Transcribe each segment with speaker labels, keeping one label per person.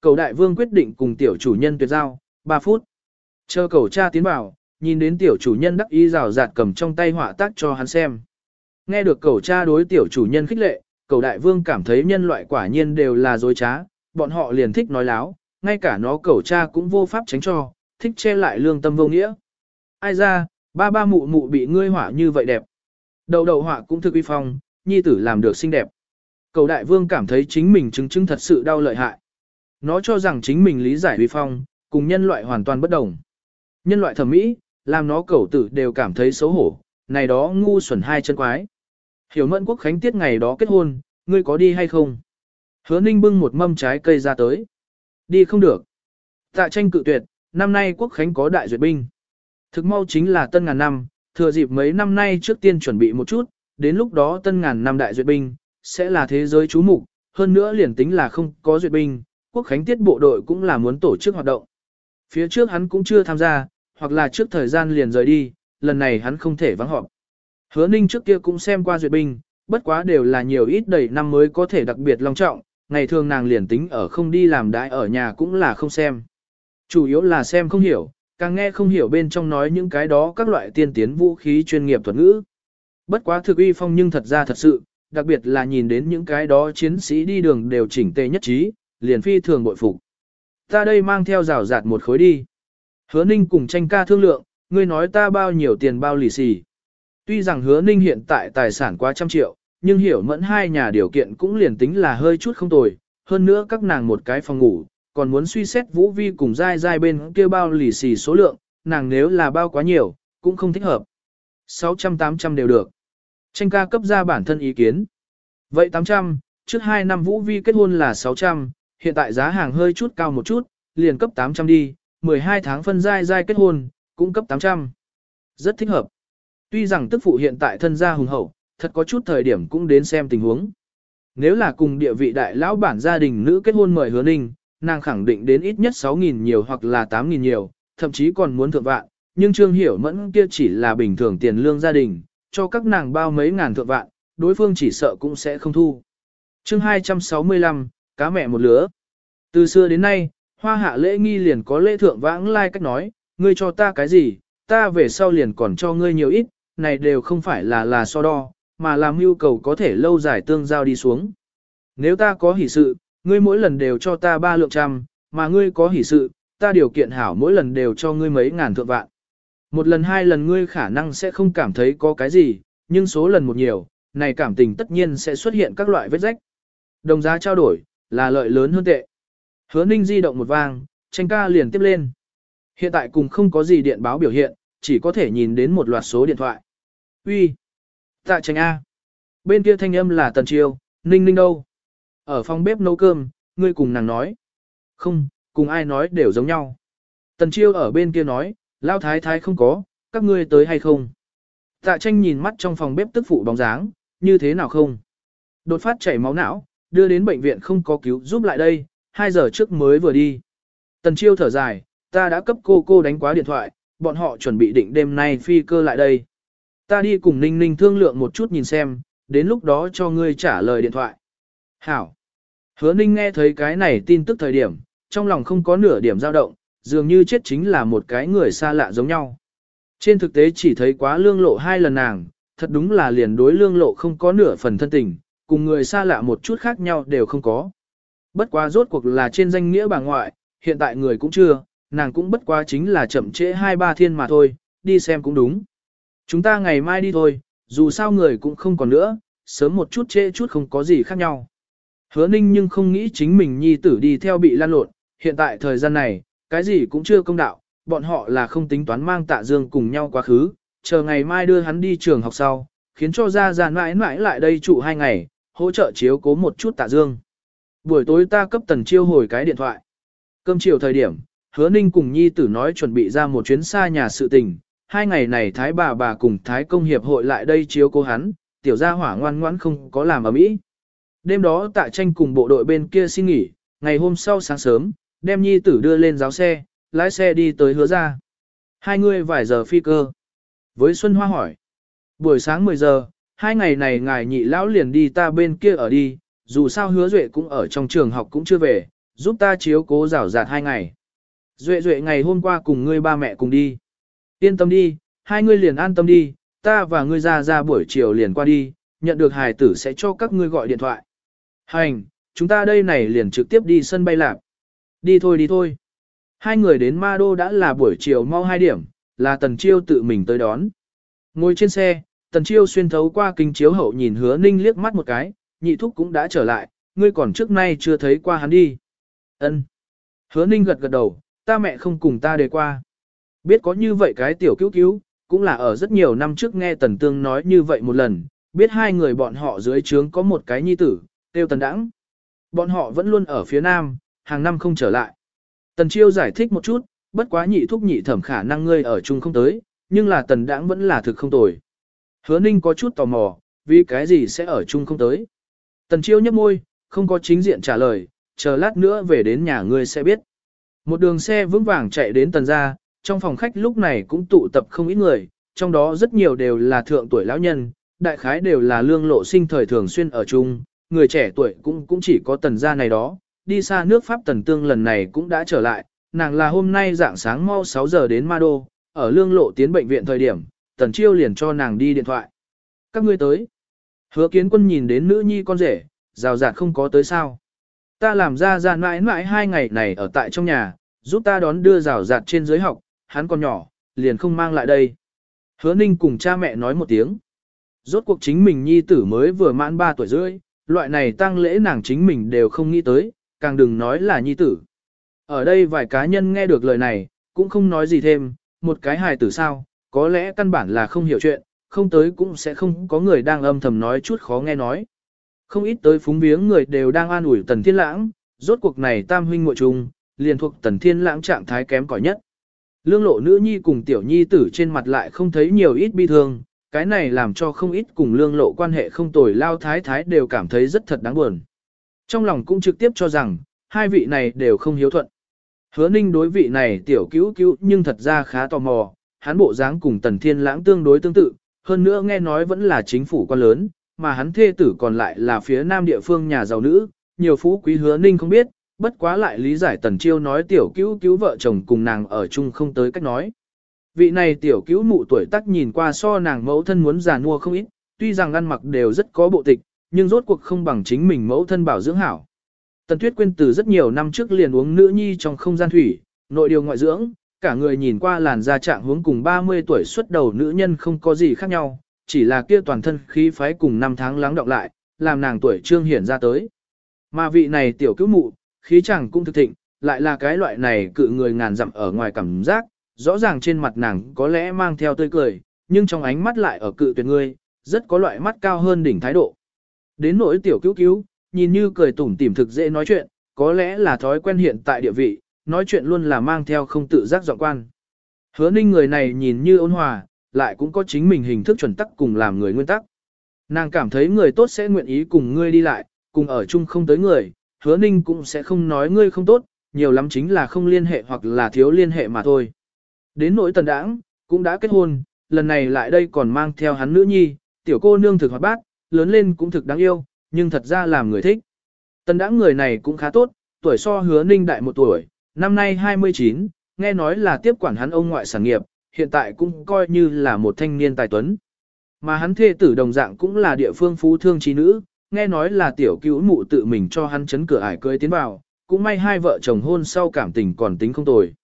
Speaker 1: Cầu đại vương quyết định cùng tiểu chủ nhân tuyệt giao, 3 phút. Chờ cầu cha tiến vào, nhìn đến tiểu chủ nhân đắc ý rào rạt cầm trong tay họa tác cho hắn xem. Nghe được cầu cha đối tiểu chủ nhân khích lệ, cầu đại vương cảm thấy nhân loại quả nhiên đều là dối trá, bọn họ liền thích nói láo, ngay cả nó cầu cha cũng vô pháp tránh cho, thích che lại lương tâm vô nghĩa. Ai ra, ba ba mụ mụ bị ngươi họa như vậy đẹp. Đầu đầu họa cũng thực uy phong, nhi tử làm được xinh đẹp. Cầu đại vương cảm thấy chính mình chứng chứng thật sự đau lợi hại. Nó cho rằng chính mình lý giải uy phong, cùng nhân loại hoàn toàn bất đồng. Nhân loại thẩm mỹ, làm nó cầu tử đều cảm thấy xấu hổ, này đó ngu xuẩn hai chân quái. Hiểu mẫn quốc khánh tiết ngày đó kết hôn, ngươi có đi hay không? Hứa ninh bưng một mâm trái cây ra tới. Đi không được. Tạ tranh cự tuyệt, năm nay quốc khánh có đại duyệt binh. Thực mau chính là tân ngàn năm, thừa dịp mấy năm nay trước tiên chuẩn bị một chút, đến lúc đó tân ngàn năm đại duyệt binh, sẽ là thế giới chú mục hơn nữa liền tính là không có duyệt binh, quốc khánh tiết bộ đội cũng là muốn tổ chức hoạt động. Phía trước hắn cũng chưa tham gia, hoặc là trước thời gian liền rời đi, lần này hắn không thể vắng họp. Hứa ninh trước kia cũng xem qua duyệt binh, bất quá đều là nhiều ít đầy năm mới có thể đặc biệt long trọng, ngày thường nàng liền tính ở không đi làm đại ở nhà cũng là không xem. Chủ yếu là xem không hiểu, càng nghe không hiểu bên trong nói những cái đó các loại tiên tiến vũ khí chuyên nghiệp thuật ngữ. Bất quá thực uy phong nhưng thật ra thật sự, đặc biệt là nhìn đến những cái đó chiến sĩ đi đường đều chỉnh tề nhất trí, liền phi thường bội phục. Ta đây mang theo rào rạt một khối đi. Hứa ninh cùng tranh ca thương lượng, ngươi nói ta bao nhiêu tiền bao lì xì. Tuy rằng hứa ninh hiện tại tài sản quá trăm triệu, nhưng hiểu mẫn hai nhà điều kiện cũng liền tính là hơi chút không tồi, hơn nữa các nàng một cái phòng ngủ, còn muốn suy xét vũ vi cùng dai dai bên kia bao lì xì số lượng, nàng nếu là bao quá nhiều, cũng không thích hợp. 600-800 đều được. Tranh ca cấp ra bản thân ý kiến. Vậy 800, trước 2 năm vũ vi kết hôn là 600, hiện tại giá hàng hơi chút cao một chút, liền cấp 800 đi, 12 tháng phân giai giai kết hôn, cũng cấp 800. Rất thích hợp. Tuy rằng tức phụ hiện tại thân gia hùng hậu, thật có chút thời điểm cũng đến xem tình huống. Nếu là cùng địa vị đại lão bản gia đình nữ kết hôn mời hứa ninh, nàng khẳng định đến ít nhất 6.000 nhiều hoặc là 8.000 nhiều, thậm chí còn muốn thượng vạn, nhưng Trương Hiểu Mẫn kia chỉ là bình thường tiền lương gia đình, cho các nàng bao mấy ngàn thượng vạn, đối phương chỉ sợ cũng sẽ không thu. chương 265, cá mẹ một lứa. Từ xưa đến nay, hoa hạ lễ nghi liền có lễ thượng vãng lai cách nói, ngươi cho ta cái gì, ta về sau liền còn cho ngươi nhiều ít, này đều không phải là là so đo, mà làm yêu cầu có thể lâu dài tương giao đi xuống. Nếu ta có hỷ sự, ngươi mỗi lần đều cho ta ba lượng trăm, mà ngươi có hỷ sự, ta điều kiện hảo mỗi lần đều cho ngươi mấy ngàn thượng vạn. Một lần hai lần ngươi khả năng sẽ không cảm thấy có cái gì, nhưng số lần một nhiều, này cảm tình tất nhiên sẽ xuất hiện các loại vết rách. Đồng giá trao đổi, là lợi lớn hơn tệ. Hứa ninh di động một vang, tranh ca liền tiếp lên. Hiện tại cùng không có gì điện báo biểu hiện, chỉ có thể nhìn đến một loạt số điện thoại. Uy, Tạ tranh A. Bên kia thanh âm là Tần Chiêu, Ninh Ninh đâu? Ở phòng bếp nấu cơm, ngươi cùng nàng nói. Không, cùng ai nói đều giống nhau. Tần Chiêu ở bên kia nói, Lao Thái Thái không có, các ngươi tới hay không? Tạ tranh nhìn mắt trong phòng bếp tức phụ bóng dáng, như thế nào không? Đột phát chảy máu não, đưa đến bệnh viện không có cứu giúp lại đây, 2 giờ trước mới vừa đi. Tần Chiêu thở dài, ta đã cấp cô cô đánh quá điện thoại, bọn họ chuẩn bị định đêm nay phi cơ lại đây. Ta đi cùng Ninh Ninh thương lượng một chút nhìn xem, đến lúc đó cho ngươi trả lời điện thoại. Hảo. Hứa Ninh nghe thấy cái này tin tức thời điểm, trong lòng không có nửa điểm dao động, dường như chết chính là một cái người xa lạ giống nhau. Trên thực tế chỉ thấy quá lương lộ hai lần nàng, thật đúng là liền đối lương lộ không có nửa phần thân tình, cùng người xa lạ một chút khác nhau đều không có. Bất quá rốt cuộc là trên danh nghĩa bà ngoại, hiện tại người cũng chưa, nàng cũng bất quá chính là chậm trễ hai ba thiên mà thôi, đi xem cũng đúng. Chúng ta ngày mai đi thôi, dù sao người cũng không còn nữa, sớm một chút trễ chút không có gì khác nhau. Hứa ninh nhưng không nghĩ chính mình nhi tử đi theo bị lan lộn, hiện tại thời gian này, cái gì cũng chưa công đạo, bọn họ là không tính toán mang tạ dương cùng nhau quá khứ, chờ ngày mai đưa hắn đi trường học sau, khiến cho ra ra mãi mãi lại đây trụ hai ngày, hỗ trợ chiếu cố một chút tạ dương. Buổi tối ta cấp tần chiêu hồi cái điện thoại. Cơm chiều thời điểm, hứa ninh cùng nhi tử nói chuẩn bị ra một chuyến xa nhà sự tình, hai ngày này thái bà bà cùng thái công hiệp hội lại đây chiếu cố hắn, tiểu gia hỏa ngoan ngoãn không có làm ở mỹ. Đêm đó tạ tranh cùng bộ đội bên kia xin nghỉ, ngày hôm sau sáng sớm, đem nhi tử đưa lên giáo xe, lái xe đi tới hứa ra. Hai người vài giờ phi cơ. Với Xuân Hoa hỏi. Buổi sáng 10 giờ, hai ngày này ngài nhị lão liền đi ta bên kia ở đi, dù sao hứa duệ cũng ở trong trường học cũng chưa về, giúp ta chiếu cố rảo rạt hai ngày. Duệ duệ ngày hôm qua cùng ngươi ba mẹ cùng đi. Yên tâm đi, hai ngươi liền an tâm đi, ta và ngươi ra ra buổi chiều liền qua đi, nhận được hài tử sẽ cho các ngươi gọi điện thoại. Hành, chúng ta đây này liền trực tiếp đi sân bay lạc. Đi thôi đi thôi. Hai người đến Ma Đô đã là buổi chiều mau hai điểm, là Tần Chiêu tự mình tới đón. Ngồi trên xe, Tần Chiêu xuyên thấu qua kính chiếu hậu nhìn hứa ninh liếc mắt một cái, nhị thúc cũng đã trở lại, ngươi còn trước nay chưa thấy qua hắn đi. Ân. Hứa ninh gật gật đầu, ta mẹ không cùng ta đề qua. Biết có như vậy cái tiểu cứu cứu, cũng là ở rất nhiều năm trước nghe Tần Tương nói như vậy một lần, biết hai người bọn họ dưới trướng có một cái nhi tử, tiêu Tần Đãng. Bọn họ vẫn luôn ở phía nam, hàng năm không trở lại. Tần Chiêu giải thích một chút, bất quá nhị thúc nhị thẩm khả năng ngươi ở chung không tới, nhưng là Tần Đãng vẫn là thực không tồi. Hứa Ninh có chút tò mò, vì cái gì sẽ ở chung không tới. Tần Chiêu nhấp môi, không có chính diện trả lời, chờ lát nữa về đến nhà ngươi sẽ biết. Một đường xe vững vàng chạy đến tần gia, trong phòng khách lúc này cũng tụ tập không ít người, trong đó rất nhiều đều là thượng tuổi lão nhân, đại khái đều là lương lộ sinh thời thường xuyên ở chung, người trẻ tuổi cũng cũng chỉ có tần gia này đó, đi xa nước Pháp tần tương lần này cũng đã trở lại, nàng là hôm nay dạng sáng mau 6 giờ đến Ma Đô, ở lương lộ tiến bệnh viện thời điểm, tần chiêu liền cho nàng đi điện thoại. Các ngươi tới. Hứa kiến quân nhìn đến nữ nhi con rể, rào rạt không có tới sao. Ta làm ra ra mãi mãi hai ngày này ở tại trong nhà, giúp ta đón đưa rào rạt trên dưới học, hắn còn nhỏ, liền không mang lại đây. Hứa ninh cùng cha mẹ nói một tiếng. Rốt cuộc chính mình nhi tử mới vừa mãn 3 tuổi rưỡi, loại này tang lễ nàng chính mình đều không nghĩ tới, càng đừng nói là nhi tử. Ở đây vài cá nhân nghe được lời này, cũng không nói gì thêm, một cái hài tử sao, có lẽ căn bản là không hiểu chuyện, không tới cũng sẽ không có người đang âm thầm nói chút khó nghe nói. Không ít tới phúng viếng người đều đang an ủi tần thiên lãng, rốt cuộc này tam huynh muội chung, liền thuộc tần thiên lãng trạng thái kém cỏi nhất. Lương lộ nữ nhi cùng tiểu nhi tử trên mặt lại không thấy nhiều ít bi thương, cái này làm cho không ít cùng lương lộ quan hệ không tồi lao thái thái đều cảm thấy rất thật đáng buồn. Trong lòng cũng trực tiếp cho rằng, hai vị này đều không hiếu thuận. Hứa ninh đối vị này tiểu cứu cứu nhưng thật ra khá tò mò, hắn bộ dáng cùng tần thiên lãng tương đối tương tự, hơn nữa nghe nói vẫn là chính phủ quan lớn, mà hắn thê tử còn lại là phía nam địa phương nhà giàu nữ, nhiều phú quý hứa ninh không biết, bất quá lại lý giải tần chiêu nói tiểu cứu cứu vợ chồng cùng nàng ở chung không tới cách nói. Vị này tiểu cứu mụ tuổi tác nhìn qua so nàng mẫu thân muốn già nua không ít, tuy rằng ăn mặc đều rất có bộ tịch, nhưng rốt cuộc không bằng chính mình mẫu thân bảo dưỡng hảo. Tần Tuyết Quyên từ rất nhiều năm trước liền uống nữ nhi trong không gian thủy, nội điều ngoại dưỡng, cả người nhìn qua làn da trạng hướng cùng 30 tuổi xuất đầu nữ nhân không có gì khác nhau, chỉ là kia toàn thân khí phái cùng năm tháng lắng đọng lại, làm nàng tuổi trương hiển ra tới. Mà vị này tiểu cứu mụ, khí chẳng cũng thực thịnh, lại là cái loại này cự người ngàn dặm ở ngoài cảm giác, rõ ràng trên mặt nàng có lẽ mang theo tươi cười, nhưng trong ánh mắt lại ở cự tuyệt ngươi, rất có loại mắt cao hơn đỉnh thái độ. Đến nỗi tiểu cứu cứu, nhìn như cười tủm tỉm thực dễ nói chuyện, có lẽ là thói quen hiện tại địa vị, nói chuyện luôn là mang theo không tự giác dọn quan. Hứa ninh người này nhìn như ôn hòa, lại cũng có chính mình hình thức chuẩn tắc cùng làm người nguyên tắc. Nàng cảm thấy người tốt sẽ nguyện ý cùng ngươi đi lại, cùng ở chung không tới người, hứa ninh cũng sẽ không nói ngươi không tốt, nhiều lắm chính là không liên hệ hoặc là thiếu liên hệ mà thôi. Đến nỗi tần đãng, cũng đã kết hôn, lần này lại đây còn mang theo hắn nữ nhi, tiểu cô nương thực hoạt bát, lớn lên cũng thực đáng yêu, nhưng thật ra làm người thích. Tần đãng người này cũng khá tốt, tuổi so hứa ninh đại một tuổi, năm nay 29, nghe nói là tiếp quản hắn ông ngoại sản nghiệp, hiện tại cũng coi như là một thanh niên tài tuấn. Mà hắn thê tử đồng dạng cũng là địa phương phú thương trí nữ, nghe nói là tiểu cứu mụ tự mình cho hắn chấn cửa ải cưới tiến vào, cũng may hai vợ chồng hôn sau cảm tình còn tính không tồi.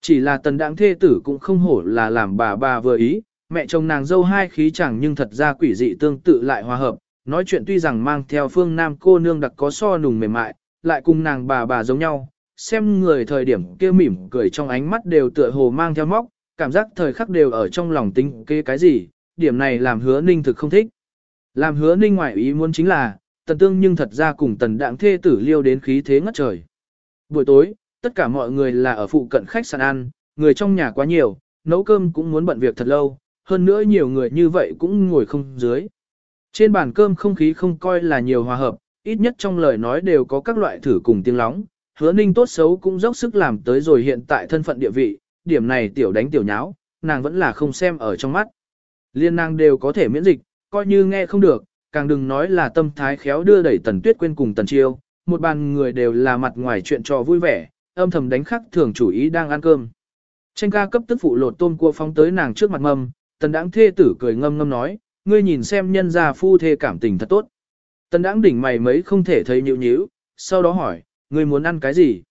Speaker 1: Chỉ là tần đãng thê tử cũng không hổ là làm bà bà vừa ý, mẹ chồng nàng dâu hai khí chẳng nhưng thật ra quỷ dị tương tự lại hòa hợp, nói chuyện tuy rằng mang theo phương nam cô nương đặc có so nùng mềm mại, lại cùng nàng bà bà giống nhau, xem người thời điểm kia mỉm cười trong ánh mắt đều tựa hồ mang theo móc, cảm giác thời khắc đều ở trong lòng tính kế cái gì, điểm này làm hứa ninh thực không thích. Làm hứa ninh ngoại ý muốn chính là, tần tương nhưng thật ra cùng tần đạng thê tử liêu đến khí thế ngất trời. Buổi tối, tất cả mọi người là ở phụ cận khách sạn ăn, người trong nhà quá nhiều, nấu cơm cũng muốn bận việc thật lâu, hơn nữa nhiều người như vậy cũng ngồi không dưới. Trên bàn cơm không khí không coi là nhiều hòa hợp, ít nhất trong lời nói đều có các loại thử cùng tiếng lóng, hứa ninh tốt xấu cũng dốc sức làm tới rồi hiện tại thân phận địa vị, điểm này tiểu đánh tiểu nháo, nàng vẫn là không xem ở trong mắt. Liên nàng đều có thể miễn dịch, coi như nghe không được, càng đừng nói là tâm thái khéo đưa đẩy tần tuyết quên cùng tần chiêu, một bàn người đều là mặt ngoài chuyện trò vui vẻ, âm thầm đánh khắc thường chủ ý đang ăn cơm. Tranh ca cấp tức phụ lột tôm cua phóng tới nàng trước mặt mâm, tần đãng thê tử cười ngâm ngâm nói, ngươi nhìn xem nhân gia phu thê cảm tình thật tốt. Tần đãng đỉnh mày mấy không thể thấy nhịu nhíu, sau đó hỏi, ngươi muốn ăn cái gì?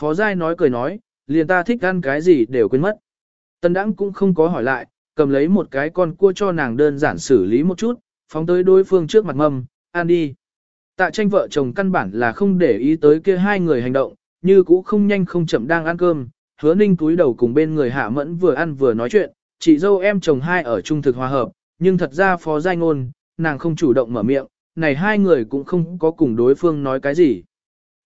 Speaker 1: Phó Giai nói cười nói, liền ta thích ăn cái gì đều quên mất. Tần đãng cũng không có hỏi lại, cầm lấy một cái con cua cho nàng đơn giản xử lý một chút, phóng tới đối phương trước mặt mâm, ăn đi. Tạ tranh vợ chồng căn bản là không để ý tới kia hai người hành động, như cũ không nhanh không chậm đang ăn cơm, hứa ninh túi đầu cùng bên người hạ mẫn vừa ăn vừa nói chuyện, chị dâu em chồng hai ở trung thực hòa hợp, nhưng thật ra phó giai ngôn, nàng không chủ động mở miệng, này hai người cũng không có cùng đối phương nói cái gì.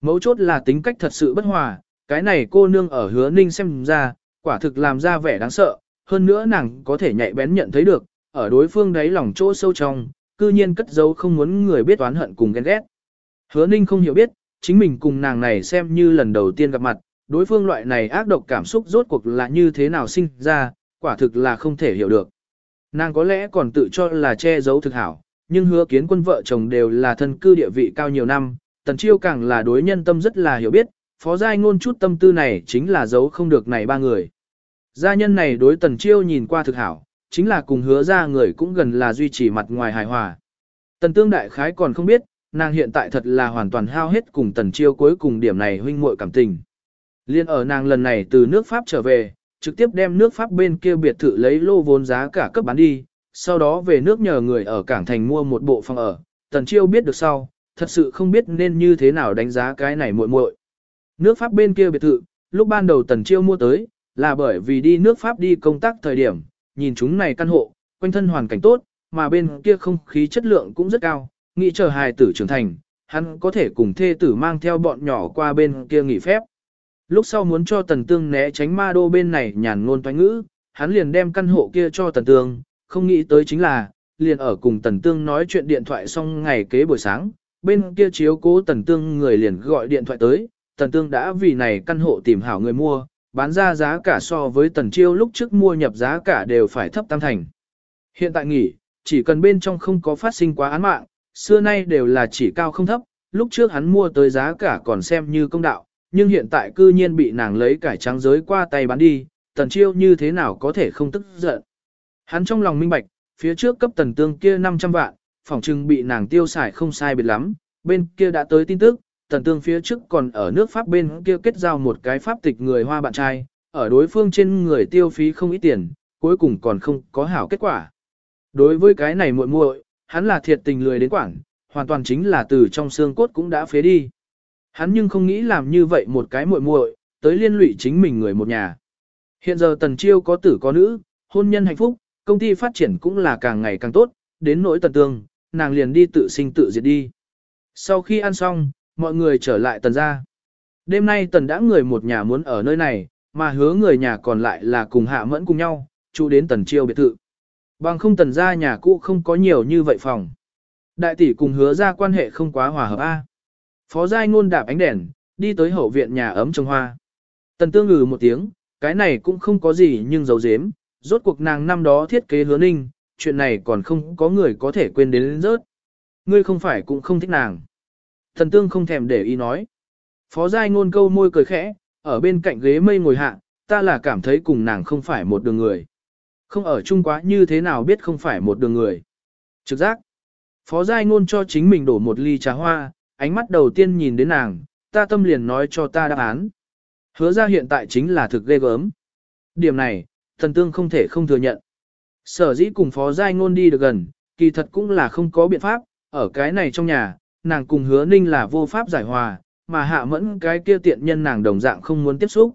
Speaker 1: Mấu chốt là tính cách thật sự bất hòa, cái này cô nương ở hứa ninh xem ra, quả thực làm ra vẻ đáng sợ, hơn nữa nàng có thể nhạy bén nhận thấy được, ở đối phương đấy lòng chỗ sâu trong, cư nhiên cất giấu không muốn người biết oán hận cùng ghen ghét. Hứa ninh không hiểu biết, chính mình cùng nàng này xem như lần đầu tiên gặp mặt, đối phương loại này ác độc cảm xúc rốt cuộc là như thế nào sinh ra, quả thực là không thể hiểu được. Nàng có lẽ còn tự cho là che giấu thực hảo, nhưng hứa kiến quân vợ chồng đều là thân cư địa vị cao nhiều năm, tần chiêu càng là đối nhân tâm rất là hiểu biết, phó giai ngôn chút tâm tư này chính là giấu không được này ba người. Gia nhân này đối tần chiêu nhìn qua thực hảo, chính là cùng hứa ra người cũng gần là duy trì mặt ngoài hài hòa. Tần tương đại khái còn không biết, nàng hiện tại thật là hoàn toàn hao hết cùng tần chiêu cuối cùng điểm này huynh muội cảm tình. Liên ở nàng lần này từ nước Pháp trở về, trực tiếp đem nước Pháp bên kia biệt thự lấy lô vốn giá cả cấp bán đi, sau đó về nước nhờ người ở cảng thành mua một bộ phòng ở, tần chiêu biết được sau, thật sự không biết nên như thế nào đánh giá cái này muội muội. Nước Pháp bên kia biệt thự, lúc ban đầu tần chiêu mua tới, là bởi vì đi nước Pháp đi công tác thời điểm, nhìn chúng này căn hộ, quanh thân hoàn cảnh tốt, mà bên kia không khí chất lượng cũng rất cao, nghĩ chờ hài tử trưởng thành, hắn có thể cùng thê tử mang theo bọn nhỏ qua bên kia nghỉ phép. Lúc sau muốn cho Tần Tương né tránh ma đô bên này nhàn ngôn toán ngữ, hắn liền đem căn hộ kia cho Tần Tương, không nghĩ tới chính là, liền ở cùng Tần Tương nói chuyện điện thoại xong ngày kế buổi sáng, bên kia chiếu cố Tần Tương người liền gọi điện thoại tới, Tần Tương đã vì này căn hộ tìm hảo người mua, bán ra giá cả so với Tần Chiêu lúc trước mua nhập giá cả đều phải thấp tam thành. Hiện tại nghỉ, chỉ cần bên trong không có phát sinh quá án mạng, xưa nay đều là chỉ cao không thấp, lúc trước hắn mua tới giá cả còn xem như công đạo, nhưng hiện tại cư nhiên bị nàng lấy cải trắng giới qua tay bán đi, tần chiêu như thế nào có thể không tức giận. Hắn trong lòng minh bạch, phía trước cấp tần tương kia 500 vạn, Phòng trưng bị nàng tiêu xài không sai biệt lắm, bên kia đã tới tin tức, tần tương phía trước còn ở nước Pháp bên kia kết giao một cái Pháp tịch người hoa bạn trai, ở đối phương trên người tiêu phí không ít tiền, cuối cùng còn không có hảo kết quả. Đối với cái này muội muội, hắn là thiệt tình lười đến quảng, hoàn toàn chính là từ trong xương cốt cũng đã phế đi. Hắn nhưng không nghĩ làm như vậy một cái muội muội, tới liên lụy chính mình người một nhà. Hiện giờ Tần Chiêu có tử có nữ, hôn nhân hạnh phúc, công ty phát triển cũng là càng ngày càng tốt, đến nỗi Tần Tương, nàng liền đi tự sinh tự diệt đi. Sau khi ăn xong, mọi người trở lại Tần ra. Đêm nay Tần đã người một nhà muốn ở nơi này, mà hứa người nhà còn lại là cùng hạ mẫn cùng nhau, chú đến Tần Chiêu biệt thự. Bằng không Tần ra nhà cũ không có nhiều như vậy phòng. Đại tỷ cùng hứa ra quan hệ không quá hòa hợp A. Phó Giai Ngôn đạp ánh đèn, đi tới hậu viện nhà ấm trồng hoa. Tần tương ngừ một tiếng, cái này cũng không có gì nhưng giấu dếm, rốt cuộc nàng năm đó thiết kế hứa ninh, chuyện này còn không có người có thể quên đến rớt. Ngươi không phải cũng không thích nàng. Thần tương không thèm để ý nói. Phó Giai Ngôn câu môi cười khẽ, ở bên cạnh ghế mây ngồi hạ, ta là cảm thấy cùng nàng không phải một đường người. Không ở chung quá như thế nào biết không phải một đường người. Trực giác. Phó Giai Ngôn cho chính mình đổ một ly trà hoa, ánh mắt đầu tiên nhìn đến nàng, ta tâm liền nói cho ta đáp án. Hứa ra hiện tại chính là thực ghê gớm. Điểm này, thần tương không thể không thừa nhận. Sở dĩ cùng phó giai ngôn đi được gần, kỳ thật cũng là không có biện pháp, ở cái này trong nhà, nàng cùng hứa ninh là vô pháp giải hòa, mà hạ mẫn cái kia tiện nhân nàng đồng dạng không muốn tiếp xúc.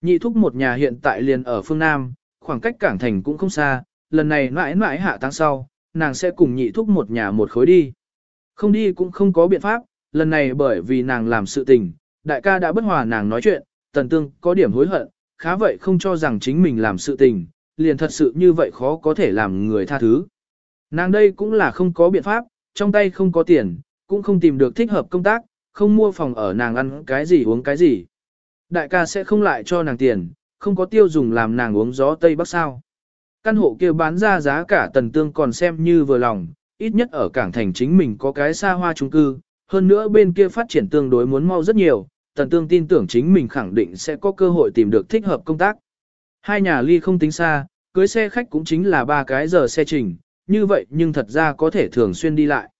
Speaker 1: Nhị thúc một nhà hiện tại liền ở phương Nam, khoảng cách cảng thành cũng không xa, lần này mãi mãi hạ tăng sau, nàng sẽ cùng nhị thúc một nhà một khối đi. Không đi cũng không có biện pháp, lần này bởi vì nàng làm sự tình, đại ca đã bất hòa nàng nói chuyện, tần tương có điểm hối hận, khá vậy không cho rằng chính mình làm sự tình, liền thật sự như vậy khó có thể làm người tha thứ. Nàng đây cũng là không có biện pháp, trong tay không có tiền, cũng không tìm được thích hợp công tác, không mua phòng ở nàng ăn cái gì uống cái gì. Đại ca sẽ không lại cho nàng tiền, không có tiêu dùng làm nàng uống gió Tây Bắc sao. Căn hộ kia bán ra giá cả tần tương còn xem như vừa lòng, ít nhất ở cảng thành chính mình có cái xa hoa trung cư, Hơn nữa bên kia phát triển tương đối muốn mau rất nhiều, tần tương tin tưởng chính mình khẳng định sẽ có cơ hội tìm được thích hợp công tác. Hai nhà ly không tính xa, cưới xe khách cũng chính là ba cái giờ xe trình, như vậy nhưng thật ra có thể thường xuyên đi lại.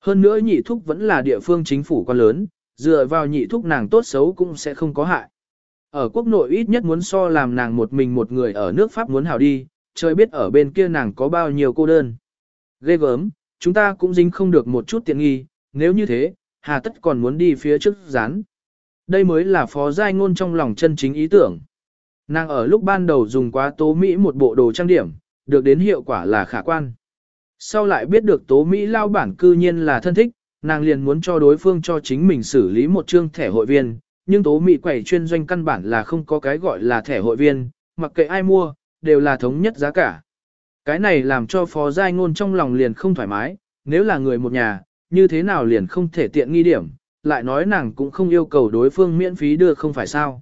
Speaker 1: Hơn nữa nhị thúc vẫn là địa phương chính phủ quan lớn, dựa vào nhị thúc nàng tốt xấu cũng sẽ không có hại. Ở quốc nội ít nhất muốn so làm nàng một mình một người ở nước Pháp muốn hảo đi, trời biết ở bên kia nàng có bao nhiêu cô đơn. Ghê gớm, chúng ta cũng dính không được một chút tiện nghi, nếu như thế, hà tất còn muốn đi phía trước rán. Đây mới là phó giai ngôn trong lòng chân chính ý tưởng. Nàng ở lúc ban đầu dùng quá tố Mỹ một bộ đồ trang điểm, được đến hiệu quả là khả quan. Sau lại biết được tố Mỹ lao bản cư nhiên là thân thích, nàng liền muốn cho đối phương cho chính mình xử lý một chương thẻ hội viên, nhưng tố Mỹ quẩy chuyên doanh căn bản là không có cái gọi là thẻ hội viên, mặc kệ ai mua, đều là thống nhất giá cả. Cái này làm cho phó giai ngôn trong lòng liền không thoải mái, nếu là người một nhà, như thế nào liền không thể tiện nghi điểm, lại nói nàng cũng không yêu cầu đối phương miễn phí đưa không phải sao.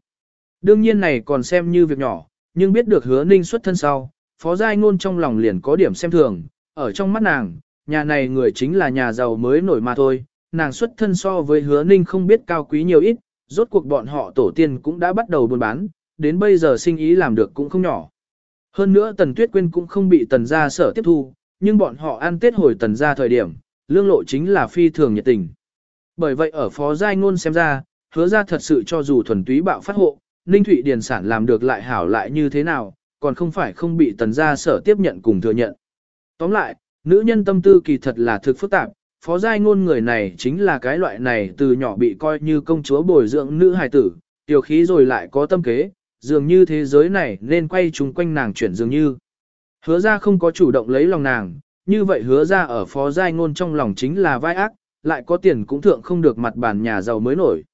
Speaker 1: Đương nhiên này còn xem như việc nhỏ, nhưng biết được hứa ninh xuất thân sau, phó giai ngôn trong lòng liền có điểm xem thường, ở trong mắt nàng, nhà này người chính là nhà giàu mới nổi mà thôi, nàng xuất thân so với hứa ninh không biết cao quý nhiều ít, rốt cuộc bọn họ tổ tiên cũng đã bắt đầu buôn bán, đến bây giờ sinh ý làm được cũng không nhỏ. Hơn nữa Tần Tuyết Quyên cũng không bị Tần gia sở tiếp thu, nhưng bọn họ ăn Tết hồi Tần gia thời điểm, lương lộ chính là phi thường nhiệt tình. Bởi vậy ở Phó Giai Ngôn xem ra, hứa ra thật sự cho dù thuần túy bạo phát hộ, Ninh Thụy Điền Sản làm được lại hảo lại như thế nào, còn không phải không bị Tần gia sở tiếp nhận cùng thừa nhận. Tóm lại, nữ nhân tâm tư kỳ thật là thực phức tạp, Phó Giai Ngôn người này chính là cái loại này từ nhỏ bị coi như công chúa bồi dưỡng nữ hài tử, tiểu khí rồi lại có tâm kế, dường như thế giới này nên quay chung quanh nàng chuyển dường như. Hứa ra không có chủ động lấy lòng nàng, như vậy hứa ra ở phó giai ngôn trong lòng chính là vai ác, lại có tiền cũng thượng không được mặt bàn nhà giàu mới nổi.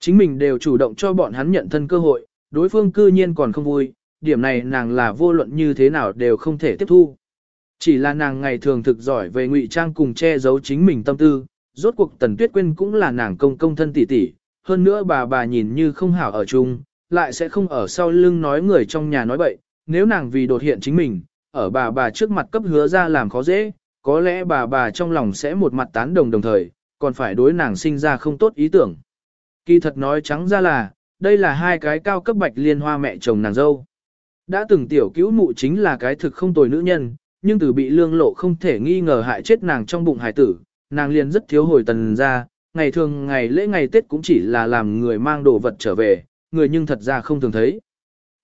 Speaker 1: Chính mình đều chủ động cho bọn hắn nhận thân cơ hội, đối phương cư nhiên còn không vui, điểm này nàng là vô luận như thế nào đều không thể tiếp thu. Chỉ là nàng ngày thường thực giỏi về ngụy trang cùng che giấu chính mình tâm tư, rốt cuộc Tần Tuyết Quyên cũng là nàng công công thân tỷ tỷ, hơn nữa bà bà nhìn như không hảo ở chung, lại sẽ không ở sau lưng nói người trong nhà nói bậy, nếu nàng vì đột hiện chính mình, ở bà bà trước mặt cấp hứa ra làm khó dễ, có lẽ bà bà trong lòng sẽ một mặt tán đồng đồng thời, còn phải đối nàng sinh ra không tốt ý tưởng. Kỳ thật nói trắng ra là, đây là hai cái cao cấp bạch liên hoa mẹ chồng nàng dâu. Đã từng tiểu cứu mụ chính là cái thực không tồi nữ nhân, nhưng từ bị lương lộ không thể nghi ngờ hại chết nàng trong bụng hải tử, nàng liền rất thiếu hồi tần ra, ngày thường ngày lễ ngày Tết cũng chỉ là làm người mang đồ vật trở về, người nhưng thật ra không thường thấy.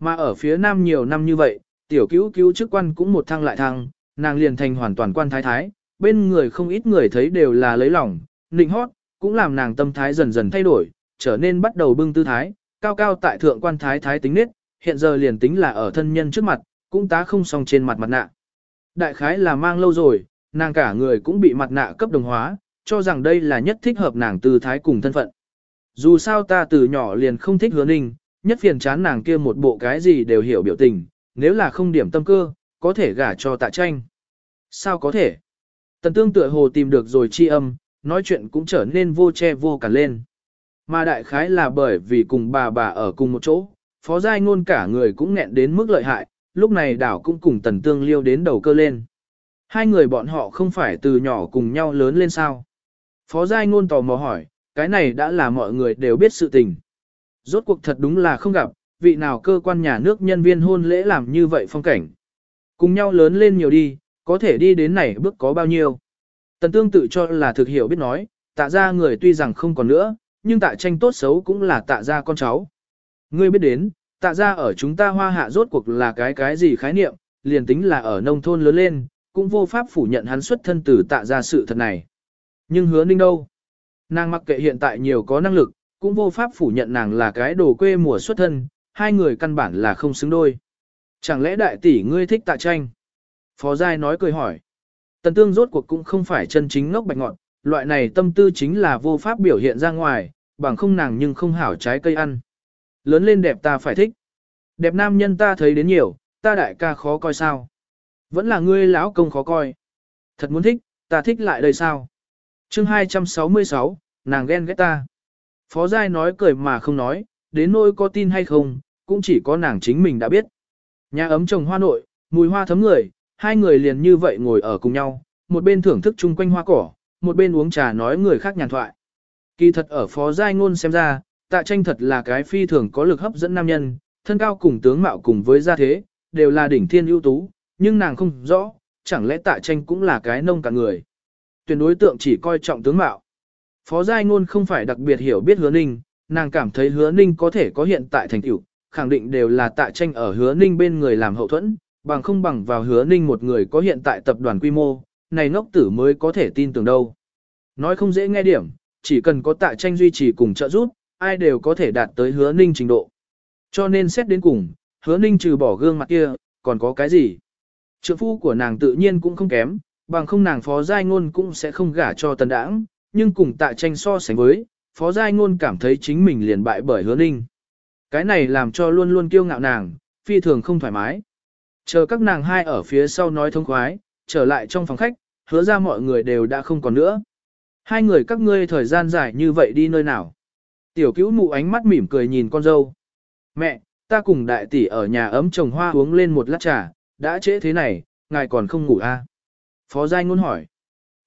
Speaker 1: Mà ở phía nam nhiều năm như vậy, tiểu cứu cứu chức quan cũng một thăng lại thăng, nàng liền thành hoàn toàn quan thái thái, bên người không ít người thấy đều là lấy lòng, nịnh hót, cũng làm nàng tâm thái dần dần thay đổi, trở nên bắt đầu bưng tư thái, cao cao tại thượng quan thái thái tính nết, hiện giờ liền tính là ở thân nhân trước mặt, cũng tá không xong trên mặt mặt nạ. Đại khái là mang lâu rồi, nàng cả người cũng bị mặt nạ cấp đồng hóa, cho rằng đây là nhất thích hợp nàng tư thái cùng thân phận. Dù sao ta từ nhỏ liền không thích hứa ninh, nhất phiền chán nàng kia một bộ cái gì đều hiểu biểu tình, nếu là không điểm tâm cơ, có thể gả cho tạ tranh. Sao có thể? Tần tương tựa hồ tìm được rồi chi âm, nói chuyện cũng trở nên vô che vô cản lên. Mà đại khái là bởi vì cùng bà bà ở cùng một chỗ, phó giai ngôn cả người cũng nghẹn đến mức lợi hại, lúc này đảo cũng cùng tần tương liêu đến đầu cơ lên. Hai người bọn họ không phải từ nhỏ cùng nhau lớn lên sao. Phó giai ngôn tò mò hỏi, cái này đã là mọi người đều biết sự tình. Rốt cuộc thật đúng là không gặp, vị nào cơ quan nhà nước nhân viên hôn lễ làm như vậy phong cảnh. Cùng nhau lớn lên nhiều đi, có thể đi đến này bước có bao nhiêu. Tần tương tự cho là thực hiểu biết nói, tạ ra người tuy rằng không còn nữa, nhưng tạ tranh tốt xấu cũng là tạ ra con cháu. Ngươi biết đến, tạ ra ở chúng ta hoa hạ rốt cuộc là cái cái gì khái niệm, liền tính là ở nông thôn lớn lên, cũng vô pháp phủ nhận hắn xuất thân từ tạ ra sự thật này. Nhưng hứa ninh đâu? Nàng mặc kệ hiện tại nhiều có năng lực, cũng vô pháp phủ nhận nàng là cái đồ quê mùa xuất thân, hai người căn bản là không xứng đôi. Chẳng lẽ đại tỷ ngươi thích tạ tranh? Phó Giai nói cười hỏi. Tần tương rốt cuộc cũng không phải chân chính ngốc bạch ngọn, loại này tâm tư chính là vô pháp biểu hiện ra ngoài, bằng không nàng nhưng không hảo trái cây ăn. Lớn lên đẹp ta phải thích. Đẹp nam nhân ta thấy đến nhiều, ta đại ca khó coi sao. Vẫn là ngươi lão công khó coi. Thật muốn thích, ta thích lại đây sao? chương 266, nàng ghen ghét ta. Phó Giai nói cười mà không nói, đến nỗi có tin hay không, cũng chỉ có nàng chính mình đã biết. Nhà ấm trồng hoa nội, mùi hoa thấm người, hai người liền như vậy ngồi ở cùng nhau, một bên thưởng thức chung quanh hoa cỏ, một bên uống trà nói người khác nhàn thoại. Kỳ thật ở phó giai ngôn xem ra, tạ tranh thật là cái phi thường có lực hấp dẫn nam nhân, thân cao cùng tướng mạo cùng với gia thế, đều là đỉnh thiên ưu tú, nhưng nàng không rõ, chẳng lẽ tạ tranh cũng là cái nông cả người. Tuyển đối tượng chỉ coi trọng tướng mạo. Phó giai ngôn không phải đặc biệt hiểu biết hứa ninh, nàng cảm thấy hứa ninh có thể có hiện tại thành tựu, khẳng định đều là tạ tranh ở hứa ninh bên người làm hậu thuẫn, bằng không bằng vào hứa ninh một người có hiện tại tập đoàn quy mô, này ngốc tử mới có thể tin tưởng đâu. Nói không dễ nghe điểm, chỉ cần có tạ tranh duy trì cùng trợ giúp, ai đều có thể đạt tới hứa ninh trình độ. Cho nên xét đến cùng, hứa ninh trừ bỏ gương mặt kia, còn có cái gì? Trượng phu của nàng tự nhiên cũng không kém, bằng không nàng phó giai ngôn cũng sẽ không gả cho tần đãng, nhưng cùng tạ tranh so sánh với, phó giai ngôn cảm thấy chính mình liền bại bởi hứa ninh. Cái này làm cho luôn luôn kiêu ngạo nàng, phi thường không thoải mái. Chờ các nàng hai ở phía sau nói thông khoái, trở lại trong phòng khách, hứa ra mọi người đều đã không còn nữa. Hai người các ngươi thời gian dài như vậy đi nơi nào? Tiểu cứu mụ ánh mắt mỉm cười nhìn con dâu. Mẹ, ta cùng đại tỷ ở nhà ấm trồng hoa uống lên một lát trà, đã trễ thế này, ngài còn không ngủ à? Phó Giai ngôn hỏi.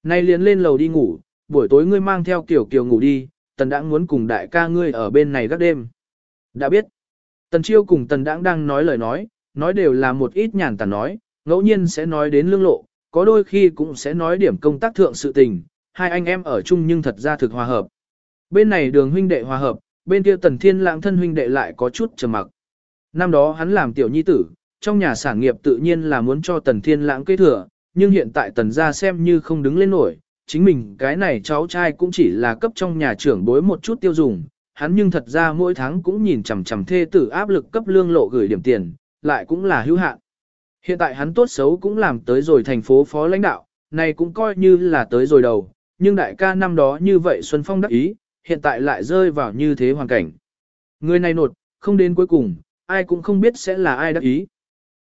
Speaker 1: Nay liền lên lầu đi ngủ, buổi tối ngươi mang theo kiểu kiều ngủ đi, tần đãng muốn cùng đại ca ngươi ở bên này gác đêm. Đã biết. Tần chiêu cùng tần đãng đang nói lời nói, nói đều là một ít nhàn tản nói, ngẫu nhiên sẽ nói đến lương lộ, có đôi khi cũng sẽ nói điểm công tác thượng sự tình, hai anh em ở chung nhưng thật ra thực hòa hợp. Bên này đường huynh đệ hòa hợp, bên kia tần thiên lãng thân huynh đệ lại có chút trầm mặc. Năm đó hắn làm tiểu nhi tử, trong nhà sản nghiệp tự nhiên là muốn cho tần thiên lãng kế thừa, nhưng hiện tại tần gia xem như không đứng lên nổi, chính mình cái này cháu trai cũng chỉ là cấp trong nhà trưởng bối một chút tiêu dùng, hắn nhưng thật ra mỗi tháng cũng nhìn chằm chằm thê tử áp lực cấp lương lộ gửi điểm tiền, lại cũng là hữu hạn. Hiện tại hắn tốt xấu cũng làm tới rồi thành phố phó lãnh đạo, này cũng coi như là tới rồi đầu, nhưng đại ca năm đó như vậy Xuân Phong đắc ý, hiện tại lại rơi vào như thế hoàn cảnh. Người này nột, không đến cuối cùng, ai cũng không biết sẽ là ai đắc ý.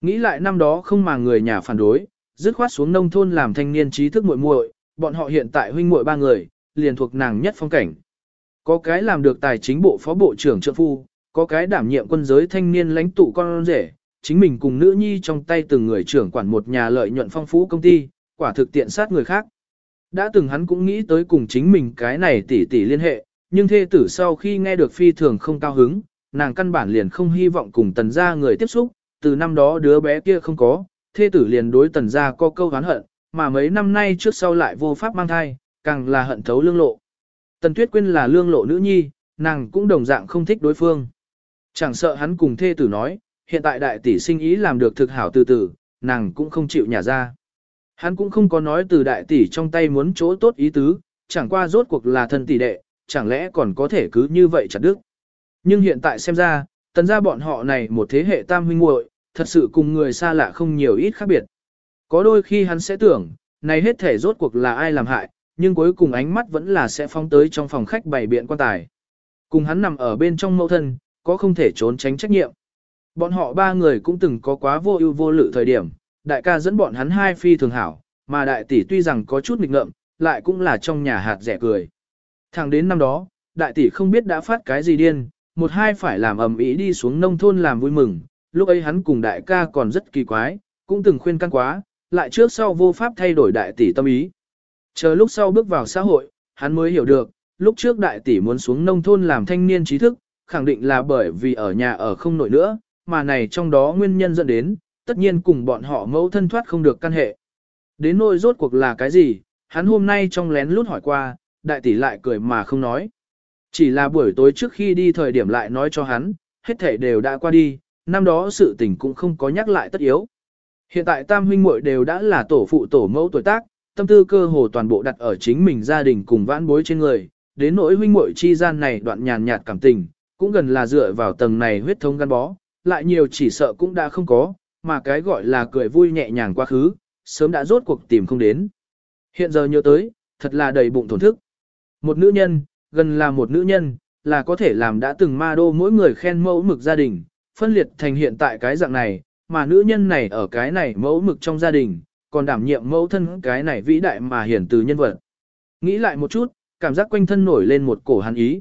Speaker 1: Nghĩ lại năm đó không mà người nhà phản đối, dứt khoát xuống nông thôn làm thanh niên trí thức muội muội, bọn họ hiện tại huynh muội ba người, liền thuộc nàng nhất phong cảnh. Có cái làm được tài chính bộ phó bộ trưởng trợ phu, có cái đảm nhiệm quân giới thanh niên lãnh tụ con rể, chính mình cùng nữ nhi trong tay từng người trưởng quản một nhà lợi nhuận phong phú công ty, quả thực tiện sát người khác. Đã từng hắn cũng nghĩ tới cùng chính mình cái này tỷ tỷ liên hệ, nhưng thê tử sau khi nghe được phi thường không cao hứng, nàng căn bản liền không hy vọng cùng tần gia người tiếp xúc, từ năm đó đứa bé kia không có, thê tử liền đối tần gia có câu hán hận, mà mấy năm nay trước sau lại vô pháp mang thai, càng là hận thấu lương lộ. Tần Tuyết Quyên là lương lộ nữ nhi, nàng cũng đồng dạng không thích đối phương. Chẳng sợ hắn cùng thê tử nói, hiện tại đại tỷ sinh ý làm được thực hảo từ từ, nàng cũng không chịu nhả ra. Hắn cũng không có nói từ đại tỷ trong tay muốn chỗ tốt ý tứ, chẳng qua rốt cuộc là thân tỷ đệ, chẳng lẽ còn có thể cứ như vậy chặt đức. Nhưng hiện tại xem ra, tần gia bọn họ này một thế hệ tam huynh muội, thật sự cùng người xa lạ không nhiều ít khác biệt. Có đôi khi hắn sẽ tưởng, này hết thể rốt cuộc là ai làm hại, nhưng cuối cùng ánh mắt vẫn là sẽ phóng tới trong phòng khách bày biện quan tài. Cùng hắn nằm ở bên trong mẫu thân, có không thể trốn tránh trách nhiệm. Bọn họ ba người cũng từng có quá vô ưu vô lự thời điểm, đại ca dẫn bọn hắn hai phi thường hảo, mà đại tỷ tuy rằng có chút nghịch ngợm, lại cũng là trong nhà hạt rẻ cười. Thẳng đến năm đó, đại tỷ không biết đã phát cái gì điên, một hai phải làm ầm ĩ đi xuống nông thôn làm vui mừng, lúc ấy hắn cùng đại ca còn rất kỳ quái, cũng từng khuyên can quá, lại trước sau vô pháp thay đổi đại tỷ tâm ý. Chờ lúc sau bước vào xã hội, hắn mới hiểu được, lúc trước đại tỷ muốn xuống nông thôn làm thanh niên trí thức, khẳng định là bởi vì ở nhà ở không nổi nữa, mà này trong đó nguyên nhân dẫn đến, tất nhiên cùng bọn họ mẫu thân thoát không được căn hệ. Đến nỗi rốt cuộc là cái gì, hắn hôm nay trong lén lút hỏi qua, đại tỷ lại cười mà không nói. Chỉ là buổi tối trước khi đi thời điểm lại nói cho hắn, hết thể đều đã qua đi, năm đó sự tình cũng không có nhắc lại tất yếu. Hiện tại tam huynh muội đều đã là tổ phụ tổ mẫu tuổi tác, tâm tư cơ hồ toàn bộ đặt ở chính mình gia đình cùng vãn bối trên người, đến nỗi huynh muội chi gian này đoạn nhàn nhạt cảm tình, cũng gần là dựa vào tầng này huyết thống gắn bó, lại nhiều chỉ sợ cũng đã không có, mà cái gọi là cười vui nhẹ nhàng quá khứ, sớm đã rốt cuộc tìm không đến. Hiện giờ nhớ tới, thật là đầy bụng thổn thức. Một nữ nhân, gần là một nữ nhân, là có thể làm đã từng ma đô mỗi người khen mẫu mực gia đình, phân liệt thành hiện tại cái dạng này, mà nữ nhân này ở cái này mẫu mực trong gia đình, còn đảm nhiệm mẫu thân cái này vĩ đại mà hiển từ nhân vật. Nghĩ lại một chút, cảm giác quanh thân nổi lên một cổ hắn ý.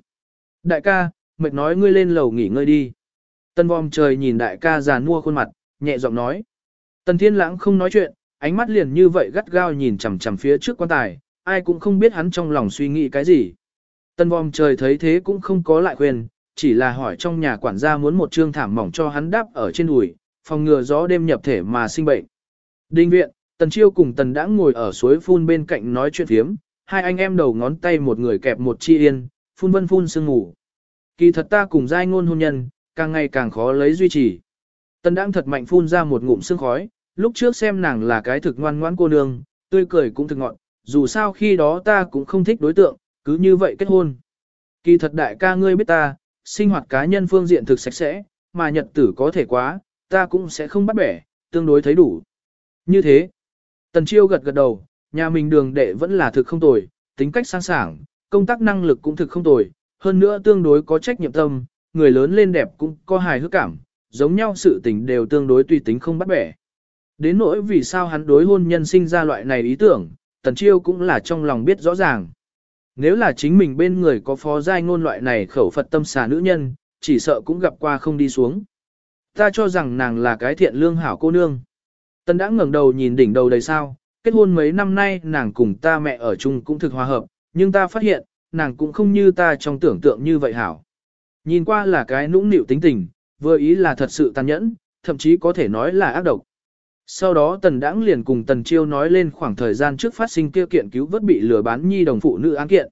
Speaker 1: Đại ca, mệt nói ngươi lên lầu nghỉ ngơi đi. Tân vòm trời nhìn đại ca già mua khuôn mặt, nhẹ giọng nói. Tần thiên lãng không nói chuyện, ánh mắt liền như vậy gắt gao nhìn chằm chằm phía trước quan tài, ai cũng không biết hắn trong lòng suy nghĩ cái gì. Tần vòm trời thấy thế cũng không có lại khuyên, chỉ là hỏi trong nhà quản gia muốn một trương thảm mỏng cho hắn đắp ở trên đùi, phòng ngừa gió đêm nhập thể mà sinh bệnh. Đinh viện, Tần Chiêu cùng Tần Đãng ngồi ở suối phun bên cạnh nói chuyện phiếm, hai anh em đầu ngón tay một người kẹp một chi yên, phun vân phun sương ngủ. Kỳ thật ta cùng giai ngôn hôn nhân, càng ngày càng khó lấy duy trì. Tần đang thật mạnh phun ra một ngụm sương khói, lúc trước xem nàng là cái thực ngoan ngoãn cô nương, tươi cười cũng thực ngọn, dù sao khi đó ta cũng không thích đối tượng, cứ như vậy kết hôn. Kỳ thật đại ca ngươi biết ta, sinh hoạt cá nhân phương diện thực sạch sẽ, mà nhật tử có thể quá, ta cũng sẽ không bắt bẻ, tương đối thấy đủ. Như thế, Tần Chiêu gật gật đầu, nhà mình đường đệ vẫn là thực không tồi, tính cách sang sảng, công tác năng lực cũng thực không tồi, hơn nữa tương đối có trách nhiệm tâm, người lớn lên đẹp cũng có hài hước cảm, giống nhau sự tình đều tương đối tùy tính không bắt bẻ. Đến nỗi vì sao hắn đối hôn nhân sinh ra loại này ý tưởng, Tần Chiêu cũng là trong lòng biết rõ ràng. Nếu là chính mình bên người có phó giai ngôn loại này khẩu Phật tâm xà nữ nhân, chỉ sợ cũng gặp qua không đi xuống. Ta cho rằng nàng là cái thiện lương hảo cô nương. Tần đã ngẩng đầu nhìn đỉnh đầu đầy sao, kết hôn mấy năm nay nàng cùng ta mẹ ở chung cũng thực hòa hợp, nhưng ta phát hiện, nàng cũng không như ta trong tưởng tượng như vậy hảo. Nhìn qua là cái nũng nịu tính tình, vừa ý là thật sự tàn nhẫn, thậm chí có thể nói là ác độc. Sau đó Tần Đãng liền cùng Tần Chiêu nói lên khoảng thời gian trước phát sinh kia kiện cứu vớt bị lừa bán nhi đồng phụ nữ án kiện.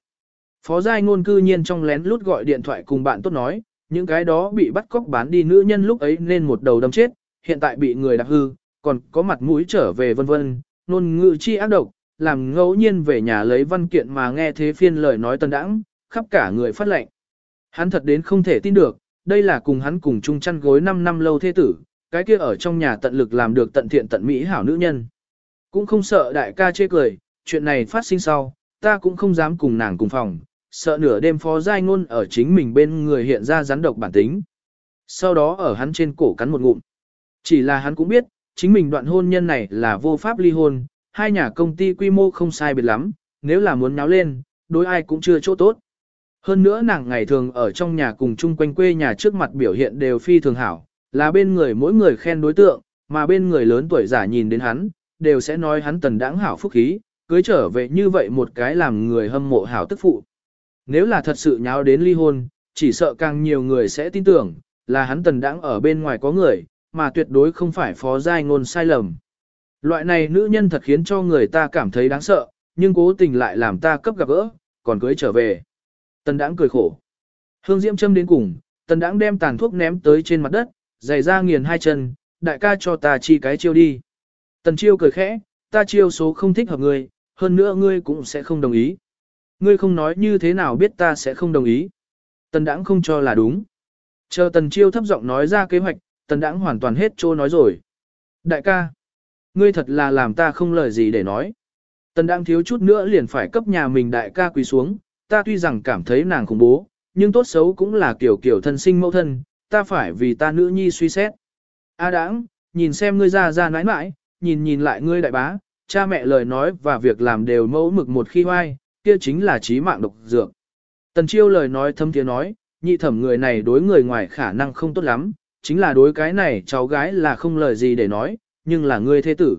Speaker 1: Phó Giai Ngôn cư nhiên trong lén lút gọi điện thoại cùng bạn tốt nói, những cái đó bị bắt cóc bán đi nữ nhân lúc ấy nên một đầu đâm chết, hiện tại bị người đạp hư, còn có mặt mũi trở về vân vân, nôn ngữ chi ác độc, làm ngẫu nhiên về nhà lấy văn kiện mà nghe thế phiên lời nói Tần Đãng, khắp cả người phát lệnh. Hắn thật đến không thể tin được, đây là cùng hắn cùng chung chăn gối 5 năm lâu thế tử, cái kia ở trong nhà tận lực làm được tận thiện tận mỹ hảo nữ nhân. Cũng không sợ đại ca chê cười, chuyện này phát sinh sau, ta cũng không dám cùng nàng cùng phòng, sợ nửa đêm phó giai ngôn ở chính mình bên người hiện ra rắn độc bản tính. Sau đó ở hắn trên cổ cắn một ngụm. Chỉ là hắn cũng biết, chính mình đoạn hôn nhân này là vô pháp ly hôn, hai nhà công ty quy mô không sai biệt lắm, nếu là muốn náo lên, đối ai cũng chưa chỗ tốt. Hơn nữa nàng ngày thường ở trong nhà cùng chung quanh quê nhà trước mặt biểu hiện đều phi thường hảo, là bên người mỗi người khen đối tượng, mà bên người lớn tuổi giả nhìn đến hắn, đều sẽ nói hắn tần đãng hảo phúc khí, cưới trở về như vậy một cái làm người hâm mộ hảo tức phụ. Nếu là thật sự nháo đến ly hôn, chỉ sợ càng nhiều người sẽ tin tưởng, là hắn tần đãng ở bên ngoài có người, mà tuyệt đối không phải phó giai ngôn sai lầm. Loại này nữ nhân thật khiến cho người ta cảm thấy đáng sợ, nhưng cố tình lại làm ta cấp gặp gỡ, còn cưới trở về. Tần đãng cười khổ. Hương diễm châm đến cùng, tần đãng đem tàn thuốc ném tới trên mặt đất, giày ra nghiền hai chân, đại ca cho ta chi cái chiêu đi. Tần chiêu cười khẽ, ta chiêu số không thích hợp ngươi, hơn nữa ngươi cũng sẽ không đồng ý. Ngươi không nói như thế nào biết ta sẽ không đồng ý. Tần đãng không cho là đúng. Chờ tần chiêu thấp giọng nói ra kế hoạch, tần đãng hoàn toàn hết trô nói rồi. Đại ca, ngươi thật là làm ta không lời gì để nói. Tần đãng thiếu chút nữa liền phải cấp nhà mình đại ca quỳ xuống, ta tuy rằng cảm thấy nàng khủng bố, nhưng tốt xấu cũng là kiểu kiểu thân sinh mẫu thân, ta phải vì ta nữ nhi suy xét. A à đãng, nhìn xem ngươi ra ra nãi nãi, nhìn nhìn lại ngươi đại bá, cha mẹ lời nói và việc làm đều mẫu mực một khi hoai, kia chính là trí mạng độc dược. Tần chiêu lời nói thâm tiếng nói, nhị thẩm người này đối người ngoài khả năng không tốt lắm, chính là đối cái này cháu gái là không lời gì để nói, nhưng là ngươi thế tử.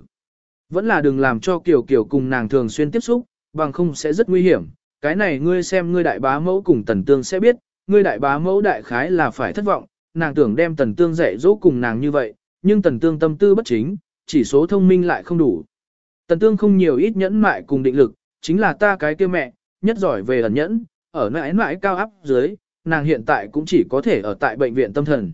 Speaker 1: Vẫn là đừng làm cho Kiều Kiều cùng nàng thường xuyên tiếp xúc, bằng không sẽ rất nguy hiểm. Cái này ngươi xem ngươi đại bá mẫu cùng tần tương sẽ biết, ngươi đại bá mẫu đại khái là phải thất vọng, nàng tưởng đem tần tương dạy dỗ cùng nàng như vậy, nhưng tần tương tâm tư bất chính, chỉ số thông minh lại không đủ. Tần tương không nhiều ít nhẫn mại cùng định lực, chính là ta cái kia mẹ, nhất giỏi về ẩn nhẫn, ở mãi mãi cao áp dưới, nàng hiện tại cũng chỉ có thể ở tại bệnh viện tâm thần.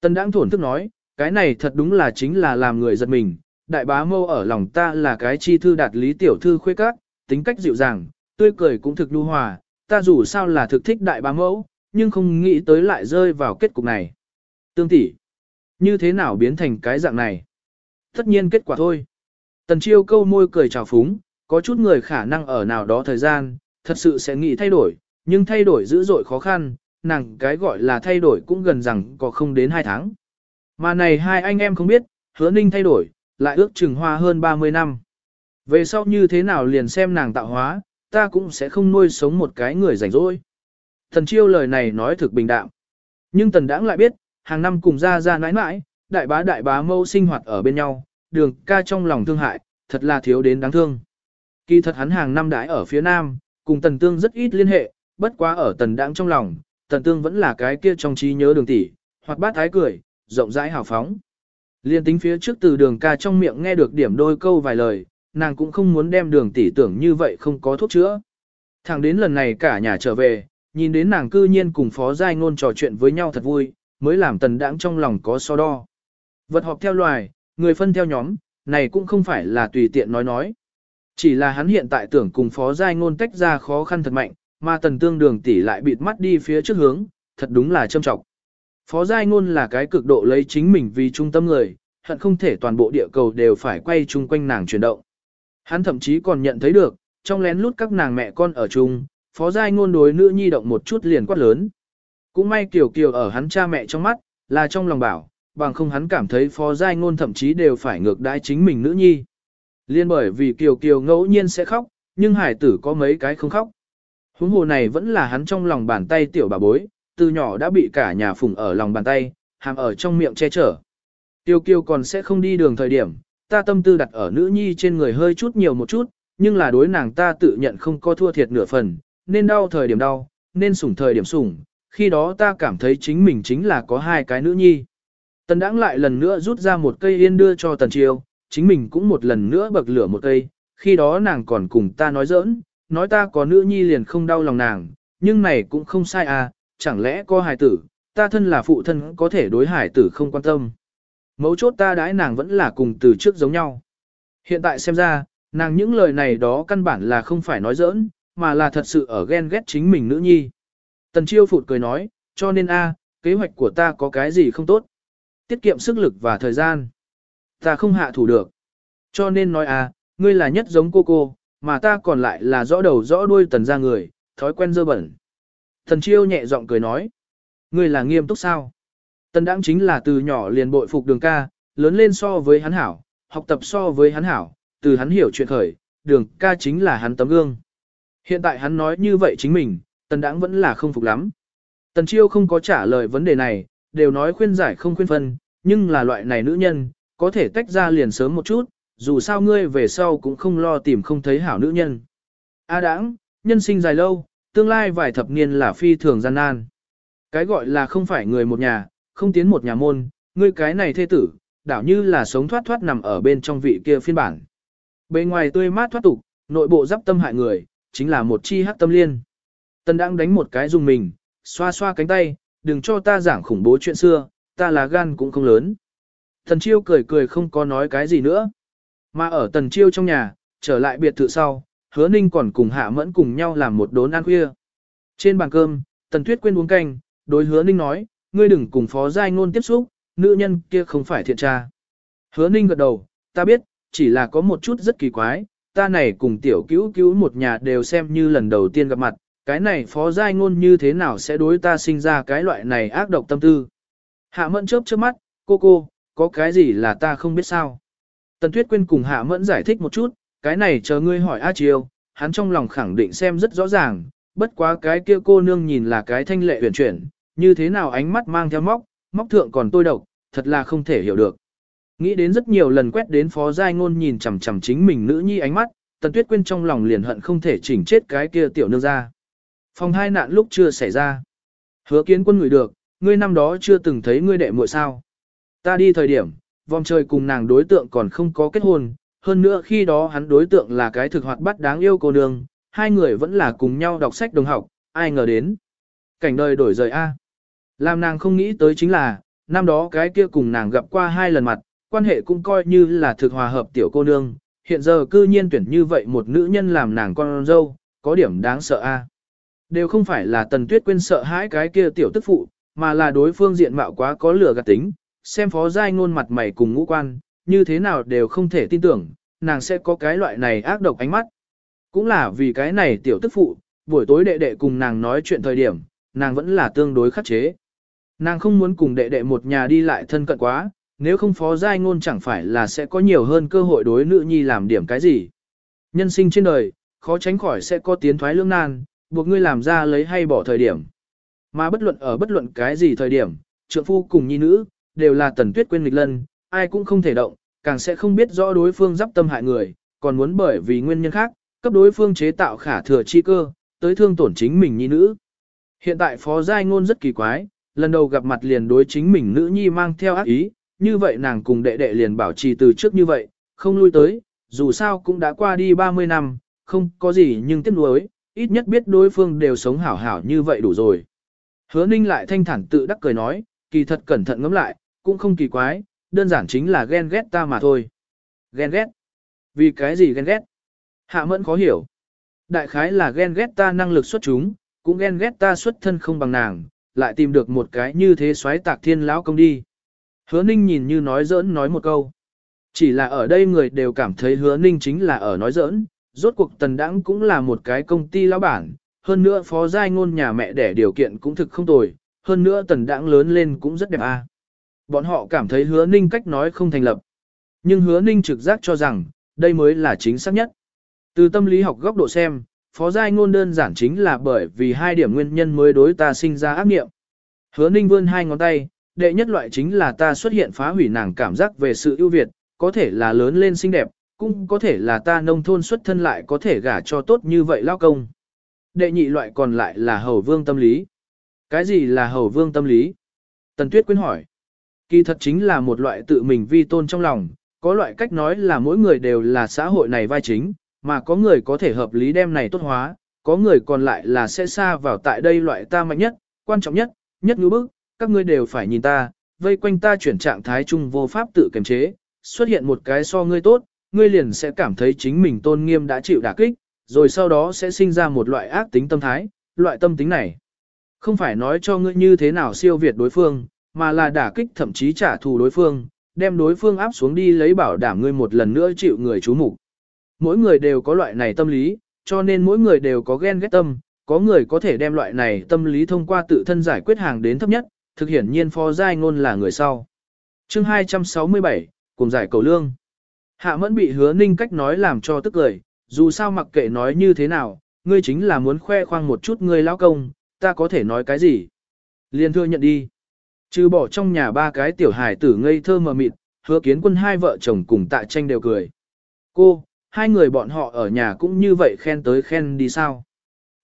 Speaker 1: Tần đãng thổn thức nói, cái này thật đúng là chính là làm người giật mình, đại bá mâu ở lòng ta là cái chi thư đạt lý tiểu thư khuê các, tính cách dịu dàng, tươi cười cũng thực nhu hòa, ta dù sao là thực thích đại bá mẫu, nhưng không nghĩ tới lại rơi vào kết cục này. Tương tỷ, như thế nào biến thành cái dạng này? Tất nhiên kết quả thôi. Tần chiêu câu môi cười chào phúng, có chút người khả năng ở nào đó thời gian, thật sự sẽ nghĩ thay đổi, nhưng thay đổi dữ dội khó khăn, nàng cái gọi là thay đổi cũng gần rằng có không đến 2 tháng. Mà này hai anh em không biết, hứa ninh thay đổi, lại ước chừng hoa hơn 30 năm. Về sau như thế nào liền xem nàng tạo hóa, ta cũng sẽ không nuôi sống một cái người rảnh rỗi. Thần chiêu lời này nói thực bình đạm. Nhưng tần đãng lại biết, hàng năm cùng ra ra nãi nãi, đại bá đại bá mâu sinh hoạt ở bên nhau, đường ca trong lòng thương hại, thật là thiếu đến đáng thương. Kỳ thật hắn hàng năm đãi ở phía nam, cùng tần tương rất ít liên hệ, bất quá ở tần đãng trong lòng, tần tương vẫn là cái kia trong trí nhớ đường tỷ, hoặc bát thái cười, rộng rãi hào phóng. Liên tính phía trước từ đường ca trong miệng nghe được điểm đôi câu vài lời, nàng cũng không muốn đem đường tỷ tưởng như vậy không có thuốc chữa. Thẳng đến lần này cả nhà trở về, nhìn đến nàng cư nhiên cùng phó giai ngôn trò chuyện với nhau thật vui, mới làm tần đãng trong lòng có so đo. Vật họp theo loài, người phân theo nhóm, này cũng không phải là tùy tiện nói nói. Chỉ là hắn hiện tại tưởng cùng phó giai ngôn tách ra khó khăn thật mạnh, mà tần tương đường tỷ lại bịt mắt đi phía trước hướng, thật đúng là châm trọng. Phó giai ngôn là cái cực độ lấy chính mình vì trung tâm người, hận không thể toàn bộ địa cầu đều phải quay chung quanh nàng chuyển động. Hắn thậm chí còn nhận thấy được, trong lén lút các nàng mẹ con ở chung, phó giai ngôn đối nữ nhi động một chút liền quát lớn. Cũng may Kiều Kiều ở hắn cha mẹ trong mắt, là trong lòng bảo, bằng không hắn cảm thấy phó giai ngôn thậm chí đều phải ngược đãi chính mình nữ nhi. Liên bởi vì Kiều Kiều ngẫu nhiên sẽ khóc, nhưng hải tử có mấy cái không khóc. Huống hồ này vẫn là hắn trong lòng bàn tay tiểu bà bối, từ nhỏ đã bị cả nhà phùng ở lòng bàn tay, hàm ở trong miệng che chở. Tiêu kiều còn sẽ không đi đường thời điểm, ta tâm tư đặt ở nữ nhi trên người hơi chút nhiều một chút, nhưng là đối nàng ta tự nhận không có thua thiệt nửa phần, nên đau thời điểm đau, nên sủng thời điểm sủng, khi đó ta cảm thấy chính mình chính là có hai cái nữ nhi. Tần đãng lại lần nữa rút ra một cây yên đưa cho tần chiêu, chính mình cũng một lần nữa bậc lửa một cây, khi đó nàng còn cùng ta nói giỡn, nói ta có nữ nhi liền không đau lòng nàng, nhưng này cũng không sai à, chẳng lẽ có hài tử, ta thân là phụ thân có thể đối hải tử không quan tâm. Mấu chốt ta đãi nàng vẫn là cùng từ trước giống nhau. Hiện tại xem ra, nàng những lời này đó căn bản là không phải nói giỡn, mà là thật sự ở ghen ghét chính mình nữ nhi. Tần chiêu phụt cười nói, cho nên a, kế hoạch của ta có cái gì không tốt. Tiết kiệm sức lực và thời gian. Ta không hạ thủ được. Cho nên nói a, ngươi là nhất giống cô cô, mà ta còn lại là rõ đầu rõ đuôi tần ra người, thói quen dơ bẩn. Tần chiêu nhẹ giọng cười nói, ngươi là nghiêm túc sao? Tần đãng chính là từ nhỏ liền bội phục đường ca, lớn lên so với hắn hảo, học tập so với hắn hảo, từ hắn hiểu chuyện khởi, đường ca chính là hắn tấm gương. Hiện tại hắn nói như vậy chính mình, tần đãng vẫn là không phục lắm. Tần chiêu không có trả lời vấn đề này, đều nói khuyên giải không khuyên phân, nhưng là loại này nữ nhân, có thể tách ra liền sớm một chút, dù sao ngươi về sau cũng không lo tìm không thấy hảo nữ nhân. A đãng, nhân sinh dài lâu, tương lai vài thập niên là phi thường gian nan. Cái gọi là không phải người một nhà, không tiến một nhà môn, ngươi cái này thê tử, đảo như là sống thoát thoát nằm ở bên trong vị kia phiên bản. Bề ngoài tươi mát thoát tục, nội bộ giáp tâm hại người, chính là một chi hắc tâm liên. Tần đang đánh một cái dùng mình, xoa xoa cánh tay, đừng cho ta giảng khủng bố chuyện xưa, ta là gan cũng không lớn. Tần chiêu cười cười không có nói cái gì nữa. Mà ở tần chiêu trong nhà, trở lại biệt thự sau, hứa ninh còn cùng hạ mẫn cùng nhau làm một đốn ăn khuya. Trên bàn cơm, tần tuyết quên uống canh, đối hứa ninh nói, ngươi đừng cùng phó giai ngôn tiếp xúc, nữ nhân kia không phải thiện tra. Hứa ninh gật đầu, ta biết, chỉ là có một chút rất kỳ quái, ta này cùng tiểu cứu cứu một nhà đều xem như lần đầu tiên gặp mặt, cái này phó giai ngôn như thế nào sẽ đối ta sinh ra cái loại này ác độc tâm tư. Hạ mẫn chớp chớp mắt, cô cô, có cái gì là ta không biết sao. Tần Tuyết Quyên cùng Hạ Mẫn giải thích một chút, cái này chờ ngươi hỏi A Chiêu, hắn trong lòng khẳng định xem rất rõ ràng, bất quá cái kia cô nương nhìn là cái thanh lệ huyền chuyển, như thế nào ánh mắt mang theo móc, móc thượng còn tôi độc, thật là không thể hiểu được. Nghĩ đến rất nhiều lần quét đến phó giai ngôn nhìn chằm chằm chính mình nữ nhi ánh mắt, Tần Tuyết Quyên trong lòng liền hận không thể chỉnh chết cái kia tiểu nương ra. Phòng hai nạn lúc chưa xảy ra. Hứa kiến quân người được, ngươi năm đó chưa từng thấy ngươi đệ muội sao. Ta đi thời điểm, vòng trời cùng nàng đối tượng còn không có kết hôn, hơn nữa khi đó hắn đối tượng là cái thực hoạt bắt đáng yêu cô nương, hai người vẫn là cùng nhau đọc sách đồng học, ai ngờ đến. Cảnh đời đổi rời A. Làm nàng không nghĩ tới chính là, năm đó cái kia cùng nàng gặp qua hai lần mặt, quan hệ cũng coi như là thực hòa hợp tiểu cô nương, hiện giờ cư nhiên tuyển như vậy một nữ nhân làm nàng con dâu, có điểm đáng sợ A. Đều không phải là tần tuyết quên sợ hãi cái kia tiểu tức phụ, mà là đối phương diện mạo quá có lửa gạt tính, xem phó giai ngôn mặt mày cùng ngũ quan, như thế nào đều không thể tin tưởng, nàng sẽ có cái loại này ác độc ánh mắt. Cũng là vì cái này tiểu tức phụ, buổi tối đệ đệ cùng nàng nói chuyện thời điểm, nàng vẫn là tương đối khắc chế. Nàng không muốn cùng đệ đệ một nhà đi lại thân cận quá, nếu không phó giai ngôn chẳng phải là sẽ có nhiều hơn cơ hội đối nữ nhi làm điểm cái gì. Nhân sinh trên đời, khó tránh khỏi sẽ có tiến thoái lưỡng nan, buộc ngươi làm ra lấy hay bỏ thời điểm. Mà bất luận ở bất luận cái gì thời điểm, trượng phu cùng nhi nữ, đều là tần tuyết quên nghịch lân, ai cũng không thể động, càng sẽ không biết rõ đối phương giáp tâm hại người, còn muốn bởi vì nguyên nhân khác, cấp đối phương chế tạo khả thừa chi cơ, tới thương tổn chính mình nhi nữ. Hiện tại Phó Giai Ngôn rất kỳ quái, lần đầu gặp mặt liền đối chính mình nữ nhi mang theo ác ý, như vậy nàng cùng đệ đệ liền bảo trì từ trước như vậy, không lui tới, dù sao cũng đã qua đi 30 năm, không có gì nhưng tiếc nuối, ít nhất biết đối phương đều sống hảo hảo như vậy đủ rồi. Hứa ninh lại thanh thản tự đắc cười nói, kỳ thật cẩn thận ngẫm lại, cũng không kỳ quái, đơn giản chính là ghen ghét ta mà thôi. Ghen ghét? Vì cái gì ghen ghét? Hạ mẫn khó hiểu. Đại khái là ghen ghét ta năng lực xuất chúng, cũng ghen ghét ta xuất thân không bằng nàng, lại tìm được một cái như thế xoáy tạc thiên lão công đi. Hứa ninh nhìn như nói giỡn nói một câu. Chỉ là ở đây người đều cảm thấy hứa ninh chính là ở nói giỡn, rốt cuộc tần đãng cũng là một cái công ty lão bản, hơn nữa phó giai ngôn nhà mẹ đẻ điều kiện cũng thực không tồi, hơn nữa tần đãng lớn lên cũng rất đẹp a. Bọn họ cảm thấy hứa ninh cách nói không thành lập. Nhưng hứa ninh trực giác cho rằng, đây mới là chính xác nhất. Từ tâm lý học góc độ xem, phó giai ngôn đơn giản chính là bởi vì hai điểm nguyên nhân mới đối ta sinh ra ác nghiệm. Hứa ninh vươn hai ngón tay, đệ nhất loại chính là ta xuất hiện phá hủy nàng cảm giác về sự ưu việt, có thể là lớn lên xinh đẹp, cũng có thể là ta nông thôn xuất thân lại có thể gả cho tốt như vậy lao công. Đệ nhị loại còn lại là hầu vương tâm lý. Cái gì là hầu vương tâm lý? Tần Tuyết quyến hỏi. Kỳ thật chính là một loại tự mình vi tôn trong lòng, có loại cách nói là mỗi người đều là xã hội này vai chính, mà có người có thể hợp lý đem này tốt hóa, có người còn lại là sẽ xa vào tại đây loại ta mạnh nhất, quan trọng nhất, nhất ngữ bức, các ngươi đều phải nhìn ta, vây quanh ta chuyển trạng thái chung vô pháp tự kiềm chế, xuất hiện một cái so ngươi tốt, ngươi liền sẽ cảm thấy chính mình tôn nghiêm đã chịu đả kích, rồi sau đó sẽ sinh ra một loại ác tính tâm thái, loại tâm tính này. Không phải nói cho ngươi như thế nào siêu việt đối phương, mà là đả kích thậm chí trả thù đối phương, đem đối phương áp xuống đi lấy bảo đảm ngươi một lần nữa chịu người chú mục. Mỗi người đều có loại này tâm lý, cho nên mỗi người đều có ghen ghét tâm, có người có thể đem loại này tâm lý thông qua tự thân giải quyết hàng đến thấp nhất, thực hiện nhiên phó giai ngôn là người sau. Chương 267, cùng giải cầu lương. Hạ mẫn bị hứa ninh cách nói làm cho tức cười, dù sao mặc kệ nói như thế nào, ngươi chính là muốn khoe khoang một chút ngươi lão công, ta có thể nói cái gì. Liên thưa nhận đi. Trừ bỏ trong nhà ba cái tiểu hải tử ngây thơ mờ mịt, hứa kiến quân hai vợ chồng cùng tạ tranh đều cười. Cô, hai người bọn họ ở nhà cũng như vậy khen tới khen đi sao.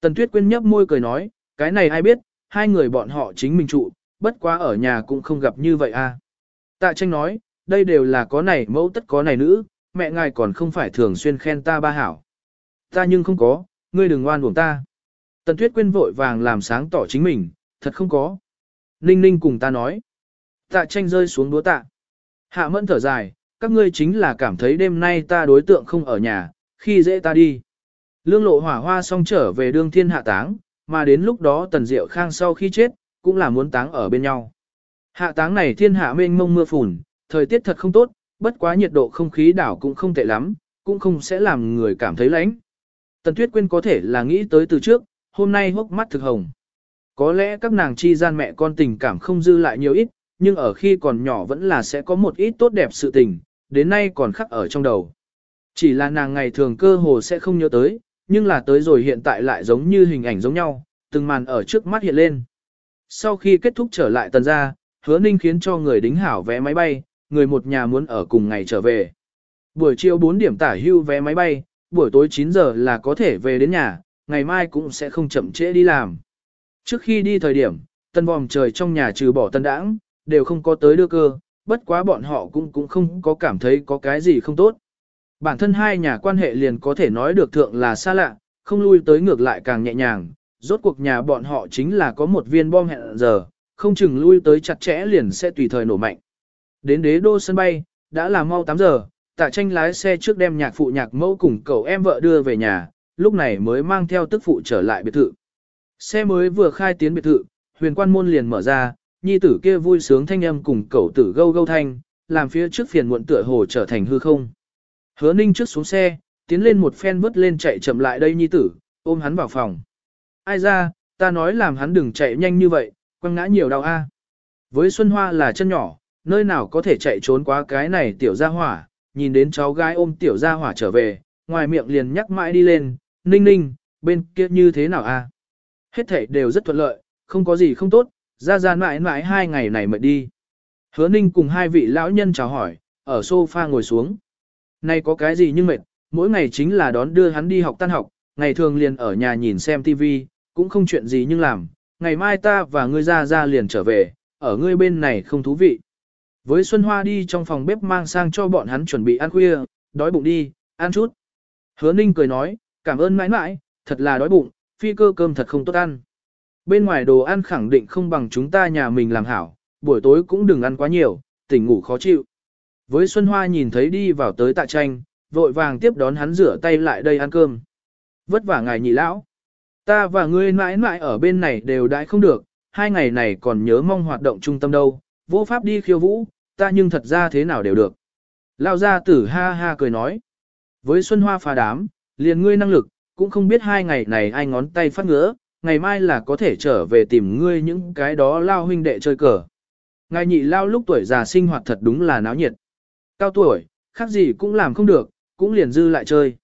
Speaker 1: Tần Tuyết Quyên nhấp môi cười nói, cái này ai biết, hai người bọn họ chính mình trụ, bất quá ở nhà cũng không gặp như vậy à. Tạ tranh nói, đây đều là có này mẫu tất có này nữ, mẹ ngài còn không phải thường xuyên khen ta ba hảo. Ta nhưng không có, ngươi đừng ngoan uổng ta. Tần Tuyết Quyên vội vàng làm sáng tỏ chính mình, thật không có. Ninh ninh cùng ta nói. Tạ tranh rơi xuống đúa tạ. Hạ mẫn thở dài, các ngươi chính là cảm thấy đêm nay ta đối tượng không ở nhà, khi dễ ta đi. Lương lộ hỏa hoa xong trở về đương thiên hạ táng, mà đến lúc đó tần diệu khang sau khi chết, cũng là muốn táng ở bên nhau. Hạ táng này thiên hạ mênh mông mưa phùn, thời tiết thật không tốt, bất quá nhiệt độ không khí đảo cũng không tệ lắm, cũng không sẽ làm người cảm thấy lạnh. Tần Tuyết Quyên có thể là nghĩ tới từ trước, hôm nay hốc mắt thực hồng. Có lẽ các nàng chi gian mẹ con tình cảm không dư lại nhiều ít, nhưng ở khi còn nhỏ vẫn là sẽ có một ít tốt đẹp sự tình, đến nay còn khắc ở trong đầu. Chỉ là nàng ngày thường cơ hồ sẽ không nhớ tới, nhưng là tới rồi hiện tại lại giống như hình ảnh giống nhau, từng màn ở trước mắt hiện lên. Sau khi kết thúc trở lại tần gia, hứa ninh khiến cho người đính hảo vé máy bay, người một nhà muốn ở cùng ngày trở về. Buổi chiều 4 điểm tả hưu vé máy bay, buổi tối 9 giờ là có thể về đến nhà, ngày mai cũng sẽ không chậm trễ đi làm. Trước khi đi thời điểm, tân vòm trời trong nhà trừ bỏ tân đãng, đều không có tới đưa cơ, bất quá bọn họ cũng cũng không có cảm thấy có cái gì không tốt. Bản thân hai nhà quan hệ liền có thể nói được thượng là xa lạ, không lui tới ngược lại càng nhẹ nhàng, rốt cuộc nhà bọn họ chính là có một viên bom hẹn giờ, không chừng lui tới chặt chẽ liền sẽ tùy thời nổ mạnh. Đến đế đô sân bay, đã là mau 8 giờ, tạ tranh lái xe trước đem nhạc phụ nhạc mẫu cùng cậu em vợ đưa về nhà, lúc này mới mang theo tức phụ trở lại biệt thự. Xe mới vừa khai tiến biệt thự, huyền quan môn liền mở ra, nhi tử kia vui sướng thanh âm cùng cậu tử gâu gâu thanh, làm phía trước phiền muộn tựa hồ trở thành hư không. Hứa ninh trước xuống xe, tiến lên một phen vứt lên chạy chậm lại đây nhi tử, ôm hắn vào phòng. Ai ra, ta nói làm hắn đừng chạy nhanh như vậy, quăng ngã nhiều đau a. Với Xuân Hoa là chân nhỏ, nơi nào có thể chạy trốn quá cái này tiểu gia hỏa, nhìn đến cháu gái ôm tiểu gia hỏa trở về, ngoài miệng liền nhắc mãi đi lên, ninh ninh, bên kia như thế nào a? Hết thảy đều rất thuận lợi, không có gì không tốt, ra ra mãi mãi hai ngày này mệt đi. Hứa ninh cùng hai vị lão nhân chào hỏi, ở sofa ngồi xuống. Nay có cái gì nhưng mệt, mỗi ngày chính là đón đưa hắn đi học tan học, ngày thường liền ở nhà nhìn xem TV, cũng không chuyện gì nhưng làm, ngày mai ta và ngươi ra ra liền trở về, ở ngươi bên này không thú vị. Với Xuân Hoa đi trong phòng bếp mang sang cho bọn hắn chuẩn bị ăn khuya, đói bụng đi, ăn chút. Hứa Ninh cười nói, cảm ơn mãi mãi, thật là đói bụng, phi cơ cơm thật không tốt ăn. Bên ngoài đồ ăn khẳng định không bằng chúng ta nhà mình làm hảo, buổi tối cũng đừng ăn quá nhiều, tỉnh ngủ khó chịu. Với Xuân Hoa nhìn thấy đi vào tới tạ tranh, vội vàng tiếp đón hắn rửa tay lại đây ăn cơm. Vất vả ngài nhị lão. Ta và ngươi mãi mãi ở bên này đều đãi không được, hai ngày này còn nhớ mong hoạt động trung tâm đâu, vô pháp đi khiêu vũ, ta nhưng thật ra thế nào đều được. Lao gia tử ha ha cười nói. Với Xuân Hoa phá đám, liền ngươi năng lực, cũng không biết hai ngày này ai ngón tay phát ngứa, ngày mai là có thể trở về tìm ngươi những cái đó lao huynh đệ chơi cờ. Ngài nhị lao lúc tuổi già sinh hoạt thật đúng là náo nhiệt. Cao tuổi, khác gì cũng làm không được, cũng liền dư lại chơi.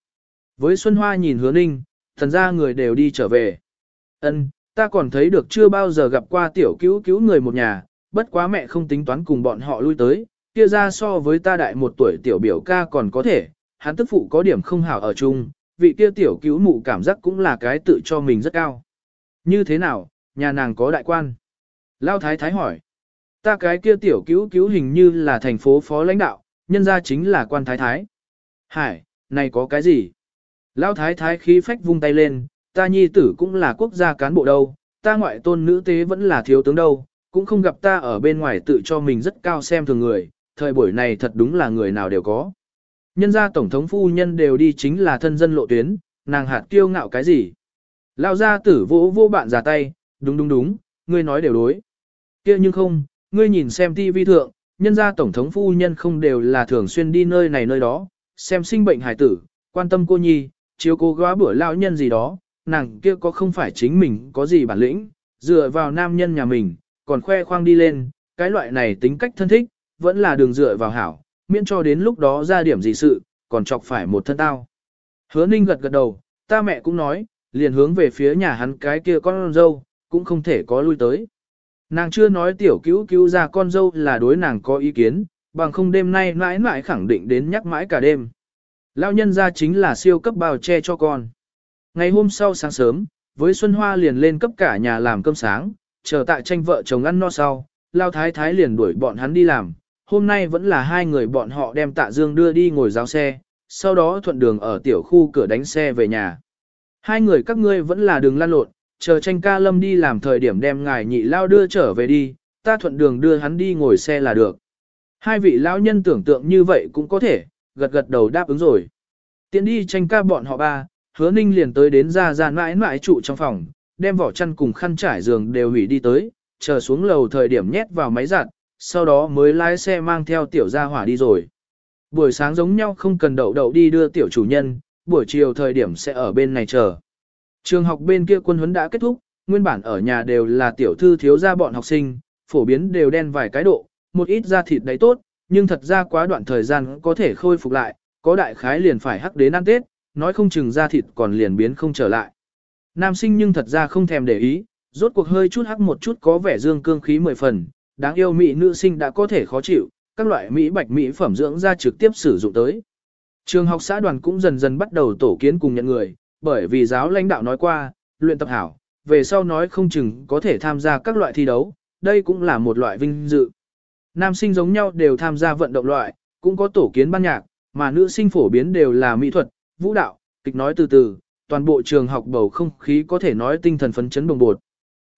Speaker 1: Với Xuân Hoa nhìn hứa ninh, thần ra người đều đi trở về. Ân, ta còn thấy được chưa bao giờ gặp qua tiểu cứu cứu người một nhà, bất quá mẹ không tính toán cùng bọn họ lui tới, kia ra so với ta đại một tuổi tiểu biểu ca còn có thể, hắn tức phụ có điểm không hảo ở chung, vị kia tiểu cứu mụ cảm giác cũng là cái tự cho mình rất cao. Như thế nào, nhà nàng có đại quan? Lao Thái Thái hỏi. Ta cái kia tiểu cứu cứu hình như là thành phố phó lãnh đạo, nhân ra chính là quan Thái Thái. Hải, này có cái gì? Lao Thái Thái khí phách vung tay lên, ta nhi tử cũng là quốc gia cán bộ đâu, ta ngoại tôn nữ tế vẫn là thiếu tướng đâu, cũng không gặp ta ở bên ngoài tự cho mình rất cao xem thường người, thời buổi này thật đúng là người nào đều có. Nhân gia tổng thống phu nhân đều đi chính là thân dân lộ tuyến, nàng hạt kiêu ngạo cái gì. Lao gia tử vỗ vô bạn già tay, đúng đúng đúng, ngươi nói đều đối. kia nhưng không, ngươi nhìn xem TV thượng, nhân gia tổng thống phu nhân không đều là thường xuyên đi nơi này nơi đó, xem sinh bệnh hải tử, quan tâm cô nhi, chiếu cố góa bữa lao nhân gì đó, nàng kia có không phải chính mình có gì bản lĩnh, dựa vào nam nhân nhà mình, còn khoe khoang đi lên, cái loại này tính cách thân thích, vẫn là đường dựa vào hảo, miễn cho đến lúc đó ra điểm gì sự, còn chọc phải một thân tao. Hứa ninh gật gật đầu, ta mẹ cũng nói, liền hướng về phía nhà hắn cái kia con dâu, cũng không thể có lui tới. Nàng chưa nói tiểu cứu cứu ra con dâu là đối nàng có ý kiến, bằng không đêm nay mãi mãi khẳng định đến nhắc mãi cả đêm. Lao nhân ra chính là siêu cấp bào che cho con. Ngày hôm sau sáng sớm, với Xuân Hoa liền lên cấp cả nhà làm cơm sáng, chờ tại tranh vợ chồng ăn no sau, Lao Thái Thái liền đuổi bọn hắn đi làm. Hôm nay vẫn là hai người bọn họ đem tạ dương đưa đi ngồi giáo xe, sau đó thuận đường ở tiểu khu cửa đánh xe về nhà. Hai người các ngươi vẫn là đường lan lộn, chờ tranh ca lâm đi làm thời điểm đem ngài nhị lao đưa trở về đi, ta thuận đường đưa hắn đi ngồi xe là được. Hai vị lão nhân tưởng tượng như vậy cũng có thể, gật gật đầu đáp ứng rồi. Tiến đi tranh ca bọn họ ba, hứa ninh liền tới đến ra ra mãi mãi trụ trong phòng, đem vỏ chăn cùng khăn trải giường đều hủy đi tới, chờ xuống lầu thời điểm nhét vào máy giặt, sau đó mới lái xe mang theo tiểu gia hỏa đi rồi. Buổi sáng giống nhau không cần đậu đậu đi đưa tiểu chủ nhân, buổi chiều thời điểm sẽ ở bên này chờ. Trường học bên kia quân huấn đã kết thúc, nguyên bản ở nhà đều là tiểu thư thiếu gia bọn học sinh, phổ biến đều đen vài cái độ, một ít da thịt đấy tốt, nhưng thật ra quá đoạn thời gian có thể khôi phục lại, có đại khái liền phải hắc đến ăn Tết, nói không chừng da thịt còn liền biến không trở lại. Nam sinh nhưng thật ra không thèm để ý, rốt cuộc hơi chút hắc một chút có vẻ dương cương khí mười phần, đáng yêu mỹ nữ sinh đã có thể khó chịu, các loại mỹ bạch mỹ phẩm dưỡng da trực tiếp sử dụng tới. Trường học xã đoàn cũng dần dần bắt đầu tổ kiến cùng nhận người, bởi vì giáo lãnh đạo nói qua, luyện tập hảo, về sau nói không chừng có thể tham gia các loại thi đấu, đây cũng là một loại vinh dự. Nam sinh giống nhau đều tham gia vận động loại, cũng có tổ kiến ban nhạc, mà nữ sinh phổ biến đều là mỹ thuật, vũ đạo, kịch nói từ từ, toàn bộ trường học bầu không khí có thể nói tinh thần phấn chấn bồng bột.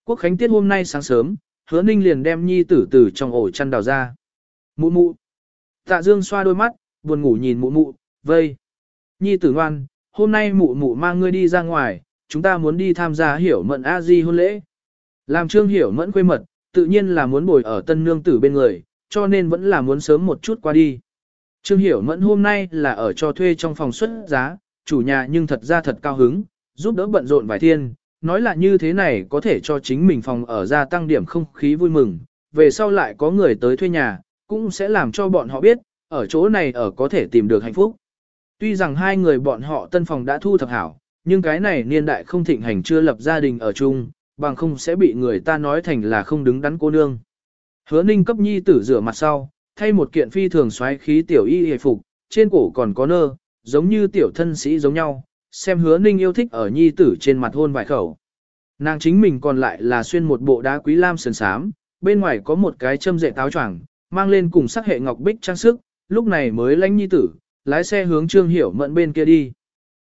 Speaker 1: Quốc khánh tiết hôm nay sáng sớm, hứa ninh liền đem nhi tử tử trong ổ chăn đào ra. Mụ mụ. Tạ dương xoa đôi mắt, buồn ngủ nhìn mụ mụ, vây. Nhi tử ngoan, hôm nay mụ mụ mang ngươi đi ra ngoài, chúng ta muốn đi tham gia hiểu mận a di hôn lễ. Làm trương hiểu mẫn quê mật, tự nhiên là muốn bồi ở tân nương tử bên người, cho nên vẫn là muốn sớm một chút qua đi. Trương hiểu mẫn hôm nay là ở cho thuê trong phòng xuất giá, chủ nhà nhưng thật ra thật cao hứng, giúp đỡ bận rộn vài thiên, nói là như thế này có thể cho chính mình phòng ở gia tăng điểm không khí vui mừng, về sau lại có người tới thuê nhà, cũng sẽ làm cho bọn họ biết, ở chỗ này ở có thể tìm được hạnh phúc. Tuy rằng hai người bọn họ tân phòng đã thu thập hảo, nhưng cái này niên đại không thịnh hành chưa lập gia đình ở chung, bằng không sẽ bị người ta nói thành là không đứng đắn cô nương. Hứa ninh cấp nhi tử rửa mặt sau, thay một kiện phi thường xoáy khí tiểu y hề phục, trên cổ còn có nơ, giống như tiểu thân sĩ giống nhau, xem hứa ninh yêu thích ở nhi tử trên mặt hôn vài khẩu. Nàng chính mình còn lại là xuyên một bộ đá quý lam sườn sám, bên ngoài có một cái châm dệ táo choàng, mang lên cùng sắc hệ ngọc bích trang sức, lúc này mới lánh nhi tử, lái xe hướng Trương Hiểu Mẫn bên kia đi.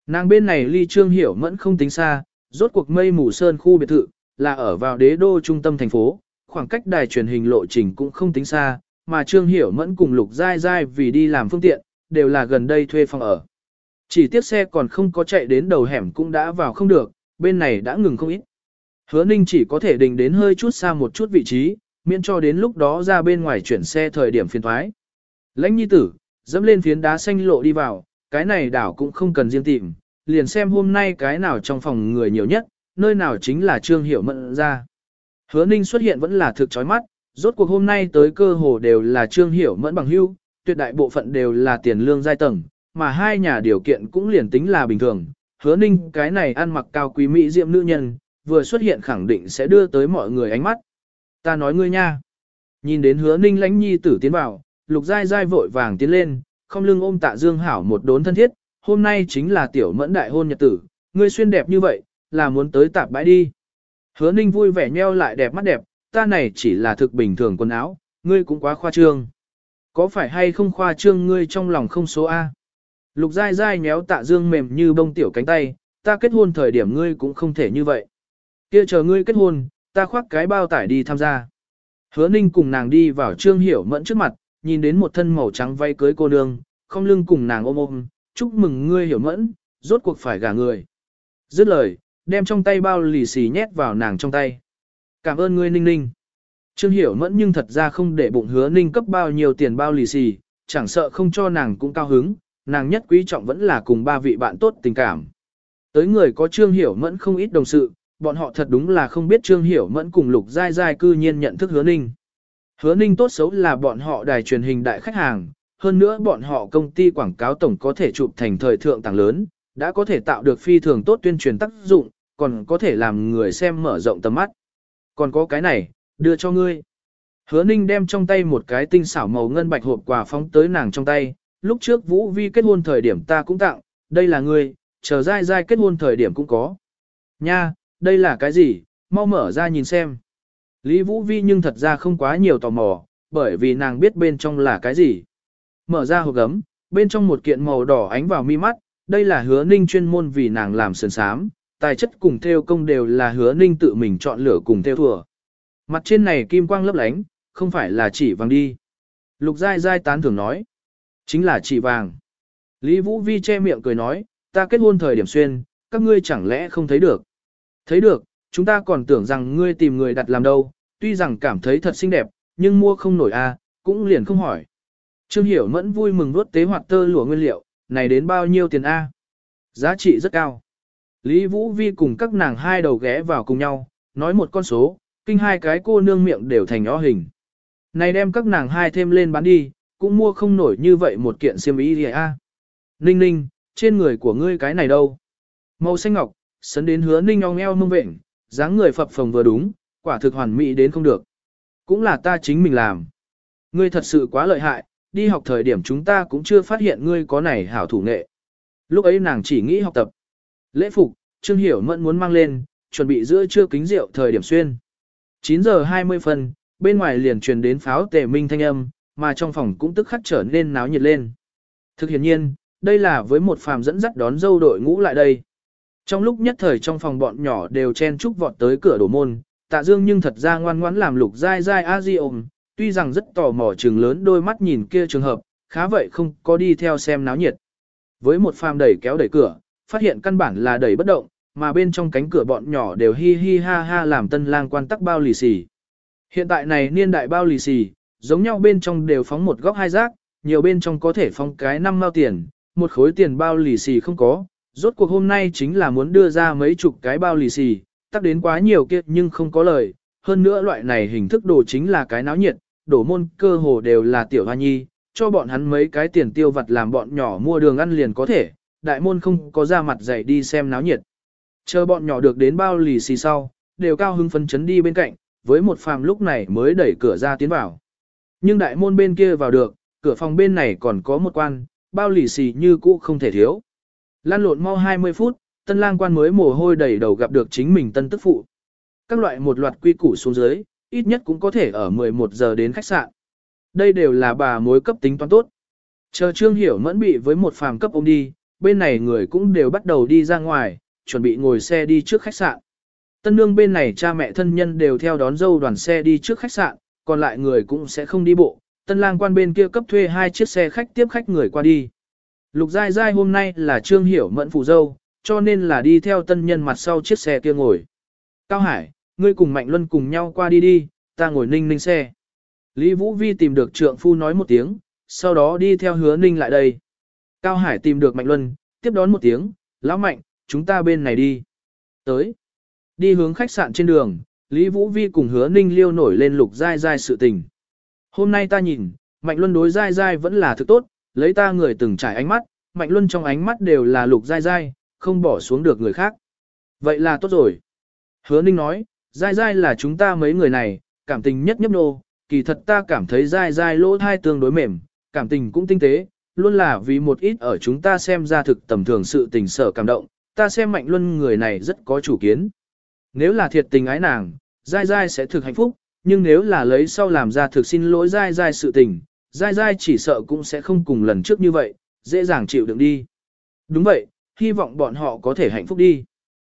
Speaker 1: Nàng bên này ly Trương Hiểu Mẫn không tính xa, rốt cuộc mây mù sơn khu biệt thự, là ở vào đế đô trung tâm thành phố, khoảng cách đài truyền hình lộ trình cũng không tính xa, mà Trương Hiểu Mẫn cùng Lục Giai Giai vì đi làm phương tiện, đều là gần đây thuê phòng ở. Chỉ tiếc xe còn không có chạy đến đầu hẻm cũng đã vào không được, bên này đã ngừng không ít. Hứa Ninh chỉ có thể đình đến hơi chút xa một chút vị trí, miễn cho đến lúc đó ra bên ngoài chuyển xe thời điểm phiền thoái. Lãnh nhi tử, dẫm lên phiến đá xanh lộ đi vào, cái này đảo cũng không cần riêng tìm, liền xem hôm nay cái nào trong phòng người nhiều nhất, nơi nào chính là Trương Hiểu Mẫn ra. Hứa Ninh xuất hiện vẫn là thực chói mắt, rốt cuộc hôm nay tới cơ hồ đều là Trương Hiểu Mẫn bằng hưu, tuyệt đại bộ phận đều là tiền lương giai tầng, mà hai nhà điều kiện cũng liền tính là bình thường. Hứa Ninh cái này ăn mặc cao quý mỹ diệm nữ nhân, vừa xuất hiện khẳng định sẽ đưa tới mọi người ánh mắt. Ta nói ngươi nha. Nhìn đến hứa Ninh lãnh nhi tử tiến vào, lục dai dai vội vàng tiến lên, không lưng ôm tạ dương hảo một đốn thân thiết, hôm nay chính là tiểu mẫn đại hôn nhật tử, ngươi xuyên đẹp như vậy, là muốn tới tạp bãi đi. Hứa ninh vui vẻ nheo lại đẹp mắt đẹp, ta này chỉ là thực bình thường quần áo, ngươi cũng quá khoa trương. Có phải hay không khoa trương ngươi trong lòng không số A? Lục dai dai nhéo tạ dương mềm như bông tiểu cánh tay, ta kết hôn thời điểm ngươi cũng không thể như vậy. kia chờ ngươi kết hôn, ta khoác cái bao tải đi tham gia. Hứa ninh cùng nàng đi vào trương hiểu mẫn trước mặt, nhìn đến một thân màu trắng vay cưới cô nương, không lưng cùng nàng ôm ôm, chúc mừng ngươi hiểu mẫn, rốt cuộc phải gả người. Dứt lời, đem trong tay bao lì xì nhét vào nàng trong tay. Cảm ơn ngươi ninh ninh. Trương hiểu mẫn nhưng thật ra không để bụng hứa ninh cấp bao nhiêu tiền bao lì xì, chẳng sợ không cho nàng cũng cao hứng, nàng nhất quý trọng vẫn là cùng ba vị bạn tốt tình cảm. Tới người có trương hiểu mẫn không ít đồng sự, bọn họ thật đúng là không biết trương hiểu mẫn cùng lục dai dai cư nhiên nhận thức hứa ninh. Hứa ninh tốt xấu là bọn họ đài truyền hình đại khách hàng, hơn nữa bọn họ công ty quảng cáo tổng có thể chụp thành thời thượng tàng lớn, đã có thể tạo được phi thường tốt tuyên truyền tác dụng, còn có thể làm người xem mở rộng tầm mắt. Còn có cái này, đưa cho ngươi. Hứa ninh đem trong tay một cái tinh xảo màu ngân bạch hộp quà phóng tới nàng trong tay, lúc trước Vũ Vi kết hôn thời điểm ta cũng tặng, đây là ngươi, chờ dai dai kết hôn thời điểm cũng có. Nha, đây là cái gì, mau mở ra nhìn xem. Lý Vũ Vi nhưng thật ra không quá nhiều tò mò, bởi vì nàng biết bên trong là cái gì. Mở ra hộp gấm, bên trong một kiện màu đỏ ánh vào mi mắt, đây là hứa ninh chuyên môn vì nàng làm sườn sám, tài chất cùng theo công đều là hứa ninh tự mình chọn lựa cùng theo thừa. Mặt trên này kim quang lấp lánh, không phải là chỉ vàng đi. Lục dai dai tán thường nói, chính là chỉ vàng. Lý Vũ Vi che miệng cười nói, ta kết hôn thời điểm xuyên, các ngươi chẳng lẽ không thấy được. Thấy được, chúng ta còn tưởng rằng ngươi tìm người đặt làm đâu, tuy rằng cảm thấy thật xinh đẹp, nhưng mua không nổi a, cũng liền không hỏi. Trương Hiểu Mẫn vui mừng nuốt tế hoạt tơ lụa nguyên liệu, này đến bao nhiêu tiền a? Giá trị rất cao. Lý Vũ Vi cùng các nàng hai đầu ghé vào cùng nhau, nói một con số, kinh hai cái cô nương miệng đều thành o hình. Này đem các nàng hai thêm lên bán đi, cũng mua không nổi như vậy một kiện xiêm y a. Ninh ninh, trên người của ngươi cái này đâu? Màu xanh ngọc, sấn đến hứa ninh ong eo mông vệnh, dáng người phập phồng vừa đúng, quả thực hoàn mỹ đến không được. Cũng là ta chính mình làm. Ngươi thật sự quá lợi hại, đi học thời điểm chúng ta cũng chưa phát hiện ngươi có này hảo thủ nghệ. Lúc ấy nàng chỉ nghĩ học tập. Lễ phục, Trương Hiểu Mẫn muốn mang lên, chuẩn bị giữa trưa kính rượu thời điểm xuyên. 9 giờ 20 phân, bên ngoài liền truyền đến pháo tề minh thanh âm, mà trong phòng cũng tức khắc trở nên náo nhiệt lên. Thực hiện nhiên, đây là với một phàm dẫn dắt đón dâu đội ngũ lại đây. Trong lúc nhất thời trong phòng bọn nhỏ đều chen chúc vọt tới cửa đổ môn, tạ dương nhưng thật ra ngoan ngoãn làm lục dai dai a di ôm, tuy rằng rất tò mò trừng lớn đôi mắt nhìn kia trường hợp, khá vậy không có đi theo xem náo nhiệt. Với một phàm đẩy kéo đẩy cửa, phát hiện căn bản là đẩy bất động, mà bên trong cánh cửa bọn nhỏ đều hi hi ha ha làm tân lang quan tắc bao lì xì. Hiện tại này niên đại bao lì xì, giống nhau bên trong đều phóng một góc hai rác, nhiều bên trong có thể phóng cái năm mao tiền, một khối tiền bao lì xì không có. Rốt cuộc hôm nay chính là muốn đưa ra mấy chục cái bao lì xì, tắc đến quá nhiều kia nhưng không có lời. Hơn nữa loại này hình thức đồ chính là cái náo nhiệt, đổ môn cơ hồ đều là tiểu hoa nhi, cho bọn hắn mấy cái tiền tiêu vặt làm bọn nhỏ mua đường ăn liền có thể, đại môn không có ra mặt dậy đi xem náo nhiệt. Chờ bọn nhỏ được đến bao lì xì sau, đều cao hưng phấn chấn đi bên cạnh, với một phàm lúc này mới đẩy cửa ra tiến vào. Nhưng đại môn bên kia vào được, cửa phòng bên này còn có một quan, bao lì xì như cũ không thể thiếu. Lan lộn mau 20 phút, tân lang quan mới mồ hôi đầy đầu gặp được chính mình tân tức phụ. Các loại một loạt quy củ xuống dưới, ít nhất cũng có thể ở 11 giờ đến khách sạn. Đây đều là bà mối cấp tính toán tốt. Chờ Trương Hiểu mẫn bị với một phàm cấp ông đi, bên này người cũng đều bắt đầu đi ra ngoài, chuẩn bị ngồi xe đi trước khách sạn. Tân nương bên này cha mẹ thân nhân đều theo đón dâu đoàn xe đi trước khách sạn, còn lại người cũng sẽ không đi bộ. Tân lang quan bên kia cấp thuê hai chiếc xe khách tiếp khách người qua đi. Lục Giai Giai hôm nay là Trương Hiểu mẫn phụ dâu, cho nên là đi theo tân nhân mặt sau chiếc xe kia ngồi. Cao Hải, ngươi cùng Mạnh Luân cùng nhau qua đi đi, ta ngồi ninh ninh xe. Lý Vũ Vi tìm được trượng phu nói một tiếng, sau đó đi theo hứa ninh lại đây. Cao Hải tìm được Mạnh Luân, tiếp đón một tiếng, lão Mạnh, chúng ta bên này đi. Tới. Đi hướng khách sạn trên đường, Lý Vũ Vi cùng hứa ninh liêu nổi lên lục dai dai sự tình. Hôm nay ta nhìn, Mạnh Luân đối dai dai vẫn là thực tốt, lấy ta người từng trải ánh mắt, Mạnh Luân trong ánh mắt đều là lục dai dai, không bỏ xuống được người khác. Vậy là tốt rồi. Hứa ninh nói, dai dai là chúng ta mấy người này, cảm tình nhất nhấp nô, kỳ thật ta cảm thấy dai dai lỗ thai tương đối mềm, cảm tình cũng tinh tế, luôn là vì một ít ở chúng ta xem ra thực tầm thường sự tình sở cảm động, ta xem mạnh luân người này rất có chủ kiến. Nếu là thiệt tình ái nàng, dai dai sẽ thực hạnh phúc, nhưng nếu là lấy sau làm ra thực xin lỗi dai dai sự tình, dai dai chỉ sợ cũng sẽ không cùng lần trước như vậy, dễ dàng chịu đựng đi. Đúng vậy, hy vọng bọn họ có thể hạnh phúc đi.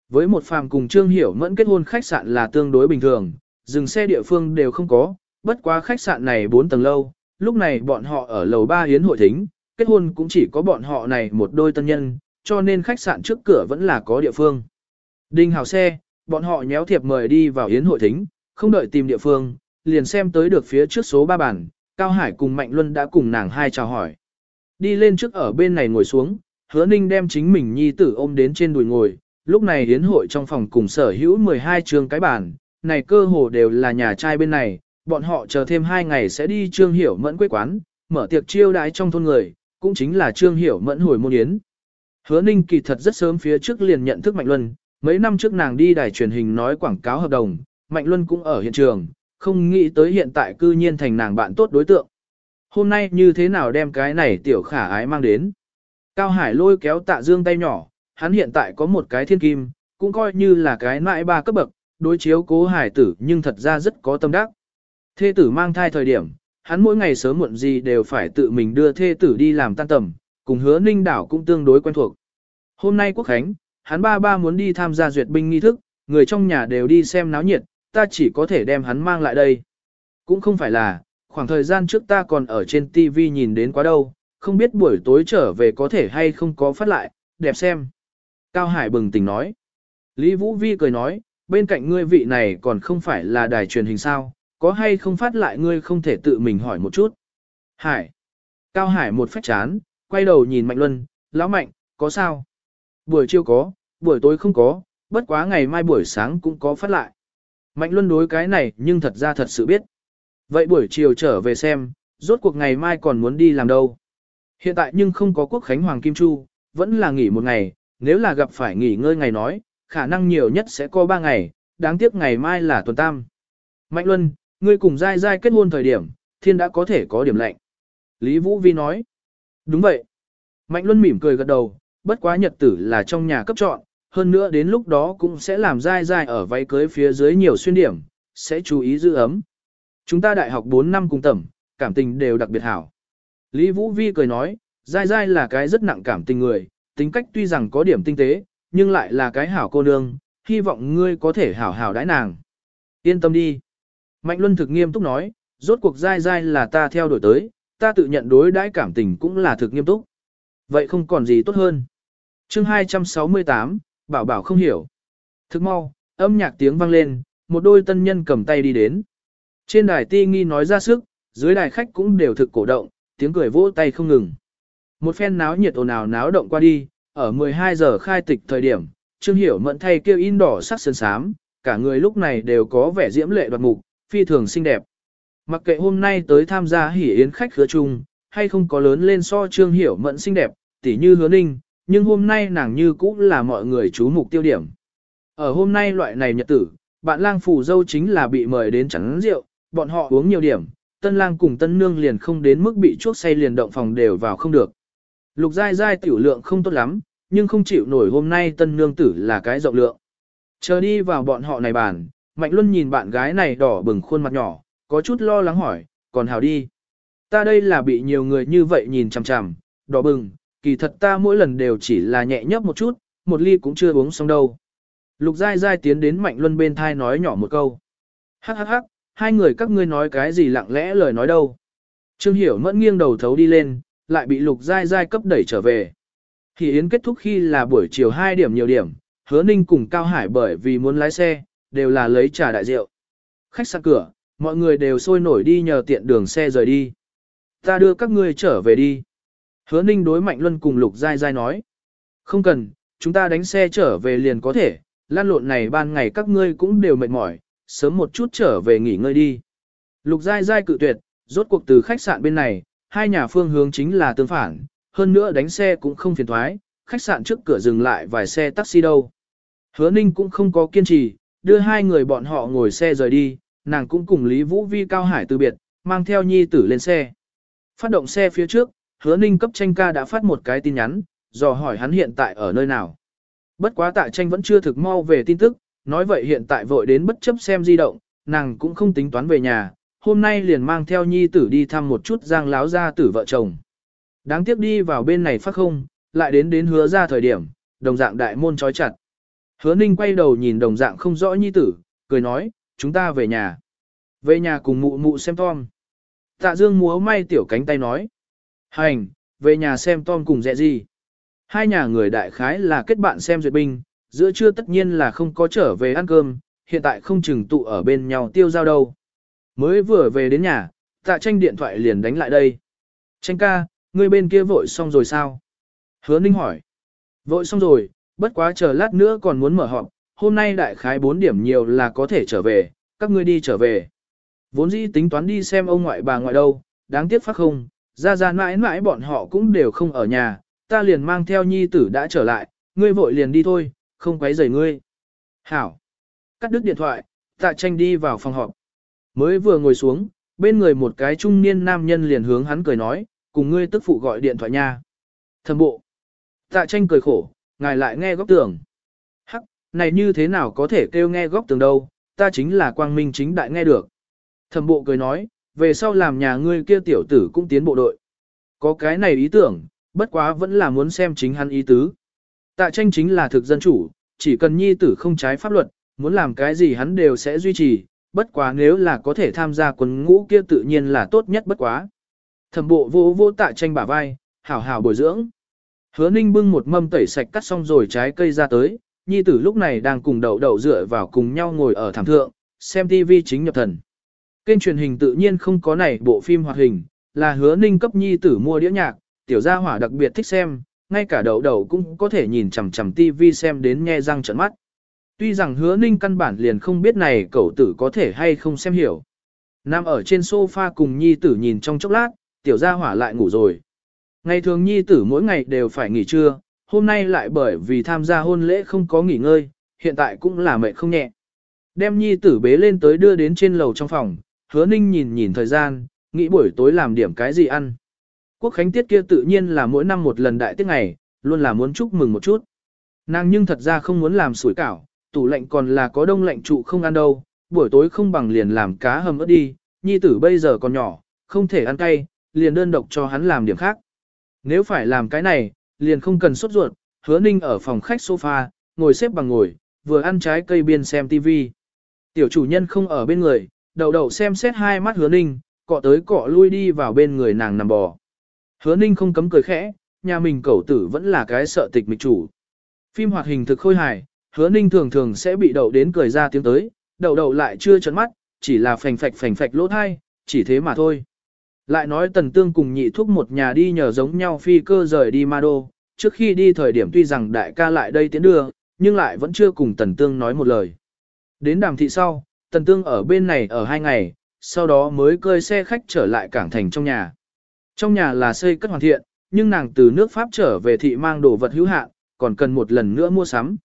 Speaker 1: Với một phàm cùng Trương Hiểu mẫn kết hôn khách sạn là tương đối bình thường, dừng xe địa phương đều không có, bất quá khách sạn này 4 tầng lâu, lúc này bọn họ ở lầu 3 hiến hội thính, kết hôn cũng chỉ có bọn họ này một đôi tân nhân, cho nên khách sạn trước cửa vẫn là có địa phương. Đinh hào xe, bọn họ nhéo thiệp mời đi vào hiến hội thính, không đợi tìm địa phương, liền xem tới được phía trước số 3 bản, Cao Hải cùng Mạnh Luân đã cùng nàng hai chào hỏi. Đi lên trước ở bên này ngồi xuống, hứa ninh đem chính mình nhi tử ôm đến trên đùi ngồi, lúc này hiến hội trong phòng cùng sở hữu 12 trường cái bản, này cơ hồ đều là nhà trai bên này, bọn họ chờ thêm 2 ngày sẽ đi trương hiểu mẫn quế quán, mở tiệc chiêu đái trong thôn người, cũng chính là trương hiểu mẫn hồi môn yến. Hứa ninh kỳ thật rất sớm phía trước liền nhận thức Mạnh Luân, mấy năm trước nàng đi đài truyền hình nói quảng cáo hợp đồng, Mạnh Luân cũng ở hiện trường, không nghĩ tới hiện tại cư nhiên thành nàng bạn tốt đối tượng. Hôm nay như thế nào đem cái này tiểu khả ái mang đến. Cao Hải lôi kéo tạ dương tay nhỏ, hắn hiện tại có một cái thiên kim, cũng coi như là cái nãi ba cấp bậc, đối chiếu cố hải tử nhưng thật ra rất có tâm đắc. Thê tử mang thai thời điểm, hắn mỗi ngày sớm muộn gì đều phải tự mình đưa thê tử đi làm tan tầm, cùng hứa ninh đảo cũng tương đối quen thuộc. Hôm nay quốc khánh, hắn ba ba muốn đi tham gia duyệt binh nghi thức, người trong nhà đều đi xem náo nhiệt, ta chỉ có thể đem hắn mang lại đây. Cũng không phải là, khoảng thời gian trước ta còn ở trên TV nhìn đến quá đâu, không biết buổi tối trở về có thể hay không có phát lại, đẹp xem. Cao Hải bừng tỉnh nói. Lý Vũ Vi cười nói, bên cạnh ngươi vị này còn không phải là đài truyền hình sao, có hay không phát lại ngươi không thể tự mình hỏi một chút. Hải. Cao Hải một phách chán, quay đầu nhìn Mạnh Luân, lão Mạnh, có sao? Buổi chiều có, buổi tối không có, bất quá ngày mai buổi sáng cũng có phát lại. Mạnh Luân đối cái này nhưng thật ra thật sự biết. Vậy buổi chiều trở về xem, rốt cuộc ngày mai còn muốn đi làm đâu. Hiện tại nhưng không có quốc khánh Hoàng Kim Chu, vẫn là nghỉ một ngày, nếu là gặp phải nghỉ ngơi ngày nói, khả năng nhiều nhất sẽ có ba ngày, đáng tiếc ngày mai là tuần tam. Mạnh Luân, ngươi cùng dai dai kết hôn thời điểm, thiên đã có thể có điểm lạnh. Lý Vũ Vi nói. Đúng vậy. Mạnh Luân mỉm cười gật đầu, bất quá nhật tử là trong nhà cấp chọn, hơn nữa đến lúc đó cũng sẽ làm dai dai ở váy cưới phía dưới nhiều xuyên điểm, sẽ chú ý giữ ấm. Chúng ta đại học 4 năm cùng tẩm, cảm tình đều đặc biệt hảo. Lý Vũ Vi cười nói, dai dai là cái rất nặng cảm tình người, tính cách tuy rằng có điểm tinh tế, nhưng lại là cái hảo cô nương, hy vọng ngươi có thể hảo hảo đãi nàng. Yên tâm đi. Mạnh Luân thực nghiêm túc nói, rốt cuộc dai dai là ta theo đuổi tới, ta tự nhận đối đãi cảm tình cũng là thực nghiêm túc. Vậy không còn gì tốt hơn. chương 268, bảo bảo không hiểu. Thực mau, âm nhạc tiếng vang lên, một đôi tân nhân cầm tay đi đến. Trên đài ti nghi nói ra sức, dưới đài khách cũng đều thực cổ động, tiếng cười vỗ tay không ngừng. Một phen náo nhiệt ồn ào náo động qua đi, ở 12 giờ khai tịch thời điểm, Trương Hiểu mẫn thay kêu in đỏ sắc sơn sám, cả người lúc này đều có vẻ diễm lệ đoạt mục, phi thường xinh đẹp. Mặc kệ hôm nay tới tham gia hỉ yến khách khứa chung, hay không có lớn lên so Trương Hiểu mẫn xinh đẹp, tỉ như hứa ninh, nhưng hôm nay nàng như cũng là mọi người chú mục tiêu điểm. Ở hôm nay loại này nhật tử, bạn lang phủ dâu chính là bị mời đến chắn rượu, bọn họ uống nhiều điểm, tân lang cùng tân nương liền không đến mức bị chuốc say liền động phòng đều vào không được. Lục dai dai tiểu lượng không tốt lắm, nhưng không chịu nổi hôm nay tân nương tử là cái rộng lượng. Chờ đi vào bọn họ này bàn, Mạnh Luân nhìn bạn gái này đỏ bừng khuôn mặt nhỏ, có chút lo lắng hỏi, còn hào đi. Ta đây là bị nhiều người như vậy nhìn chằm chằm, đỏ bừng, kỳ thật ta mỗi lần đều chỉ là nhẹ nhấp một chút, một ly cũng chưa uống xong đâu. Lục dai dai tiến đến Mạnh Luân bên thai nói nhỏ một câu. Hắc hắc hắc, hai người các ngươi nói cái gì lặng lẽ lời nói đâu. Trương Hiểu mẫn nghiêng đầu thấu đi lên, lại bị lục dai dai cấp đẩy trở về. Thì Yến kết thúc khi là buổi chiều 2 điểm nhiều điểm, hứa ninh cùng Cao Hải bởi vì muốn lái xe, đều là lấy trà đại rượu. Khách sạn cửa, mọi người đều sôi nổi đi nhờ tiện đường xe rời đi. Ta đưa các ngươi trở về đi. Hứa ninh đối Mạnh Luân cùng Lục Giai Giai nói. Không cần, chúng ta đánh xe trở về liền có thể, lan lộn này ban ngày các ngươi cũng đều mệt mỏi, sớm một chút trở về nghỉ ngơi đi. Lục Giai Giai cự tuyệt, rốt cuộc từ khách sạn bên này, hai nhà phương hướng chính là tương phản, hơn nữa đánh xe cũng không phiền thoái, khách sạn trước cửa dừng lại vài xe taxi đâu. Hứa Ninh cũng không có kiên trì, đưa hai người bọn họ ngồi xe rời đi, nàng cũng cùng Lý Vũ Vi Cao Hải từ biệt, mang theo nhi tử lên xe. Phát động xe phía trước, hứa ninh cấp tranh ca đã phát một cái tin nhắn, dò hỏi hắn hiện tại ở nơi nào. Bất quá tạ tranh vẫn chưa thực mau về tin tức, nói vậy hiện tại vội đến bất chấp xem di động, nàng cũng không tính toán về nhà, hôm nay liền mang theo nhi tử đi thăm một chút giang láo gia tử vợ chồng. Đáng tiếc đi vào bên này phát không, lại đến đến hứa ra thời điểm, đồng dạng đại môn trói chặt. Hứa ninh quay đầu nhìn đồng dạng không rõ nhi tử, cười nói, chúng ta về nhà. Về nhà cùng mụ mụ xem Tom. Tạ dương múa may tiểu cánh tay nói. Hành, về nhà xem Tom cùng dẹ gì. Hai nhà người đại khái là kết bạn xem duyệt binh, giữa trưa tất nhiên là không có trở về ăn cơm, hiện tại không chừng tụ ở bên nhau tiêu giao đâu. Mới vừa về đến nhà, tạ tranh điện thoại liền đánh lại đây. Tranh ca, ngươi bên kia vội xong rồi sao? Hứa Ninh hỏi. Vội xong rồi, bất quá chờ lát nữa còn muốn mở họp, hôm nay đại khái 4 điểm nhiều là có thể trở về, các ngươi đi trở về. Vốn dĩ tính toán đi xem ông ngoại bà ngoại đâu, đáng tiếc phát không, ra ra mãi mãi bọn họ cũng đều không ở nhà, ta liền mang theo nhi tử đã trở lại, ngươi vội liền đi thôi, không quấy rầy ngươi. Hảo. Cắt đứt điện thoại, tạ tranh đi vào phòng họp. Mới vừa ngồi xuống, bên người một cái trung niên nam nhân liền hướng hắn cười nói, cùng ngươi tức phụ gọi điện thoại nha. Thầm bộ. Tạ tranh cười khổ, ngài lại nghe góc tường. Hắc, này như thế nào có thể kêu nghe góc tường đâu, ta chính là quang minh chính đại nghe được. Thầm bộ cười nói, về sau làm nhà ngươi kia tiểu tử cũng tiến bộ đội. Có cái này ý tưởng, bất quá vẫn là muốn xem chính hắn ý tứ. Tạ tranh chính là thực dân chủ, chỉ cần nhi tử không trái pháp luật, muốn làm cái gì hắn đều sẽ duy trì, bất quá nếu là có thể tham gia quân ngũ kia tự nhiên là tốt nhất bất quá. Thẩm bộ vô vô tạ tranh bả vai, hảo hảo bồi dưỡng. Hứa ninh bưng một mâm tẩy sạch cắt xong rồi trái cây ra tới, nhi tử lúc này đang cùng đậu đậu dựa vào cùng nhau ngồi ở thảm thượng, xem TV chính nhập thần. Kênh truyền hình tự nhiên không có này bộ phim hoạt hình, là hứa ninh cấp nhi tử mua đĩa nhạc, tiểu gia hỏa đặc biệt thích xem, ngay cả đậu đậu cũng có thể nhìn chằm chằm TV xem đến nghe răng trợn mắt. Tuy rằng hứa ninh căn bản liền không biết này cậu tử có thể hay không xem hiểu. Nam ở trên sofa cùng nhi tử nhìn trong chốc lát, tiểu gia hỏa lại ngủ rồi. Ngày thường nhi tử mỗi ngày đều phải nghỉ trưa, hôm nay lại bởi vì tham gia hôn lễ không có nghỉ ngơi, hiện tại cũng là mệt không nhẹ. Đem nhi tử bế lên tới đưa đến trên lầu trong phòng, hứa ninh nhìn nhìn thời gian, nghĩ buổi tối làm điểm cái gì ăn. Quốc khánh tiết kia tự nhiên là mỗi năm một lần đại tiết ngày, luôn là muốn chúc mừng một chút. Nàng nhưng thật ra không muốn làm sủi cảo, tủ lạnh còn là có đông lạnh trụ không ăn đâu, buổi tối không bằng liền làm cá hầm ớt đi, nhi tử bây giờ còn nhỏ, không thể ăn cay, liền đơn độc cho hắn làm điểm khác. Nếu phải làm cái này, liền không cần sốt ruột, hứa ninh ở phòng khách sofa, ngồi xếp bằng ngồi, vừa ăn trái cây biên xem TV. Tiểu chủ nhân không ở bên người, đầu đầu xem xét hai mắt hứa ninh, cọ tới cọ lui đi vào bên người nàng nằm bò. Hứa ninh không cấm cười khẽ, nhà mình cẩu tử vẫn là cái sợ tịch mịch chủ. Phim hoạt hình thực khôi hài, hứa ninh thường thường sẽ bị đậu đến cười ra tiếng tới, đậu đậu lại chưa chấn mắt, chỉ là phành phạch phành phạch lỗ thai, chỉ thế mà thôi. Lại nói tần tương cùng nhị thúc một nhà đi nhờ giống nhau phi cơ rời đi ma đô, trước khi đi thời điểm tuy rằng đại ca lại đây tiến đưa, nhưng lại vẫn chưa cùng tần tương nói một lời. Đến đàm thị sau, tần tương ở bên này ở hai ngày, sau đó mới cơi xe khách trở lại cảng thành trong nhà. Trong nhà là xây cất hoàn thiện, nhưng nàng từ nước Pháp trở về thị mang đồ vật hữu hạn, còn cần một lần nữa mua sắm.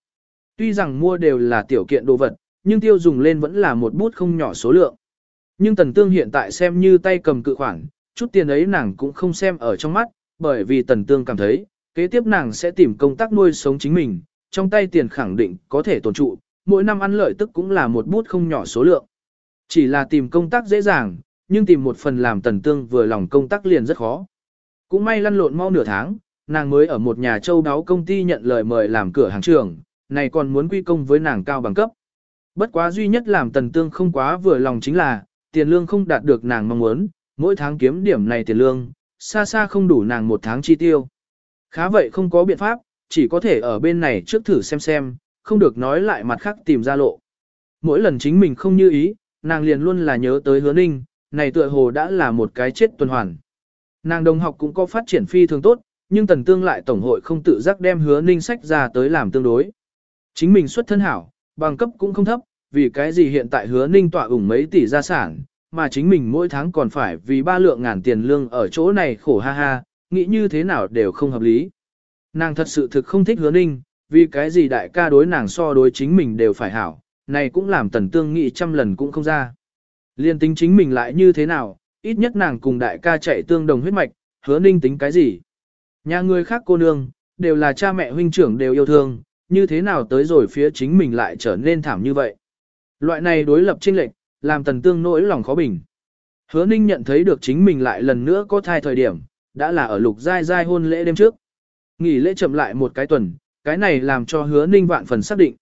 Speaker 1: Tuy rằng mua đều là tiểu kiện đồ vật, nhưng tiêu dùng lên vẫn là một bút không nhỏ số lượng. Nhưng tần tương hiện tại xem như tay cầm cự khoản, chút tiền ấy nàng cũng không xem ở trong mắt, bởi vì tần tương cảm thấy, Kế tiếp nàng sẽ tìm công tác nuôi sống chính mình, trong tay tiền khẳng định có thể tồn trụ, mỗi năm ăn lợi tức cũng là một bút không nhỏ số lượng. Chỉ là tìm công tác dễ dàng, nhưng tìm một phần làm tần tương vừa lòng công tác liền rất khó. Cũng may lăn lộn mau nửa tháng, nàng mới ở một nhà châu đáo công ty nhận lời mời làm cửa hàng trưởng, này còn muốn quy công với nàng cao bằng cấp. Bất quá duy nhất làm tần tương không quá vừa lòng chính là, tiền lương không đạt được nàng mong muốn, mỗi tháng kiếm điểm này tiền lương, xa xa không đủ nàng một tháng chi tiêu. Khá vậy không có biện pháp, chỉ có thể ở bên này trước thử xem xem, không được nói lại mặt khác tìm ra lộ. Mỗi lần chính mình không như ý, nàng liền luôn là nhớ tới hứa ninh, này tựa hồ đã là một cái chết tuần hoàn. Nàng đồng học cũng có phát triển phi thường tốt, nhưng tần tương lại tổng hội không tự giác đem hứa ninh sách ra tới làm tương đối. Chính mình xuất thân hảo, bằng cấp cũng không thấp, vì cái gì hiện tại hứa ninh tỏa ủng mấy tỷ gia sản, mà chính mình mỗi tháng còn phải vì ba lượng ngàn tiền lương ở chỗ này khổ ha ha, nghĩ như thế nào đều không hợp lý. Nàng thật sự thực không thích hứa ninh, vì cái gì đại ca đối nàng so đối chính mình đều phải hảo, này cũng làm tần tương nghĩ trăm lần cũng không ra. Liên tính chính mình lại như thế nào, ít nhất nàng cùng đại ca chạy tương đồng huyết mạch, hứa ninh tính cái gì. Nhà người khác cô nương, đều là cha mẹ huynh trưởng đều yêu thương, như thế nào tới rồi phía chính mình lại trở nên thảm như vậy. Loại này đối lập chênh lệch, làm tần tương nỗi lòng khó bình. Hứa ninh nhận thấy được chính mình lại lần nữa có thai thời điểm, đã là ở lục giai giai hôn lễ đêm trước. Nghỉ lễ chậm lại một cái tuần, cái này làm cho hứa ninh vạn phần xác định.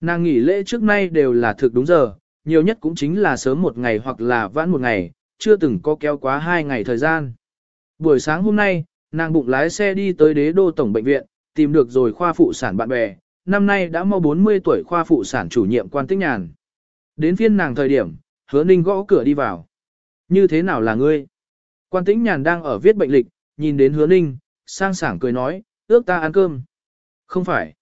Speaker 1: Nàng nghỉ lễ trước nay đều là thực đúng giờ, nhiều nhất cũng chính là sớm một ngày hoặc là vãn một ngày, chưa từng có kéo quá hai ngày thời gian. Buổi sáng hôm nay, nàng bụng lái xe đi tới đế đô tổng bệnh viện, tìm được rồi khoa phụ sản bạn bè, năm nay đã mau 40 tuổi khoa phụ sản chủ nhiệm quan tích nhàn. Đến phiên nàng thời điểm, hứa ninh gõ cửa đi vào. Như thế nào là ngươi? Quan tĩnh nhàn đang ở viết bệnh lịch, nhìn đến hứa ninh, sang sảng cười nói, ước ta ăn cơm. Không phải.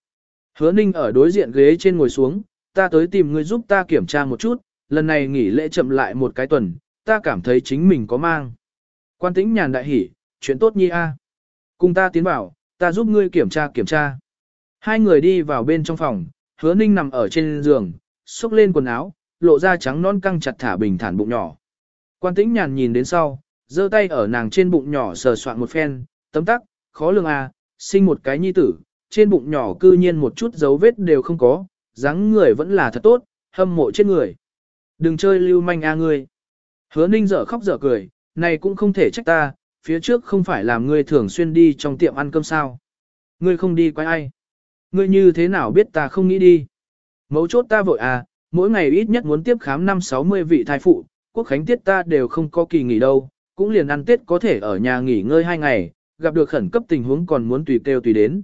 Speaker 1: Hứa ninh ở đối diện ghế trên ngồi xuống, ta tới tìm ngươi giúp ta kiểm tra một chút, lần này nghỉ lễ chậm lại một cái tuần, ta cảm thấy chính mình có mang. Quan tĩnh nhàn đại hỉ, chuyện tốt nhi a. Cùng ta tiến bảo, ta giúp ngươi kiểm tra kiểm tra. Hai người đi vào bên trong phòng, hứa ninh nằm ở trên giường, xúc lên quần áo, lộ ra trắng non căng chặt thả bình thản bụng nhỏ. Quan tĩnh nhàn nhìn đến sau, giơ tay ở nàng trên bụng nhỏ sờ soạn một phen, tấm tắc, khó lường a, sinh một cái nhi tử, trên bụng nhỏ cư nhiên một chút dấu vết đều không có, dáng người vẫn là thật tốt, hâm mộ trên người. Đừng chơi lưu manh a ngươi. Hứa ninh dở khóc dở cười, này cũng không thể trách ta, phía trước không phải làm ngươi thường xuyên đi trong tiệm ăn cơm sao. Ngươi không đi quay ai. Ngươi như thế nào biết ta không nghĩ đi. Mấu chốt ta vội à, mỗi ngày ít nhất muốn tiếp khám 5-60 vị thai phụ, quốc khánh tiết ta đều không có kỳ nghỉ đâu, cũng liền ăn tết có thể ở nhà nghỉ ngơi hai ngày, gặp được khẩn cấp tình huống còn muốn tùy kêu tùy đến.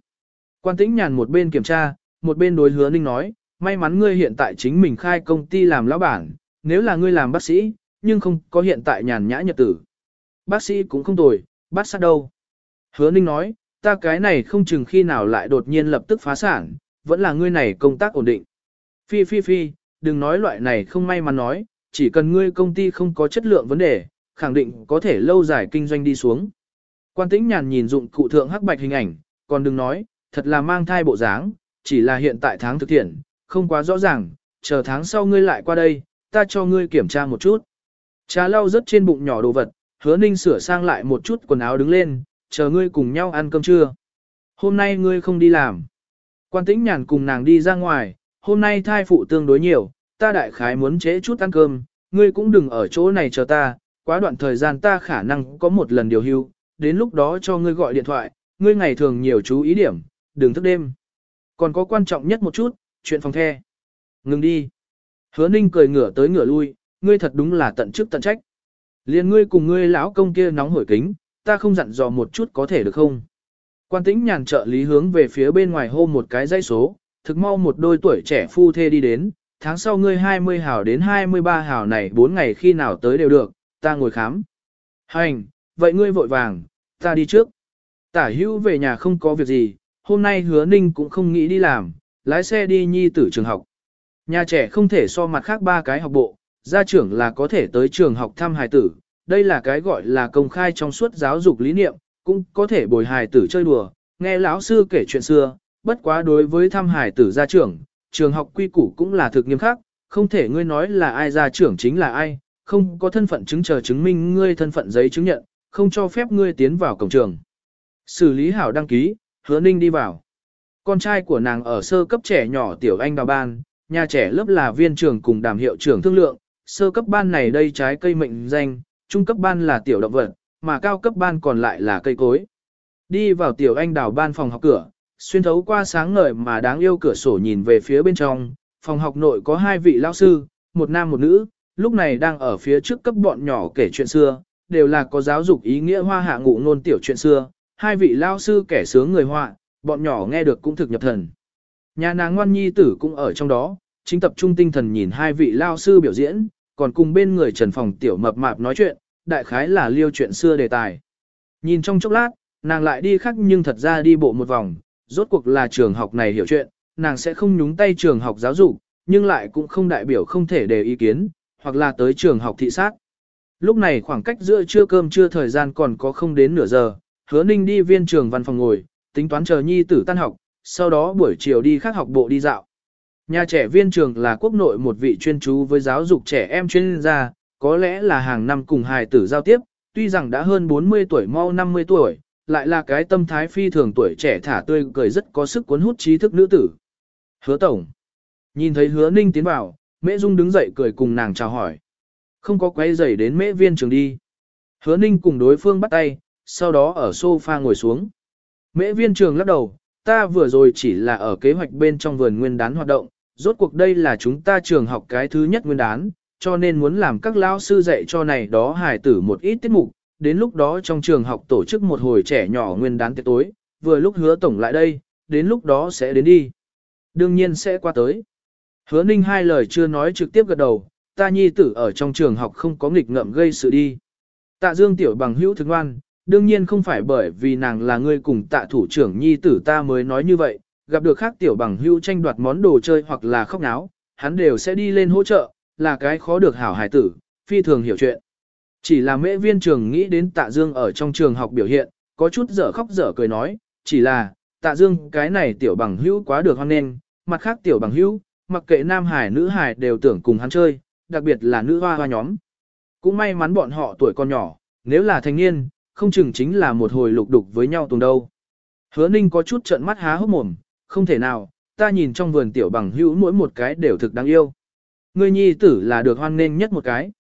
Speaker 1: Quan tĩnh nhàn một bên kiểm tra, một bên đối hứa ninh nói, may mắn ngươi hiện tại chính mình khai công ty làm lão bản, nếu là ngươi làm bác sĩ, nhưng không có hiện tại nhàn nhã nhật tử. Bác sĩ cũng không tồi, bác sát đâu. Hứa ninh nói, ta cái này không chừng khi nào lại đột nhiên lập tức phá sản, vẫn là ngươi này công tác ổn định. Phi phi phi, đừng nói loại này không may mắn nói, chỉ cần ngươi công ty không có chất lượng vấn đề, khẳng định có thể lâu dài kinh doanh đi xuống. Quan tĩnh nhàn nhìn dụng cụ thượng hắc bạch hình ảnh, còn đừng nói, thật là mang thai bộ dáng, chỉ là hiện tại tháng thực hiện, không quá rõ ràng, chờ tháng sau ngươi lại qua đây, ta cho ngươi kiểm tra một chút. Trà lau rất trên bụng nhỏ đồ vật, hứa ninh sửa sang lại một chút quần áo đứng lên, chờ ngươi cùng nhau ăn cơm trưa. Hôm nay ngươi không đi làm. Quan tĩnh nhàn cùng nàng đi ra ngoài, hôm nay thai phụ tương đối nhiều, ta đại khái muốn chế chút ăn cơm, ngươi cũng đừng ở chỗ này chờ ta, quá đoạn thời gian ta khả năng có một lần điều hưu, đến lúc đó cho ngươi gọi điện thoại, ngươi ngày thường nhiều chú ý điểm, đừng thức đêm. Còn có quan trọng nhất một chút, chuyện phòng the. Ngừng đi. Hứa ninh cười ngửa tới ngửa lui, ngươi thật đúng là tận chức tận trách. Liên ngươi cùng ngươi lão công kia nóng hổi kính, ta không dặn dò một chút có thể được không? Quan tĩnh nhàn trợ lý hướng về phía bên ngoài hô một cái dây số, thực mau một đôi tuổi trẻ phu thê đi đến, tháng sau ngươi 20 hào đến 23 hào này 4 ngày khi nào tới đều được, ta ngồi khám. Hành, vậy ngươi vội vàng, ta đi trước. Tả hữu về nhà không có việc gì, hôm nay hứa ninh cũng không nghĩ đi làm, lái xe đi nhi tử trường học. Nhà trẻ không thể so mặt khác ba cái học bộ, gia trưởng là có thể tới trường học thăm hài tử, đây là cái gọi là công khai trong suốt giáo dục lý niệm, cũng có thể bồi hài tử chơi đùa, nghe lão sư kể chuyện xưa, bất quá đối với thăm hài tử gia trưởng, trường học quy củ cũng là thực nghiêm khắc, không thể ngươi nói là ai gia trưởng chính là ai, không có thân phận chứng chờ chứng minh ngươi thân phận giấy chứng nhận, không cho phép ngươi tiến vào cổng trường. Xử lý hảo đăng ký, hứa ninh đi vào. Con trai của nàng ở sơ cấp trẻ nhỏ tiểu anh đào ban, nhà trẻ lớp là viên trưởng cùng đàm hiệu trưởng thương lượng, sơ cấp ban này đây trái cây mệnh danh, trung cấp ban là tiểu động vật, mà cao cấp ban còn lại là cây cối. Đi vào tiểu anh đào ban phòng học cửa, xuyên thấu qua sáng ngời mà đáng yêu cửa sổ nhìn về phía bên trong, phòng học nội có hai vị lão sư, một nam một nữ, lúc này đang ở phía trước cấp bọn nhỏ kể chuyện xưa, đều là có giáo dục ý nghĩa hoa hạ ngụ ngôn tiểu chuyện xưa, hai vị lao sư kẻ sướng người họa, bọn nhỏ nghe được cũng thực nhập thần. Nhà nàng ngoan nhi tử cũng ở trong đó, chính tập trung tinh thần nhìn hai vị lao sư biểu diễn, còn cùng bên người trần phòng tiểu mập mạp nói chuyện, đại khái là liêu chuyện xưa đề tài. Nhìn trong chốc lát, nàng lại đi khắc nhưng thật ra đi bộ một vòng, rốt cuộc là trường học này hiểu chuyện, nàng sẽ không nhúng tay trường học giáo dục, nhưng lại cũng không đại biểu không thể đề ý kiến, hoặc là tới trường học thị sát. Lúc này khoảng cách giữa trưa cơm trưa thời gian còn có không đến nửa giờ, hứa ninh đi viên trường văn phòng ngồi, tính toán chờ nhi tử tan học, sau đó buổi chiều đi khác học bộ đi dạo. Nhà trẻ viên trường là quốc nội một vị chuyên chú với giáo dục trẻ em chuyên gia, có lẽ là hàng năm cùng hài tử giao tiếp, tuy rằng đã hơn 40 tuổi mau 50 tuổi, lại là cái tâm thái phi thường tuổi trẻ thả tươi cười rất có sức cuốn hút trí thức nữ tử. Hứa tổng. Nhìn thấy hứa ninh tiến vào, mễ dung đứng dậy cười cùng nàng chào hỏi. Không có quay dày đến mễ viên trường đi. Hứa ninh cùng đối phương bắt tay, sau đó ở sofa ngồi xuống. Mễ viên trường lắc đầu, ta vừa rồi chỉ là ở kế hoạch bên trong vườn nguyên đán hoạt động, rốt cuộc đây là chúng ta trường học cái thứ nhất nguyên đán, cho nên muốn làm các lao sư dạy cho này đó hài tử một ít tiết mục, đến lúc đó trong trường học tổ chức một hồi trẻ nhỏ nguyên đán tiệc tối, vừa lúc hứa tổng lại đây, đến lúc đó sẽ đến đi. Đương nhiên sẽ qua tới. Hứa ninh hai lời chưa nói trực tiếp gật đầu, ta nhi tử ở trong trường học không có nghịch ngợm gây sự đi. Tạ dương tiểu bằng hữu thức ngoan, đương nhiên không phải bởi vì nàng là người cùng tạ thủ trưởng nhi tử ta mới nói như vậy, gặp được khác tiểu bằng hữu tranh đoạt món đồ chơi hoặc là khóc náo, hắn đều sẽ đi lên hỗ trợ, là cái khó được hảo hài tử, phi thường hiểu chuyện. Chỉ là mễ viên trường nghĩ đến tạ dương ở trong trường học biểu hiện, có chút dở khóc dở cười nói, chỉ là, tạ dương cái này tiểu bằng hữu quá được hoan nghênh, mặt khác tiểu bằng hữu, mặc kệ nam hải nữ hải đều tưởng cùng hắn chơi, đặc biệt là nữ hoa hoa nhóm. Cũng may mắn bọn họ tuổi còn nhỏ, nếu là thanh niên, không chừng chính là một hồi lục đục với nhau tuần đâu. Hứa ninh có chút trợn mắt há hốc mồm, không thể nào, ta nhìn trong vườn tiểu bằng hữu mỗi một cái đều thực đáng yêu. Ngươi nhi tử là được hoan nghênh nhất một cái.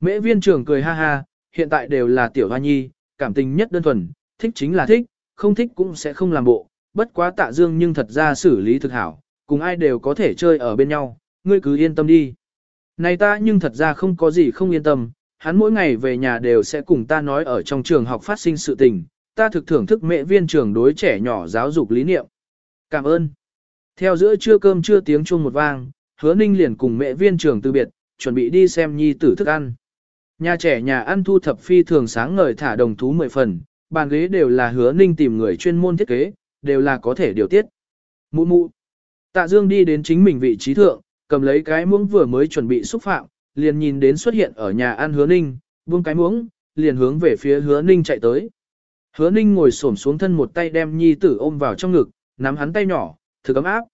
Speaker 1: Mễ viên trưởng cười ha ha, hiện tại đều là tiểu hoa nhi, cảm tình nhất đơn thuần, thích chính là thích, không thích cũng sẽ không làm bộ, bất quá tạ dương nhưng thật ra xử lý thực hảo, cùng ai đều có thể chơi ở bên nhau, ngươi cứ yên tâm đi. Này ta nhưng thật ra không có gì không yên tâm, hắn mỗi ngày về nhà đều sẽ cùng ta nói ở trong trường học phát sinh sự tình, ta thực thưởng thức mẹ viên trường đối trẻ nhỏ giáo dục lý niệm. Cảm ơn. Theo giữa trưa cơm trưa tiếng chuông một vang, hứa ninh liền cùng mẹ viên trường từ biệt, chuẩn bị đi xem nhi tử thức ăn. Nhà trẻ nhà ăn thu thập phi thường sáng ngời thả đồng thú mười phần, bàn ghế đều là hứa ninh tìm người chuyên môn thiết kế, đều là có thể điều tiết. Mụ mụ. Tạ Dương đi đến chính mình vị trí thượng, cầm lấy cái muỗng vừa mới chuẩn bị xúc phạm, liền nhìn đến xuất hiện ở nhà ăn hứa ninh, buông cái muỗng, liền hướng về phía hứa ninh chạy tới. Hứa ninh ngồi xổm xuống thân một tay đem nhi tử ôm vào trong ngực, nắm hắn tay nhỏ, thử ấm áp.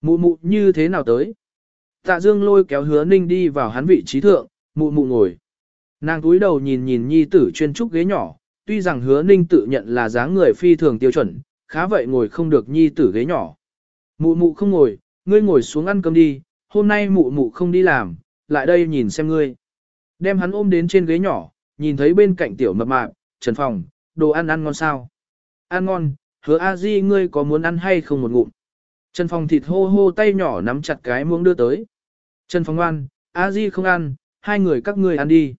Speaker 1: Mụ mụ như thế nào tới? Tạ Dương lôi kéo hứa ninh đi vào hắn vị trí thượng, mụ mụ ngồi. Nàng túi đầu nhìn nhìn nhi tử chuyên trúc ghế nhỏ, tuy rằng hứa ninh tự nhận là dáng người phi thường tiêu chuẩn, khá vậy ngồi không được nhi tử ghế nhỏ. Mụ mụ không ngồi, ngươi ngồi xuống ăn cơm đi, hôm nay mụ mụ không đi làm, lại đây nhìn xem ngươi. Đem hắn ôm đến trên ghế nhỏ, nhìn thấy bên cạnh tiểu mập mạp, trần phòng, đồ ăn ăn ngon sao. Ăn ngon, hứa a di ngươi có muốn ăn hay không một ngụm. Trần phòng thịt hô hô tay nhỏ nắm chặt cái muỗng đưa tới. Trần phòng ăn, a di không ăn, hai người các ngươi ăn đi.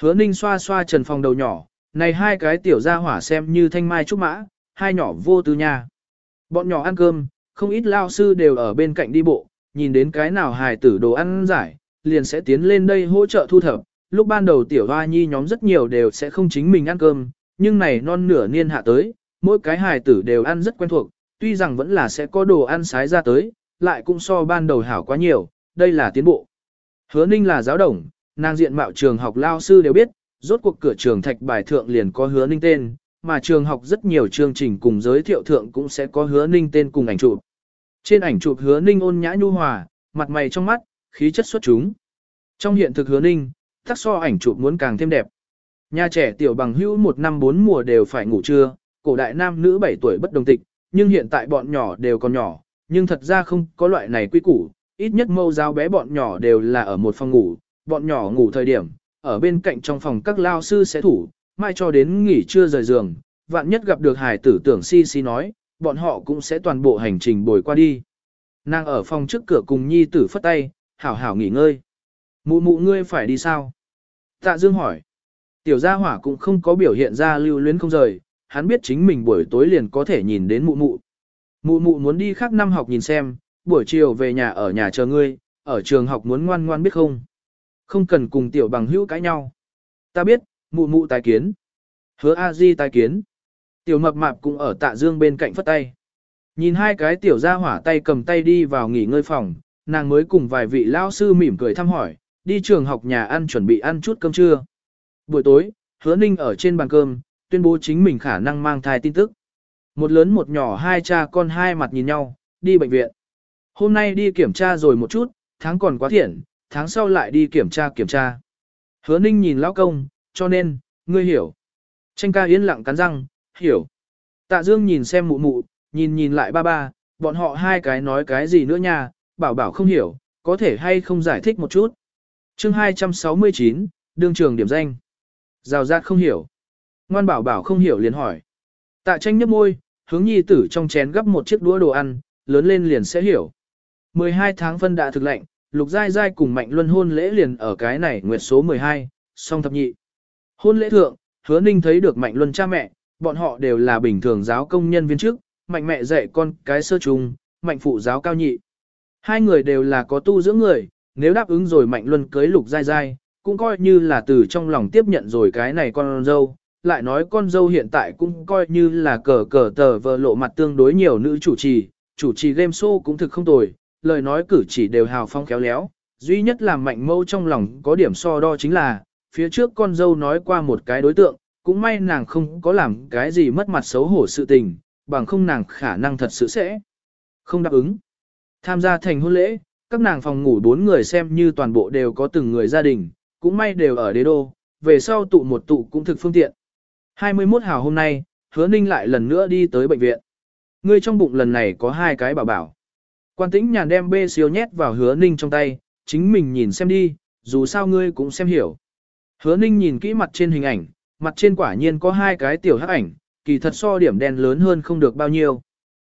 Speaker 1: Hứa ninh xoa xoa trần phòng đầu nhỏ, này hai cái tiểu gia hỏa xem như thanh mai trúc mã, hai nhỏ vô tư nha. Bọn nhỏ ăn cơm, không ít lao sư đều ở bên cạnh đi bộ, nhìn đến cái nào hài tử đồ ăn giải, liền sẽ tiến lên đây hỗ trợ thu thập. Lúc ban đầu tiểu hoa nhi nhóm rất nhiều đều sẽ không chính mình ăn cơm, nhưng này non nửa niên hạ tới, mỗi cái hài tử đều ăn rất quen thuộc, tuy rằng vẫn là sẽ có đồ ăn sái ra tới, lại cũng so ban đầu hảo quá nhiều, đây là tiến bộ. Hứa ninh là giáo đồng, nàng diện mạo trường học lao sư đều biết, rốt cuộc cửa trường thạch bài thượng liền có hứa ninh tên, mà trường học rất nhiều chương trình cùng giới thiệu thượng cũng sẽ có hứa ninh tên cùng ảnh chụp. Trên ảnh chụp hứa ninh ôn nhã nhu hòa, mặt mày trong mắt, khí chất xuất chúng. Trong hiện thực hứa ninh, tác so ảnh chụp muốn càng thêm đẹp. Nhà trẻ tiểu bằng hữu một năm bốn mùa đều phải ngủ trưa, cổ đại nam nữ 7 tuổi bất đồng tịch, nhưng hiện tại bọn nhỏ đều còn nhỏ, nhưng thật ra không có loại này quy củ, ít nhất mâu giáo bé bọn nhỏ đều là ở một phòng ngủ, bọn nhỏ ngủ thời điểm, ở bên cạnh trong phòng các lao sư sẽ thủ, mai cho đến nghỉ trưa rời giường, vạn nhất gặp được hải tử tưởng si si nói, bọn họ cũng sẽ toàn bộ hành trình bồi qua đi. Nàng ở phòng trước cửa cùng nhi tử phất tay, hảo hảo nghỉ ngơi. Mụ mụ ngươi phải đi sao? Tạ Dương hỏi. Tiểu gia hỏa cũng không có biểu hiện ra lưu luyến không rời, hắn biết chính mình buổi tối liền có thể nhìn đến mụ mụ. Mụ mụ muốn đi khác năm học nhìn xem, buổi chiều về nhà ở nhà chờ ngươi, ở trường học muốn ngoan ngoan biết không? Không cần cùng tiểu bằng hữu cãi nhau. Ta biết, mụ mụ tài kiến. Hứa A Di tài kiến. Tiểu mập mạp cũng ở tạ dương bên cạnh phất tay. Nhìn hai cái tiểu gia hỏa tay cầm tay đi vào nghỉ ngơi phòng, nàng mới cùng vài vị lao sư mỉm cười thăm hỏi, đi trường học nhà ăn chuẩn bị ăn chút cơm trưa. Buổi tối, hứa ninh ở trên bàn cơm, tuyên bố chính mình khả năng mang thai tin tức. Một lớn một nhỏ hai cha con hai mặt nhìn nhau, đi bệnh viện. Hôm nay đi kiểm tra rồi một chút, tháng còn quá thiện, tháng sau lại đi kiểm tra kiểm tra. Hứa ninh nhìn lão công, cho nên, ngươi hiểu. Tranh ca yên lặng cắn răng, hiểu. Tạ Dương nhìn xem mụ mụ, nhìn nhìn lại ba ba, bọn họ hai cái nói cái gì nữa nha, bảo bảo không hiểu, có thể hay không giải thích một chút. chương 269, đương trường điểm danh. Rào rạt không hiểu. Ngoan bảo bảo không hiểu liền hỏi. Tạ tranh nhấp môi, hướng nhi tử trong chén gấp một chiếc đũa đồ ăn, lớn lên liền sẽ hiểu. 12 tháng phân đã thực lệnh, lục giai giai cùng mạnh luân hôn lễ liền ở cái này nguyệt số 12, song thập nhị. Hôn lễ thượng, hứa ninh thấy được mạnh luân cha mẹ, bọn họ đều là bình thường giáo công nhân viên chức, mạnh mẹ dạy con cái sơ trùng, mạnh phụ giáo cao nhị. Hai người đều là có tu dưỡng người, nếu đáp ứng rồi mạnh luân cưới lục giai giai, cũng coi như là từ trong lòng tiếp nhận rồi cái này con dâu. Lại nói con dâu hiện tại cũng coi như là cờ cờ tờ vợ lộ mặt tương đối nhiều nữ chủ trì, chủ trì game show cũng thực không tồi, lời nói cử chỉ đều hào phong khéo léo. Duy nhất làm mạnh mâu trong lòng có điểm so đo chính là, phía trước con dâu nói qua một cái đối tượng, cũng may nàng không có làm cái gì mất mặt xấu hổ sự tình, bằng không nàng khả năng thật sự sẽ không đáp ứng. Tham gia thành hôn lễ, các nàng phòng ngủ bốn người xem như toàn bộ đều có từng người gia đình, cũng may đều ở đế đô, về sau tụ một tụ cũng thực phương tiện. 21 hào hôm nay, hứa ninh lại lần nữa đi tới bệnh viện. Ngươi trong bụng lần này có hai cái bảo bảo. Quan tĩnh nhàn đem bê siêu nhét vào hứa ninh trong tay, chính mình nhìn xem đi, dù sao ngươi cũng xem hiểu. Hứa ninh nhìn kỹ mặt trên hình ảnh, mặt trên quả nhiên có hai cái tiểu hắc ảnh, kỳ thật so điểm đen lớn hơn không được bao nhiêu.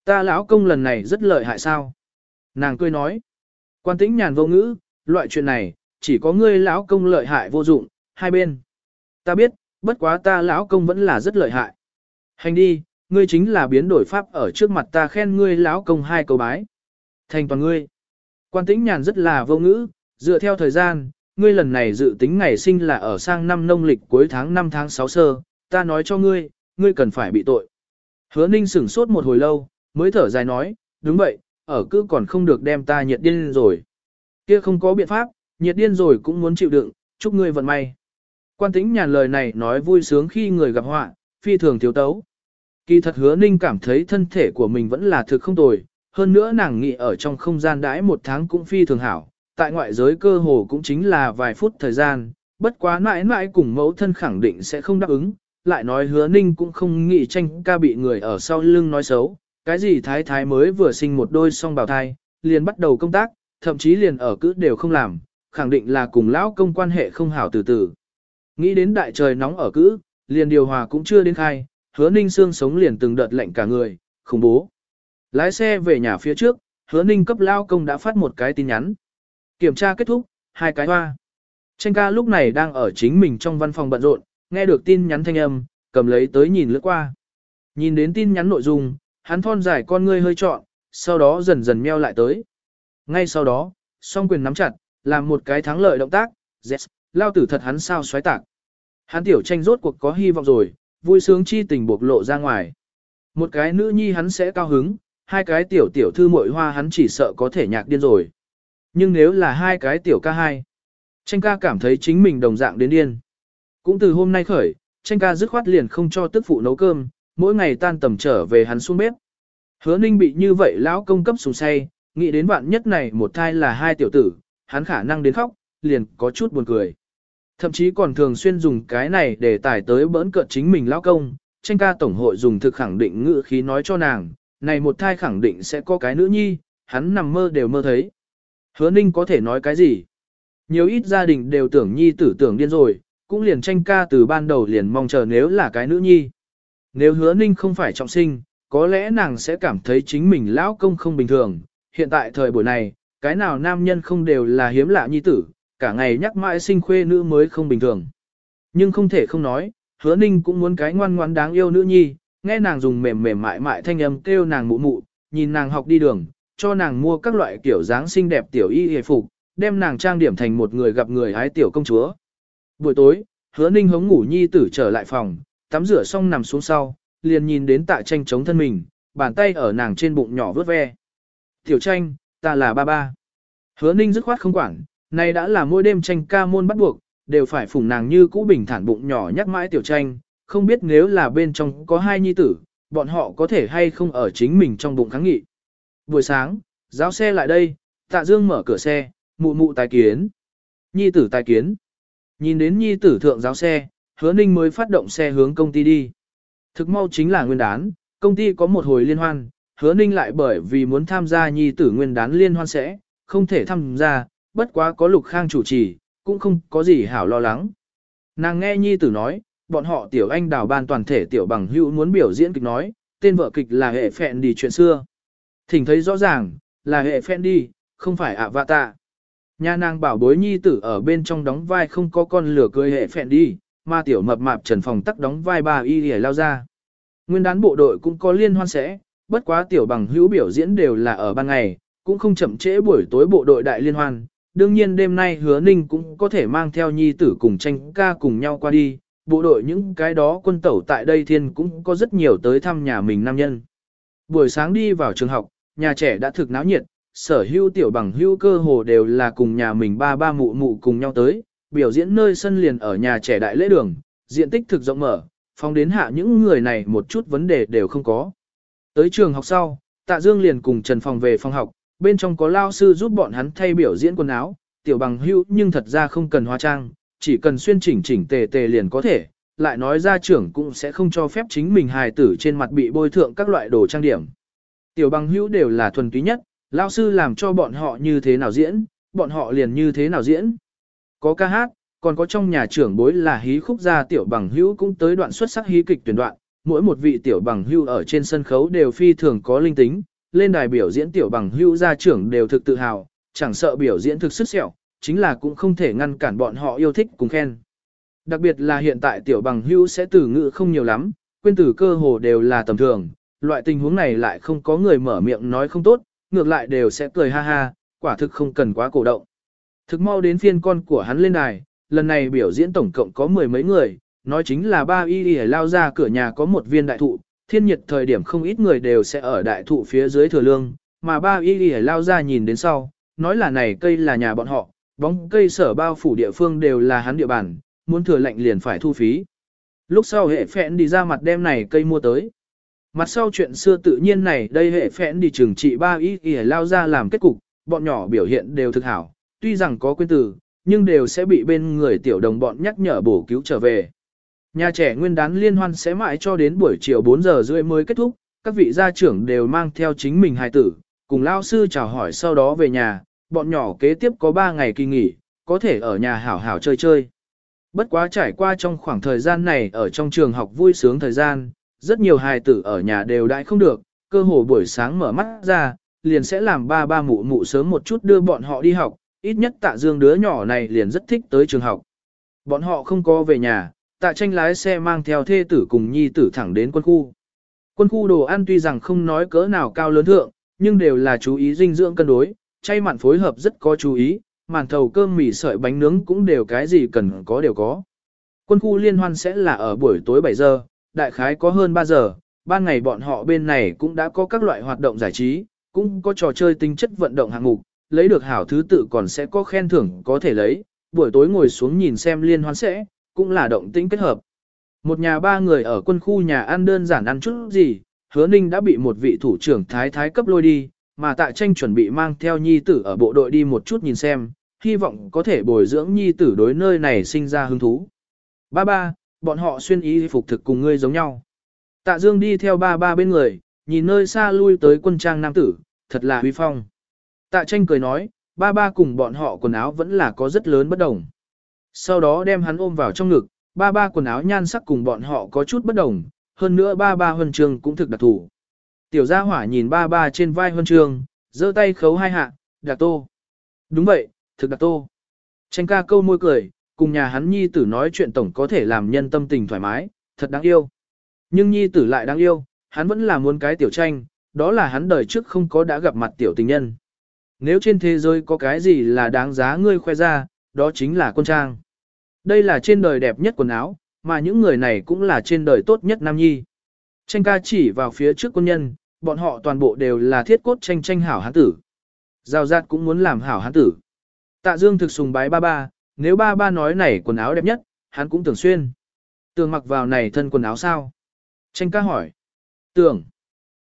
Speaker 1: Ta lão công lần này rất lợi hại sao? Nàng cười nói. Quan tĩnh nhàn vô ngữ, loại chuyện này, chỉ có ngươi lão công lợi hại vô dụng, hai bên. Ta biết, bất quá ta lão công vẫn là rất lợi hại. Hành đi, ngươi chính là biến đổi pháp ở trước mặt ta khen ngươi lão công hai câu bái. Thành toàn ngươi. Quan tĩnh nhàn rất là vô ngữ, dựa theo thời gian, ngươi lần này dự tính ngày sinh là ở sang năm nông lịch cuối tháng 5 tháng 6 sơ, ta nói cho ngươi, ngươi cần phải bị tội. Hứa ninh sửng sốt một hồi lâu, mới thở dài nói, đúng vậy, ở cứ còn không được đem ta nhiệt điên rồi. Kia không có biện pháp, nhiệt điên rồi cũng muốn chịu đựng, chúc ngươi vận may. Quan tĩnh nhàn lời này nói vui sướng khi người gặp họa, phi thường thiếu tấu. Kỳ thật hứa ninh cảm thấy thân thể của mình vẫn là thực không tồi, hơn nữa nàng nghị ở trong không gian đãi một tháng cũng phi thường hảo, tại ngoại giới cơ hồ cũng chính là vài phút thời gian, bất quá mãi mãi cùng mẫu thân khẳng định sẽ không đáp ứng, lại nói hứa ninh cũng không nghĩ tranh ca bị người ở sau lưng nói xấu, cái gì thái thái mới vừa sinh một đôi song bào thai, liền bắt đầu công tác, thậm chí liền ở cứ đều không làm, khẳng định là cùng lão công quan hệ không hảo từ từ. Nghĩ đến đại trời nóng ở cữ, liền điều hòa cũng chưa đến khai, hứa ninh xương sống liền từng đợt lạnh cả người, khủng bố. Lái xe về nhà phía trước, hứa ninh cấp lao công đã phát một cái tin nhắn. Kiểm tra kết thúc, hai cái hoa. Tranh ca lúc này đang ở chính mình trong văn phòng bận rộn, nghe được tin nhắn thanh âm, cầm lấy tới nhìn lướt qua. Nhìn đến tin nhắn nội dung, hắn thon dài con ngươi hơi trọn, sau đó dần dần meo lại tới. Ngay sau đó, song quyền nắm chặt, làm một cái thắng lợi động tác, yes, lao tử thật hắn sao xoáy tạc. Hắn tiểu tranh rốt cuộc có hy vọng rồi, vui sướng chi tình buộc lộ ra ngoài. Một cái nữ nhi hắn sẽ cao hứng, hai cái tiểu tiểu thư muội hoa hắn chỉ sợ có thể nhạc điên rồi. Nhưng nếu là hai cái tiểu ca hai, tranh ca cảm thấy chính mình đồng dạng đến điên. Cũng từ hôm nay khởi, tranh ca dứt khoát liền không cho tức phụ nấu cơm, mỗi ngày tan tầm trở về hắn xuống bếp. Hứa ninh bị như vậy lão công cấp xuống say, nghĩ đến vạn nhất này một thai là hai tiểu tử, hắn khả năng đến khóc, liền có chút buồn cười. Thậm chí còn thường xuyên dùng cái này để tải tới bỡn cợt chính mình lão công, tranh ca tổng hội dùng thực khẳng định ngữ khí nói cho nàng, này một thai khẳng định sẽ có cái nữ nhi, hắn nằm mơ đều mơ thấy. Hứa ninh có thể nói cái gì? Nhiều ít gia đình đều tưởng nhi tử tưởng điên rồi, cũng liền tranh ca từ ban đầu liền mong chờ nếu là cái nữ nhi. Nếu hứa ninh không phải trọng sinh, có lẽ nàng sẽ cảm thấy chính mình lão công không bình thường. Hiện tại thời buổi này, cái nào nam nhân không đều là hiếm lạ nhi tử, cả ngày nhắc mãi sinh khuê nữ mới không bình thường. Nhưng không thể không nói, hứa ninh cũng muốn cái ngoan ngoãn đáng yêu nữ nhi, nghe nàng dùng mềm mềm mại mại thanh âm kêu nàng mụ mụ, nhìn nàng học đi đường, cho nàng mua các loại kiểu dáng xinh đẹp tiểu y hề phục, đem nàng trang điểm thành một người gặp người hái tiểu công chúa. Buổi tối, hứa ninh hống ngủ nhi tử trở lại phòng, tắm rửa xong nằm xuống sau, liền nhìn đến tạ tranh chống thân mình, bàn tay ở nàng trên bụng nhỏ vớt ve. Tiểu tranh, ta là ba ba. Hứa ninh dứt khoát không quản, nay đã là mỗi đêm tranh ca môn bắt buộc, đều phải phủng nàng như cũ bình thản bụng nhỏ nhắc mãi tiểu tranh, không biết nếu là bên trong có hai nhi tử, bọn họ có thể hay không ở chính mình trong bụng kháng nghị. Buổi sáng, giáo xe lại đây, tạ dương mở cửa xe, mụ mụ tài kiến. Nhi tử tài kiến. Nhìn đến nhi tử thượng giáo xe, hứa ninh mới phát động xe hướng công ty đi. Thực mau chính là nguyên đán, công ty có một hồi liên hoan, hứa ninh lại bởi vì muốn tham gia nhi tử nguyên đán liên hoan sẽ, không thể tham gia, bất quá có lục khang chủ trì, cũng không có gì hảo lo lắng. Nàng nghe nhi tử nói, bọn họ tiểu anh đào ban toàn thể tiểu bằng hữu muốn biểu diễn kịch nói, tên vợ kịch là hệ phẹn đi chuyện xưa. Thỉnh thấy rõ ràng, là hệ phẹn đi, không phải ạ vạ tạ. Nhà nàng bảo bối nhi tử ở bên trong đóng vai không có con lửa cười hệ phẹn đi, mà tiểu mập mạp trần phòng tắc đóng vai bà y để lao ra. Nguyên đán bộ đội cũng có liên hoan sẽ, bất quá tiểu bằng hữu biểu diễn đều là ở ban ngày, cũng không chậm trễ buổi tối bộ đội đại liên hoan. Đương nhiên đêm nay hứa ninh cũng có thể mang theo nhi tử cùng tranh ca cùng nhau qua đi, bộ đội những cái đó quân tẩu tại đây thiên cũng có rất nhiều tới thăm nhà mình nam nhân. Buổi sáng đi vào trường học, nhà trẻ đã thực náo nhiệt, sở hữu tiểu bằng hữu cơ hồ đều là cùng nhà mình ba ba mụ mụ cùng nhau tới, biểu diễn nơi sân liền ở nhà trẻ đại lễ đường, diện tích thực rộng mở, phóng đến hạ những người này một chút vấn đề đều không có. Tới trường học sau, Tạ Dương liền cùng Trần Phòng về phòng học, bên trong có lao sư giúp bọn hắn thay biểu diễn quần áo, tiểu bằng hữu nhưng thật ra không cần hóa trang, chỉ cần xuyên chỉnh chỉnh tề tề liền có thể, lại nói ra trưởng cũng sẽ không cho phép chính mình hài tử trên mặt bị bôi thượng các loại đồ trang điểm. Tiểu bằng hữu đều là thuần túy nhất, lao sư làm cho bọn họ như thế nào diễn, bọn họ liền như thế nào diễn. Có ca hát, còn có trong nhà trưởng bối là hí khúc gia tiểu bằng hữu cũng tới đoạn xuất sắc hí kịch tuyển đoạn, mỗi một vị tiểu bằng hữu ở trên sân khấu đều phi thường có linh tính, lên đài biểu diễn tiểu bằng hữu gia trưởng đều thực tự hào, chẳng sợ biểu diễn thực sức sẹo, chính là cũng không thể ngăn cản bọn họ yêu thích cùng khen. Đặc biệt là hiện tại tiểu bằng hữu sẽ từ ngữ không nhiều lắm, quên từ cơ hồ đều là tầm thường, loại tình huống này lại không có người mở miệng nói không tốt, ngược lại đều sẽ cười ha ha, quả thực không cần quá cổ động. Thực mau đến phiên con của hắn lên đài, lần này biểu diễn tổng cộng có mười mấy người, nói chính là ba y y lao ra cửa nhà có một viên đại thụ, thiên nhiệt thời điểm không ít người đều sẽ ở đại thụ phía dưới thừa lương, mà ba y y lao ra nhìn đến sau, nói là này cây là nhà bọn họ, bóng cây sở bao phủ địa phương đều là hắn địa bàn, muốn thừa lệnh liền phải thu phí. Lúc sau hệ phẹn đi ra mặt đem này cây mua tới. Mặt sau chuyện xưa tự nhiên này đây hệ phẽn đi trừng trị ba ý y lao ra làm kết cục, bọn nhỏ biểu hiện đều thực hảo, tuy rằng có quên từ, nhưng đều sẽ bị bên người tiểu đồng bọn nhắc nhở bổ cứu trở về. Nhà trẻ nguyên đán liên hoan sẽ mãi cho đến buổi chiều 4 giờ rưỡi mới kết thúc, các vị gia trưởng đều mang theo chính mình hài tử, cùng lao sư chào hỏi sau đó về nhà, bọn nhỏ kế tiếp có 3 ngày kỳ nghỉ, có thể ở nhà hảo hảo chơi chơi. Bất quá trải qua trong khoảng thời gian này ở trong trường học vui sướng thời gian, rất nhiều hài tử ở nhà đều đãi không được, cơ hồ buổi sáng mở mắt ra, liền sẽ làm ba ba mụ mụ sớm một chút đưa bọn họ đi học, ít nhất tạ dương đứa nhỏ này liền rất thích tới trường học. Bọn họ không có về nhà, tạ tranh lái xe mang theo thê tử cùng nhi tử thẳng đến quân khu. Quân khu đồ ăn tuy rằng không nói cỡ nào cao lớn thượng, nhưng đều là chú ý dinh dưỡng cân đối, chay mặn phối hợp rất có chú ý, màn thầu cơm mì sợi bánh nướng cũng đều cái gì cần có đều có. Quân khu liên hoan sẽ là ở buổi tối 7 giờ, đại khái có hơn 3 giờ, ban ngày bọn họ bên này cũng đã có các loại hoạt động giải trí, cũng có trò chơi tính chất vận động hạng mục, lấy được hảo thứ tự còn sẽ có khen thưởng có thể lấy, buổi tối ngồi xuống nhìn xem liên hoan sẽ, cũng là động tĩnh kết hợp. Một nhà ba người ở quân khu nhà ăn đơn giản ăn chút gì, hứa ninh đã bị một vị thủ trưởng thái thái cấp lôi đi, mà tại tranh chuẩn bị mang theo nhi tử ở bộ đội đi một chút nhìn xem, hy vọng có thể bồi dưỡng nhi tử đối nơi này sinh ra hứng thú. Ba ba, bọn họ xuyên y phục thực cùng ngươi giống nhau. Tạ Dương đi theo ba ba bên người, nhìn nơi xa lui tới quân trang nam tử, thật là huy phong. Tạ tranh cười nói, ba ba cùng bọn họ quần áo vẫn là có rất lớn bất đồng. Sau đó đem hắn ôm vào trong ngực, ba ba quần áo nhan sắc cùng bọn họ có chút bất đồng, hơn nữa ba ba huân Trường cũng thực đặc thủ. Tiểu gia hỏa nhìn ba ba trên vai huân Trường, giơ tay khấu hai hạ, đặc tô. Đúng vậy, thực đặc tô. Tranh ca câu môi cười, cùng nhà hắn nhi tử nói chuyện tổng có thể làm nhân tâm tình thoải mái, thật đáng yêu. Nhưng nhi tử lại đáng yêu, hắn vẫn là muốn cái tiểu tranh, đó là hắn đời trước không có đã gặp mặt tiểu tình nhân. Nếu trên thế giới có cái gì là đáng giá ngươi khoe ra, đó chính là quân trang. Đây là trên đời đẹp nhất quần áo, mà những người này cũng là trên đời tốt nhất nam nhi. Tranh ca chỉ vào phía trước quân nhân, bọn họ toàn bộ đều là thiết cốt tranh tranh hảo hán tử. Giao giạt cũng muốn làm hảo hán tử. Tạ Dương thực sùng bái ba ba, nếu ba ba nói này quần áo đẹp nhất, hắn cũng tưởng xuyên. Tưởng mặc vào này thân quần áo sao? Tranh ca hỏi. Tưởng.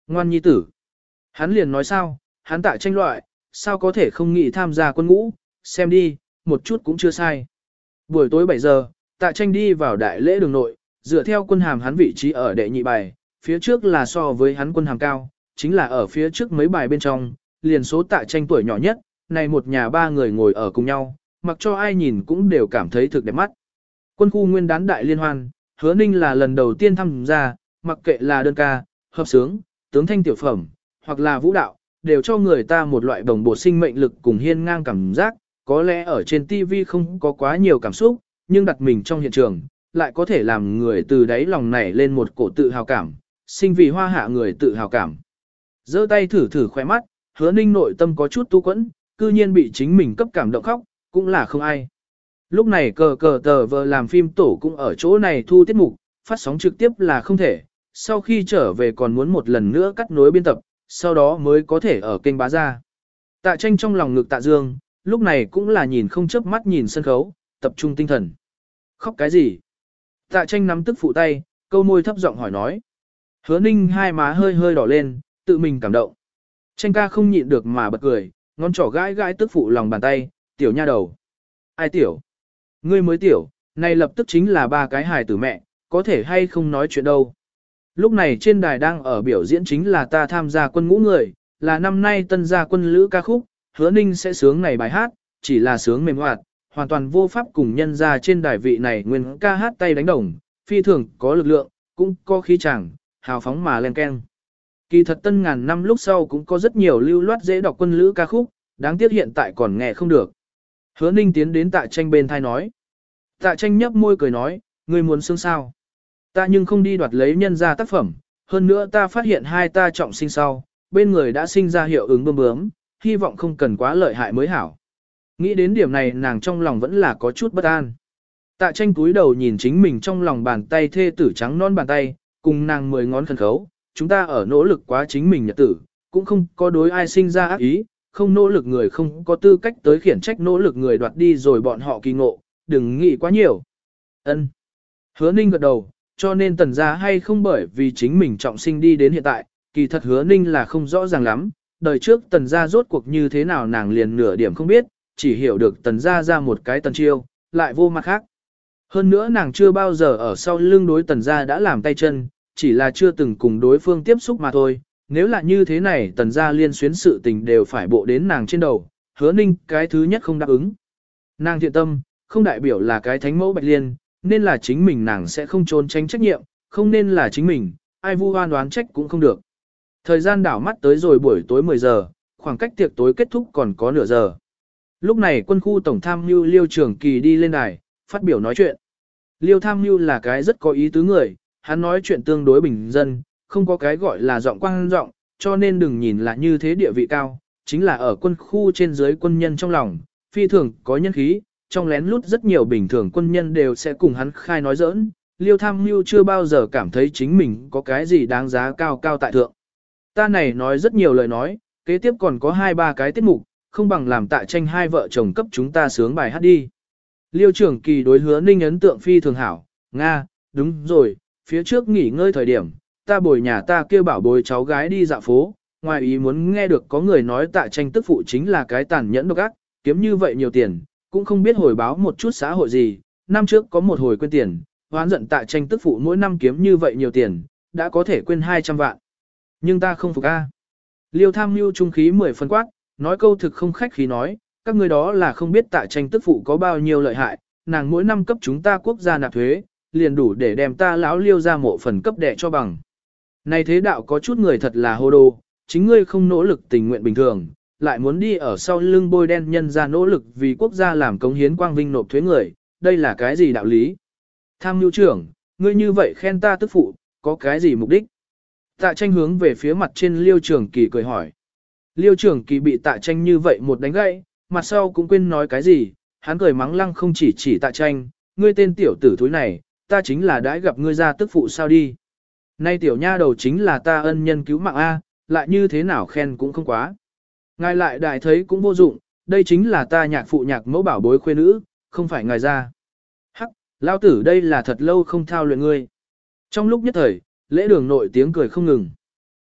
Speaker 1: Ngoan nhi tử. Hắn liền nói sao, hắn tạ tranh loại, sao có thể không nghĩ tham gia quân ngũ, xem đi, một chút cũng chưa sai. Buổi tối 7 giờ, tạ tranh đi vào đại lễ đường nội, dựa theo quân hàm hắn vị trí ở đệ nhị bài, phía trước là so với hắn quân hàm cao, chính là ở phía trước mấy bài bên trong, liền số tạ tranh tuổi nhỏ nhất, này một nhà ba người ngồi ở cùng nhau, mặc cho ai nhìn cũng đều cảm thấy thực đẹp mắt. Quân khu nguyên đán đại liên hoan, hứa ninh là lần đầu tiên tham gia, mặc kệ là đơn ca, hợp sướng, tướng thanh tiểu phẩm, hoặc là vũ đạo, đều cho người ta một loại đồng bộ sinh mệnh lực cùng hiên ngang cảm giác, có lẽ ở trên TV không có quá nhiều cảm xúc, nhưng đặt mình trong hiện trường, lại có thể làm người từ đáy lòng nảy lên một cổ tự hào cảm, sinh vì hoa hạ người tự hào cảm. giơ tay thử thử khoe mắt, hứa ninh nội tâm có chút tu quẫn, cư nhiên bị chính mình cấp cảm động khóc, cũng là không ai. Lúc này cờ cờ tờ vợ làm phim tổ cũng ở chỗ này thu tiết mục, phát sóng trực tiếp là không thể, sau khi trở về còn muốn một lần nữa cắt nối biên tập, sau đó mới có thể ở kênh bá ra. Tạ tranh trong lòng ngực tạ dương, lúc này cũng là nhìn không chớp mắt nhìn sân khấu, tập trung tinh thần. Khóc cái gì? Tạ tranh nắm tức phụ tay, câu môi thấp giọng hỏi nói. Hứa ninh hai má hơi hơi đỏ lên, tự mình cảm động. Tranh ca không nhịn được mà bật cười, ngón trỏ gãi gãi tức phụ lòng bàn tay, tiểu nha đầu. Ai tiểu? Ngươi mới tiểu, này lập tức chính là ba cái hài tử mẹ, có thể hay không nói chuyện đâu. Lúc này trên đài đang ở biểu diễn chính là ta tham gia quân ngũ người, là năm nay tân gia quân lữ ca khúc, hứa ninh sẽ sướng này bài hát, chỉ là sướng mềm hoạt, hoàn toàn vô pháp cùng nhân ra trên đài vị này nguyên ca hát tay đánh đồng, phi thường có lực lượng, cũng có khí chàng, hào phóng mà len keng. Kỳ thật tân ngàn năm lúc sau cũng có rất nhiều lưu loát dễ đọc quân lữ ca khúc, đáng tiếc hiện tại còn nghe không được. Hứa ninh tiến đến tạ tranh bên thai nói. Tạ tranh nhấp môi cười nói, ngươi muốn xương sao. Ta nhưng không đi đoạt lấy nhân ra tác phẩm, hơn nữa ta phát hiện hai ta trọng sinh sau, bên người đã sinh ra hiệu ứng bơm bướm, hy vọng không cần quá lợi hại mới hảo. Nghĩ đến điểm này nàng trong lòng vẫn là có chút bất an. Tạ tranh túi đầu nhìn chính mình trong lòng bàn tay thê tử trắng non bàn tay, cùng nàng mười ngón khẩn khấu, chúng ta ở nỗ lực quá chính mình nhật tử, cũng không có đối ai sinh ra ác ý, không nỗ lực người không có tư cách tới khiển trách nỗ lực người đoạt đi rồi bọn họ kỳ ngộ, đừng nghĩ quá nhiều. Ân. Hứa ninh gật đầu, cho nên tần gia hay không bởi vì chính mình trọng sinh đi đến hiện tại, kỳ thật hứa ninh là không rõ ràng lắm, đời trước tần gia rốt cuộc như thế nào nàng liền nửa điểm không biết, chỉ hiểu được tần gia ra một cái tần chiêu, lại vô mặt khác. Hơn nữa nàng chưa bao giờ ở sau lưng đối tần gia đã làm tay chân, chỉ là chưa từng cùng đối phương tiếp xúc mà thôi. Nếu là như thế này tần gia liên xuyến sự tình đều phải bộ đến nàng trên đầu, hứa ninh cái thứ nhất không đáp ứng. Nàng thiện tâm, không đại biểu là cái thánh mẫu bạch liên, nên là chính mình nàng sẽ không trốn tránh trách nhiệm, không nên là chính mình, ai vu oan đoán trách cũng không được. Thời gian đảo mắt tới rồi buổi tối 10 giờ, khoảng cách tiệc tối kết thúc còn có nửa giờ. Lúc này quân khu tổng tham mưu Liêu Trường Kỳ đi lên đài, phát biểu nói chuyện. Liêu tham mưu là cái rất có ý tứ người, hắn nói chuyện tương đối bình dân, không có cái gọi là giọng quang giọng, cho nên đừng nhìn là như thế địa vị cao, chính là ở quân khu trên dưới quân nhân trong lòng, phi thường có nhân khí, trong lén lút rất nhiều bình thường quân nhân đều sẽ cùng hắn khai nói giỡn, liêu tham mưu chưa bao giờ cảm thấy chính mình có cái gì đáng giá cao cao tại thượng. Ta này nói rất nhiều lời nói, kế tiếp còn có hai ba cái tiết mục, không bằng làm tạ tranh hai vợ chồng cấp chúng ta sướng bài hát đi. Liêu trưởng kỳ đối hứa ninh ấn tượng phi thường hảo, Nga, đúng rồi, phía trước nghỉ ngơi thời điểm, ta bồi nhà ta kêu bảo bồi cháu gái đi dạo phố, ngoài ý muốn nghe được có người nói tạ tranh tức phụ chính là cái tàn nhẫn độc ác, kiếm như vậy nhiều tiền, cũng không biết hồi báo một chút xã hội gì, năm trước có một hồi quên tiền, hoán giận tạ tranh tức phụ mỗi năm kiếm như vậy nhiều tiền, đã có thể quên 200 vạn. Nhưng ta không phục a. Liêu tham mưu trung khí mười phân quát, nói câu thực không khách khí nói, các người đó là không biết tạ tranh tức phụ có bao nhiêu lợi hại, nàng mỗi năm cấp chúng ta quốc gia nạp thuế, liền đủ để đem ta lão liêu ra mộ phần cấp đệ cho bằng. Này thế đạo có chút người thật là hô đồ, chính ngươi không nỗ lực tình nguyện bình thường, lại muốn đi ở sau lưng bôi đen nhân ra nỗ lực vì quốc gia làm cống hiến quang vinh nộp thuế người, đây là cái gì đạo lý? Tham mưu trưởng, ngươi như vậy khen ta tức phụ, có cái gì mục đích? Tạ tranh hướng về phía mặt trên liêu trưởng kỳ cười hỏi. Liêu trưởng kỳ bị tạ tranh như vậy một đánh gãy, mặt sau cũng quên nói cái gì, hắn cười mắng lăng không chỉ chỉ tạ tranh, ngươi tên tiểu tử thúi này, ta chính là đãi gặp ngươi ra tức phụ sao đi. Nay tiểu nha đầu chính là ta ân nhân cứu mạng A, lại như thế nào khen cũng không quá. Ngài lại đại thấy cũng vô dụng, đây chính là ta nhạc phụ nhạc mẫu bảo bối khuê nữ, không phải ngài ra. Hắc, lao tử đây là thật lâu không thao luyện ngươi. Trong lúc nhất thời, lễ đường nội tiếng cười không ngừng.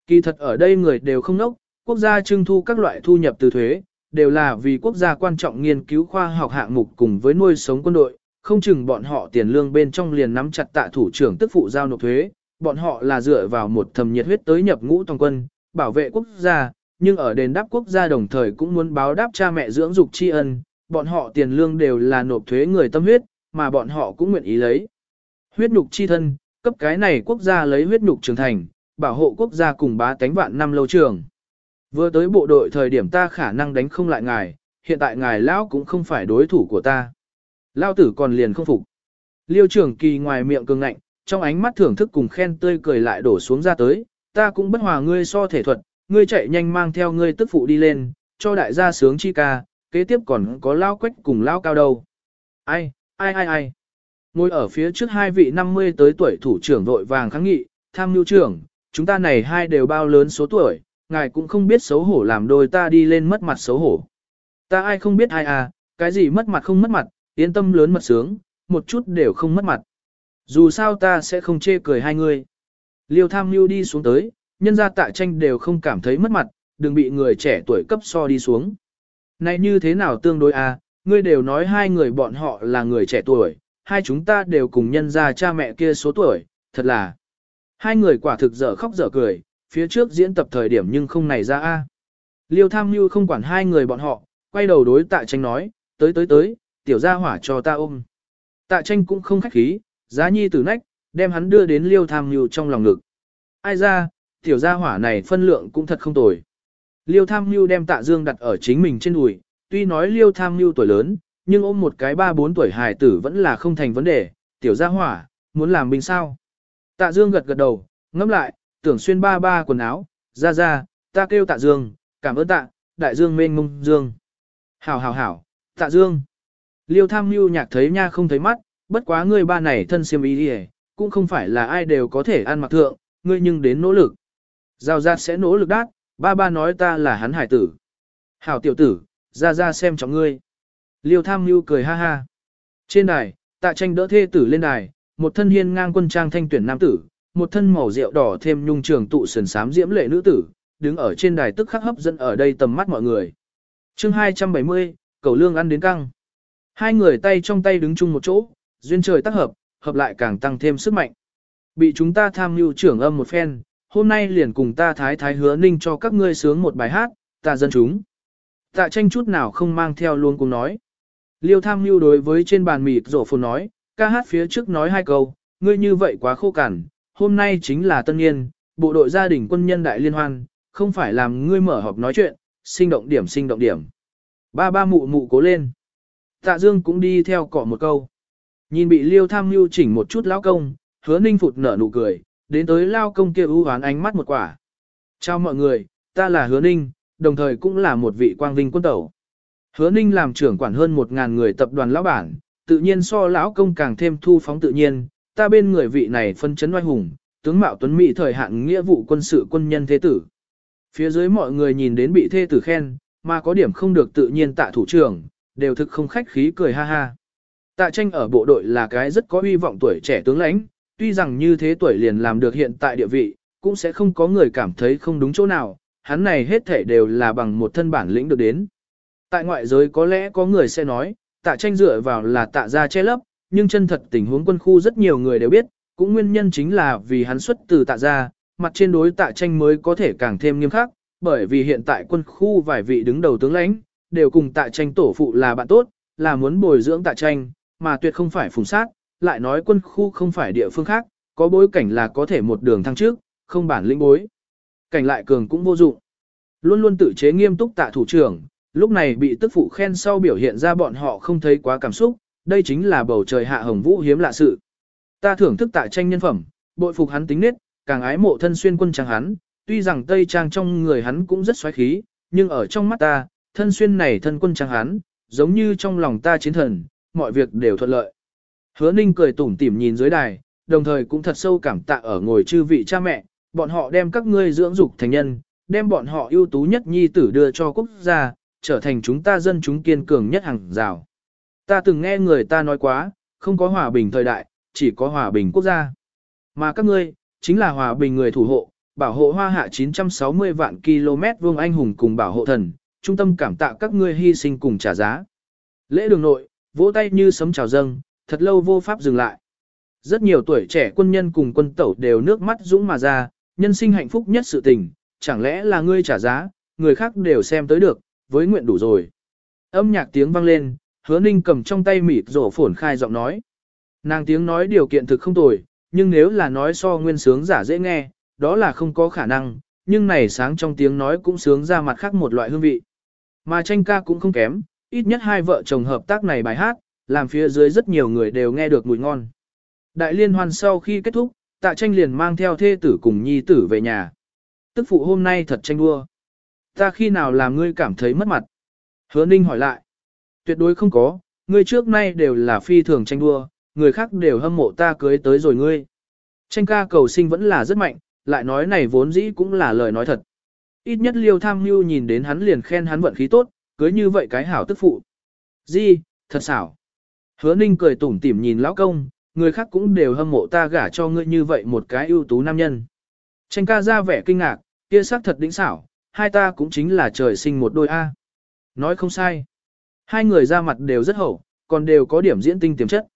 Speaker 1: Kỳ thật ở đây người đều không nốc, quốc gia trưng thu các loại thu nhập từ thuế, đều là vì quốc gia quan trọng nghiên cứu khoa học hạng mục cùng với nuôi sống quân đội, không chừng bọn họ tiền lương bên trong liền nắm chặt tạ thủ trưởng tức phụ giao nộp thuế, bọn họ là dựa vào một thầm nhiệt huyết tới nhập ngũ toàn quân, bảo vệ quốc gia, nhưng ở đền đáp quốc gia đồng thời cũng muốn báo đáp cha mẹ dưỡng dục tri ân, bọn họ tiền lương đều là nộp thuế người tâm huyết, mà bọn họ cũng nguyện ý lấy. Huyết nhục chi thân, cấp cái này quốc gia lấy huyết nhục trưởng thành, bảo hộ quốc gia cùng bá tánh vạn năm lâu trường. Vừa tới bộ đội thời điểm ta khả năng đánh không lại ngài, hiện tại ngài lão cũng không phải đối thủ của ta. Lao tử còn liền không phục. Liêu trưởng kỳ ngoài miệng cường ngạnh, trong ánh mắt thưởng thức cùng khen tươi cười lại đổ xuống ra tới, ta cũng bất hòa ngươi so thể thuật, ngươi chạy nhanh mang theo ngươi tức phụ đi lên, cho đại gia sướng chi ca, kế tiếp còn có lao quách cùng lao cao đâu. Ai, ai ai ai. Ngồi ở phía trước hai vị 50 tới tuổi thủ trưởng vội vàng kháng nghị, tham mưu trưởng, chúng ta này hai đều bao lớn số tuổi, ngài cũng không biết xấu hổ làm đôi ta đi lên mất mặt xấu hổ. Ta ai không biết ai à, cái gì mất mặt không mất mặt, yên tâm lớn mật sướng, một chút đều không mất mặt. Dù sao ta sẽ không chê cười hai người. Liêu tham mưu đi xuống tới, nhân gia tạ tranh đều không cảm thấy mất mặt, đừng bị người trẻ tuổi cấp so đi xuống. Này như thế nào tương đối à, ngươi đều nói hai người bọn họ là người trẻ tuổi, hai chúng ta đều cùng nhân gia cha mẹ kia số tuổi, thật là. Hai người quả thực dở khóc dở cười, phía trước diễn tập thời điểm nhưng không này ra a. Liêu tham như không quản hai người bọn họ, quay đầu đối tạ tranh nói, tới tới tới, tiểu gia hỏa cho ta ôm. Tạ tranh cũng không khách khí, giá nhi tử nách, đem hắn đưa đến liêu tham như trong lòng ngực. Ai ra, tiểu gia hỏa này phân lượng cũng thật không tồi. Liêu tham Nhu đem tạ dương đặt ở chính mình trên đùi, tuy nói liêu tham Nhu tuổi lớn, nhưng ôm một cái ba bốn tuổi hài tử vẫn là không thành vấn đề, tiểu gia hỏa, muốn làm binh sao. Tạ dương gật gật đầu, ngẫm lại, tưởng xuyên ba ba quần áo, ra ra, ta kêu tạ dương, cảm ơn tạ, đại dương mênh mông dương. Hảo hảo hảo, tạ dương. Liêu tham Nhu nhạc thấy nha không thấy mắt, bất quá ngươi ba này thân siêm ý đi cũng không phải là ai đều có thể ăn mặc thượng, ngươi nhưng đến nỗ lực. Giao ra sẽ nỗ lực đát, ba ba nói ta là hắn hải tử. Hảo tiểu tử, ra ra xem trọng ngươi. Liêu tham mưu cười ha ha. Trên đài, tạ tranh đỡ thê tử lên đài, một thân hiên ngang quân trang thanh tuyển nam tử, một thân màu rượu đỏ thêm nhung trường tụ sườn sám diễm lệ nữ tử, đứng ở trên đài tức khắc hấp dẫn ở đây tầm mắt mọi người. chương 270, cầu lương ăn đến căng. Hai người tay trong tay đứng chung một chỗ, duyên trời tác hợp, hợp lại càng tăng thêm sức mạnh. Bị chúng ta tham mưu trưởng âm một phen, hôm nay liền cùng ta thái thái hứa ninh cho các ngươi sướng một bài hát, ta dân chúng. Tạ tranh chút nào không mang theo luôn cùng nói. Liêu tham mưu đối với trên bàn mịt rổ phồn nói, ca hát phía trước nói hai câu, ngươi như vậy quá khô cằn, hôm nay chính là tân niên, bộ đội gia đình quân nhân đại liên hoan, không phải làm ngươi mở họp nói chuyện, sinh động điểm sinh động điểm. Ba ba mụ mụ cố lên. Tạ Dương cũng đi theo cọ một câu. Nhìn bị liêu tham mưu chỉnh một chút lão công, hứa ninh phụt nở nụ cười, đến tới lao công kia ưu hoán ánh mắt một quả. Chào mọi người, ta là hứa ninh, đồng thời cũng là một vị quang vinh quân tẩu. Hứa ninh làm trưởng quản hơn một ngàn người tập đoàn lão bản, tự nhiên so lão công càng thêm thu phóng tự nhiên, ta bên người vị này phân chấn oai hùng, tướng mạo tuấn mỹ thời hạn nghĩa vụ quân sự quân nhân thế tử. Phía dưới mọi người nhìn đến bị thê tử khen, mà có điểm không được tự nhiên tạ thủ trưởng, đều thực không khách khí cười ha ha. Tạ tranh ở bộ đội là cái rất có hy vọng tuổi trẻ tướng lãnh, tuy rằng như thế tuổi liền làm được hiện tại địa vị, cũng sẽ không có người cảm thấy không đúng chỗ nào, hắn này hết thể đều là bằng một thân bản lĩnh được đến. Tại ngoại giới có lẽ có người sẽ nói, tạ tranh dựa vào là tạ ra che lấp, nhưng chân thật tình huống quân khu rất nhiều người đều biết, cũng nguyên nhân chính là vì hắn xuất từ tạ ra, mặt trên đối tạ tranh mới có thể càng thêm nghiêm khắc, bởi vì hiện tại quân khu vài vị đứng đầu tướng lãnh, đều cùng tạ tranh tổ phụ là bạn tốt, là muốn bồi dưỡng tạ tranh, mà tuyệt không phải phùng sát, lại nói quân khu không phải địa phương khác, có bối cảnh là có thể một đường thăng trước, không bản lĩnh bối. Cảnh lại cường cũng vô dụng. Luôn luôn tự chế nghiêm túc tạ thủ trưởng, lúc này bị tức phụ khen sau biểu hiện ra bọn họ không thấy quá cảm xúc, đây chính là bầu trời hạ hồng vũ hiếm lạ sự. Ta thưởng thức tạ tranh nhân phẩm, bội phục hắn tính nết, càng ái mộ thân xuyên quân trang hắn, tuy rằng tây trang trong người hắn cũng rất xoáy khí, nhưng ở trong mắt ta, thân xuyên này thân quân trang hắn, giống như trong lòng ta chiến thần, mọi việc đều thuận lợi. Hứa Ninh cười tủm tỉm nhìn dưới đài, đồng thời cũng thật sâu cảm tạ ở ngồi chư vị cha mẹ, bọn họ đem các ngươi dưỡng dục thành nhân, đem bọn họ ưu tú nhất nhi tử đưa cho quốc gia, trở thành chúng ta dân chúng kiên cường nhất hàng rào. Ta từng nghe người ta nói quá, không có hòa bình thời đại, chỉ có hòa bình quốc gia. Mà các ngươi, chính là hòa bình người thủ hộ, bảo hộ hoa hạ 960 vạn km vuông anh hùng cùng bảo hộ thần, trung tâm cảm tạ các ngươi hy sinh cùng trả giá. Lễ đường nội, vỗ tay như sấm chào dâng, thật lâu vô pháp dừng lại. Rất nhiều tuổi trẻ quân nhân cùng quân tẩu đều nước mắt dũng mà ra, nhân sinh hạnh phúc nhất sự tình, chẳng lẽ là ngươi trả giá, người khác đều xem tới được, với nguyện đủ rồi. Âm nhạc tiếng vang lên, hứa ninh cầm trong tay mịt rổ phổn khai giọng nói. Nàng tiếng nói điều kiện thực không tồi, nhưng nếu là nói so nguyên sướng giả dễ nghe, đó là không có khả năng, nhưng này sáng trong tiếng nói cũng sướng ra mặt khác một loại hương vị. Mà tranh ca cũng không kém, ít nhất hai vợ chồng hợp tác này bài hát, làm phía dưới rất nhiều người đều nghe được mùi ngon. Đại liên hoan sau khi kết thúc, tạ tranh liền mang theo thê tử cùng nhi tử về nhà. Tức phụ hôm nay thật tranh đua. Ta khi nào làm ngươi cảm thấy mất mặt? Hứa ninh hỏi lại. Tuyệt đối không có, ngươi trước nay đều là phi thường tranh đua, người khác đều hâm mộ ta cưới tới rồi ngươi. Tranh ca cầu sinh vẫn là rất mạnh, lại nói này vốn dĩ cũng là lời nói thật. Ít nhất liêu tham mưu nhìn đến hắn liền khen hắn vận khí tốt, cưới như vậy cái hảo tức phụ. Di, thật xảo. Hứa ninh cười tủm tỉm nhìn lão công, người khác cũng đều hâm mộ ta gả cho ngươi như vậy một cái ưu tú nam nhân. Tranh ca ra vẻ kinh ngạc, kia sắc thật đỉnh xảo, hai ta cũng chính là trời sinh một đôi A. Nói không sai. Hai người ra mặt đều rất hậu, còn đều có điểm diễn tinh tiềm chất.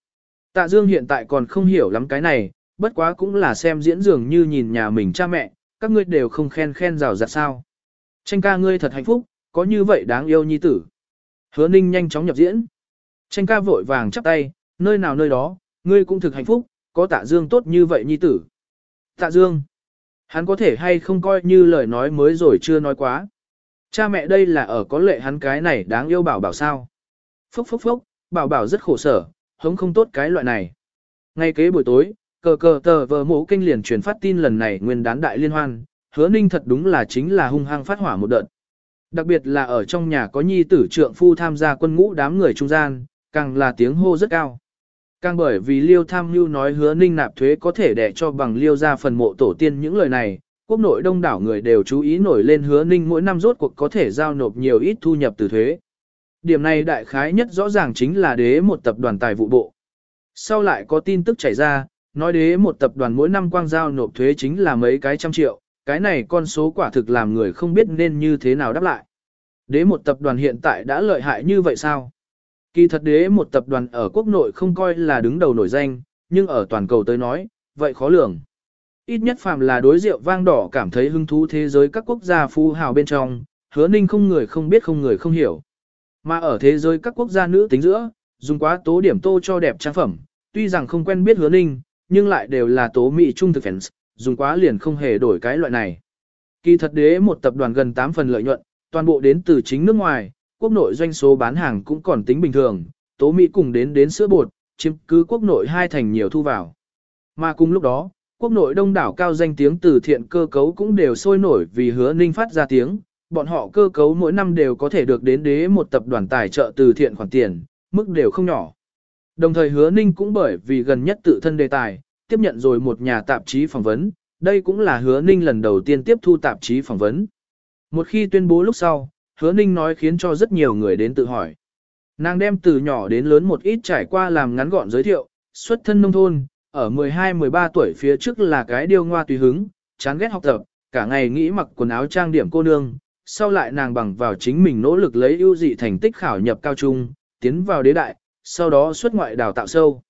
Speaker 1: Tạ Dương hiện tại còn không hiểu lắm cái này, bất quá cũng là xem diễn dường như nhìn nhà mình cha mẹ, các ngươi đều không khen khen rào rạt sao. Tranh ca ngươi thật hạnh phúc, có như vậy đáng yêu nhi tử. Hứa ninh nhanh chóng nhập diễn. Tranh ca vội vàng chắp tay, nơi nào nơi đó, ngươi cũng thực hạnh phúc, có tạ dương tốt như vậy nhi tử. Tạ dương, hắn có thể hay không coi như lời nói mới rồi chưa nói quá. Cha mẹ đây là ở có lệ hắn cái này đáng yêu bảo bảo sao. Phúc phúc phúc, bảo bảo rất khổ sở, hống không tốt cái loại này. Ngay kế buổi tối, cờ cờ tờ vờ mũ kinh liền truyền phát tin lần này nguyên đán đại liên hoan, hứa ninh thật đúng là chính là hung hăng phát hỏa một đợt. Đặc biệt là ở trong nhà có nhi tử trượng phu tham gia quân ngũ đám người trung gian, càng là tiếng hô rất cao. Càng bởi vì liêu tham mưu nói hứa ninh nạp thuế có thể để cho bằng liêu ra phần mộ tổ tiên những lời này, quốc nội đông đảo người đều chú ý nổi lên hứa ninh mỗi năm rốt cuộc có thể giao nộp nhiều ít thu nhập từ thuế. Điểm này đại khái nhất rõ ràng chính là đế một tập đoàn tài vụ bộ. Sau lại có tin tức chảy ra, nói đế một tập đoàn mỗi năm quang giao nộp thuế chính là mấy cái trăm triệu, cái này con số quả thực làm người không biết nên như thế nào đáp lại. Đế một tập đoàn hiện tại đã lợi hại như vậy sao? Kỳ thật đế một tập đoàn ở quốc nội không coi là đứng đầu nổi danh, nhưng ở toàn cầu tới nói, vậy khó lường. Ít nhất phàm là đối rượu vang đỏ cảm thấy hứng thú thế giới các quốc gia phú hào bên trong, hứa ninh không người không biết không người không hiểu. Mà ở thế giới các quốc gia nữ tính giữa, dùng quá tố điểm tô cho đẹp trang phẩm, tuy rằng không quen biết hứa ninh, nhưng lại đều là tố mỹ trung thực fans, dùng quá liền không hề đổi cái loại này. Kỳ thật đế một tập đoàn gần 8 phần lợi nhuận, toàn bộ đến từ chính nước ngoài, quốc nội doanh số bán hàng cũng còn tính bình thường, tố Mỹ cùng đến đến sữa bột, chiếm cứ quốc nội hai thành nhiều thu vào. Mà cùng lúc đó, quốc nội đông đảo cao danh tiếng từ thiện cơ cấu cũng đều sôi nổi vì hứa ninh phát ra tiếng, bọn họ cơ cấu mỗi năm đều có thể được đến đế một tập đoàn tài trợ từ thiện khoản tiền, mức đều không nhỏ. Đồng thời hứa ninh cũng bởi vì gần nhất tự thân đề tài, tiếp nhận rồi một nhà tạp chí phỏng vấn, đây cũng là hứa ninh lần đầu tiên tiếp thu tạp chí phỏng vấn. Một khi tuyên bố lúc sau, hứa ninh nói khiến cho rất nhiều người đến tự hỏi. Nàng đem từ nhỏ đến lớn một ít trải qua làm ngắn gọn giới thiệu, xuất thân nông thôn, ở 12-13 tuổi phía trước là cái điêu ngoa tùy hứng, chán ghét học tập, cả ngày nghĩ mặc quần áo trang điểm cô nương, sau lại nàng bằng vào chính mình nỗ lực lấy ưu dị thành tích khảo nhập cao trung, tiến vào đế đại, sau đó xuất ngoại đào tạo sâu.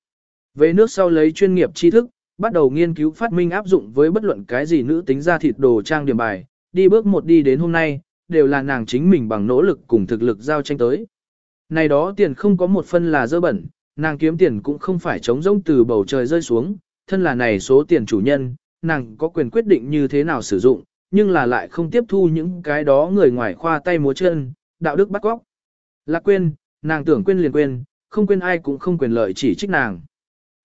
Speaker 1: Về nước sau lấy chuyên nghiệp tri thức, bắt đầu nghiên cứu phát minh áp dụng với bất luận cái gì nữ tính ra thịt đồ trang điểm bài, đi bước một đi đến hôm nay, đều là nàng chính mình bằng nỗ lực cùng thực lực giao tranh tới. Này đó tiền không có một phân là dơ bẩn, nàng kiếm tiền cũng không phải trống rỗng từ bầu trời rơi xuống, thân là này số tiền chủ nhân, nàng có quyền quyết định như thế nào sử dụng, nhưng là lại không tiếp thu những cái đó người ngoài khoa tay múa chân, đạo đức bắt góc. Lạc quên, nàng tưởng quên liền quên, không quên ai cũng không quyền lợi chỉ trích nàng.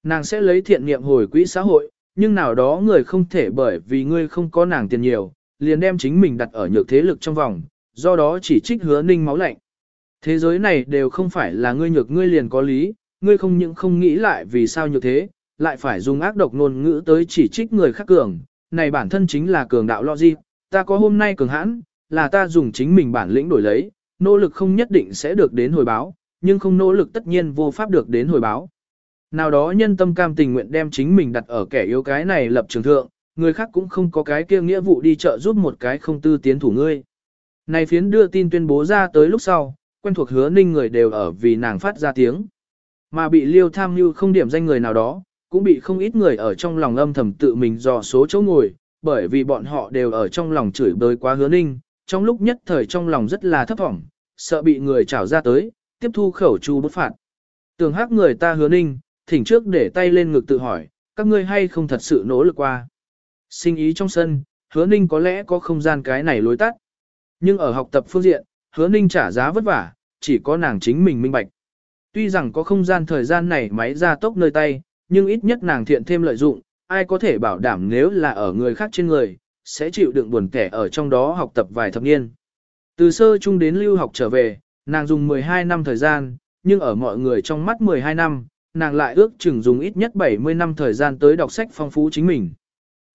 Speaker 1: Nàng sẽ lấy thiện niệm hồi quỹ xã hội, nhưng nào đó người không thể bởi vì ngươi không có nàng tiền nhiều, liền đem chính mình đặt ở nhược thế lực trong vòng, do đó chỉ trích hứa ninh máu lạnh. Thế giới này đều không phải là ngươi nhược ngươi liền có lý, ngươi không những không nghĩ lại vì sao như thế, lại phải dùng ác độc ngôn ngữ tới chỉ trích người khác cường, này bản thân chính là cường đạo logic, ta có hôm nay cường hãn, là ta dùng chính mình bản lĩnh đổi lấy, nỗ lực không nhất định sẽ được đến hồi báo, nhưng không nỗ lực tất nhiên vô pháp được đến hồi báo. Nào đó nhân tâm cam tình nguyện đem chính mình đặt ở kẻ yếu cái này lập trường thượng, người khác cũng không có cái kia nghĩa vụ đi chợ giúp một cái không tư tiến thủ ngươi. Này phiến đưa tin tuyên bố ra tới lúc sau, quen thuộc hứa ninh người đều ở vì nàng phát ra tiếng. Mà bị liêu tham như không điểm danh người nào đó, cũng bị không ít người ở trong lòng âm thầm tự mình dò số chỗ ngồi, bởi vì bọn họ đều ở trong lòng chửi bới quá hứa ninh, trong lúc nhất thời trong lòng rất là thấp thỏm, sợ bị người trảo ra tới, tiếp thu khẩu chu bút phạt. Tường hắc người ta hứa ninh, thỉnh trước để tay lên ngực tự hỏi, các ngươi hay không thật sự nỗ lực qua. Sinh ý trong sân, hứa ninh có lẽ có không gian cái này lối tắt. Nhưng ở học tập phương diện, hứa ninh trả giá vất vả, chỉ có nàng chính mình minh bạch. Tuy rằng có không gian thời gian này máy ra tốc nơi tay, nhưng ít nhất nàng thiện thêm lợi dụng, ai có thể bảo đảm nếu là ở người khác trên người, sẽ chịu đựng buồn kẻ ở trong đó học tập vài thập niên. Từ sơ trung đến lưu học trở về, nàng dùng 12 năm thời gian, nhưng ở mọi người trong mắt 12 năm, nàng lại ước chừng dùng ít nhất 70 năm thời gian tới đọc sách phong phú chính mình.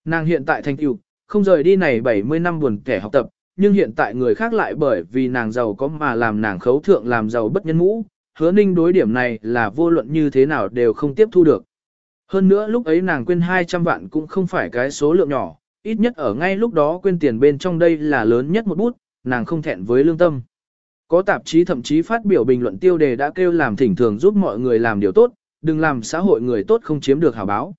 Speaker 1: Nàng hiện tại thành tựu, không rời đi này 70 năm buồn kẻ học tập, nhưng hiện tại người khác lại bởi vì nàng giàu có mà làm nàng khấu thượng làm giàu bất nhân ngũ, hứa ninh đối điểm này là vô luận như thế nào đều không tiếp thu được. Hơn nữa lúc ấy nàng quên 200 vạn cũng không phải cái số lượng nhỏ, ít nhất ở ngay lúc đó quên tiền bên trong đây là lớn nhất một bút, nàng không thẹn với lương tâm. Có tạp chí thậm chí phát biểu bình luận tiêu đề đã kêu làm thỉnh thường giúp mọi người làm điều tốt, đừng làm xã hội người tốt không chiếm được hào báo.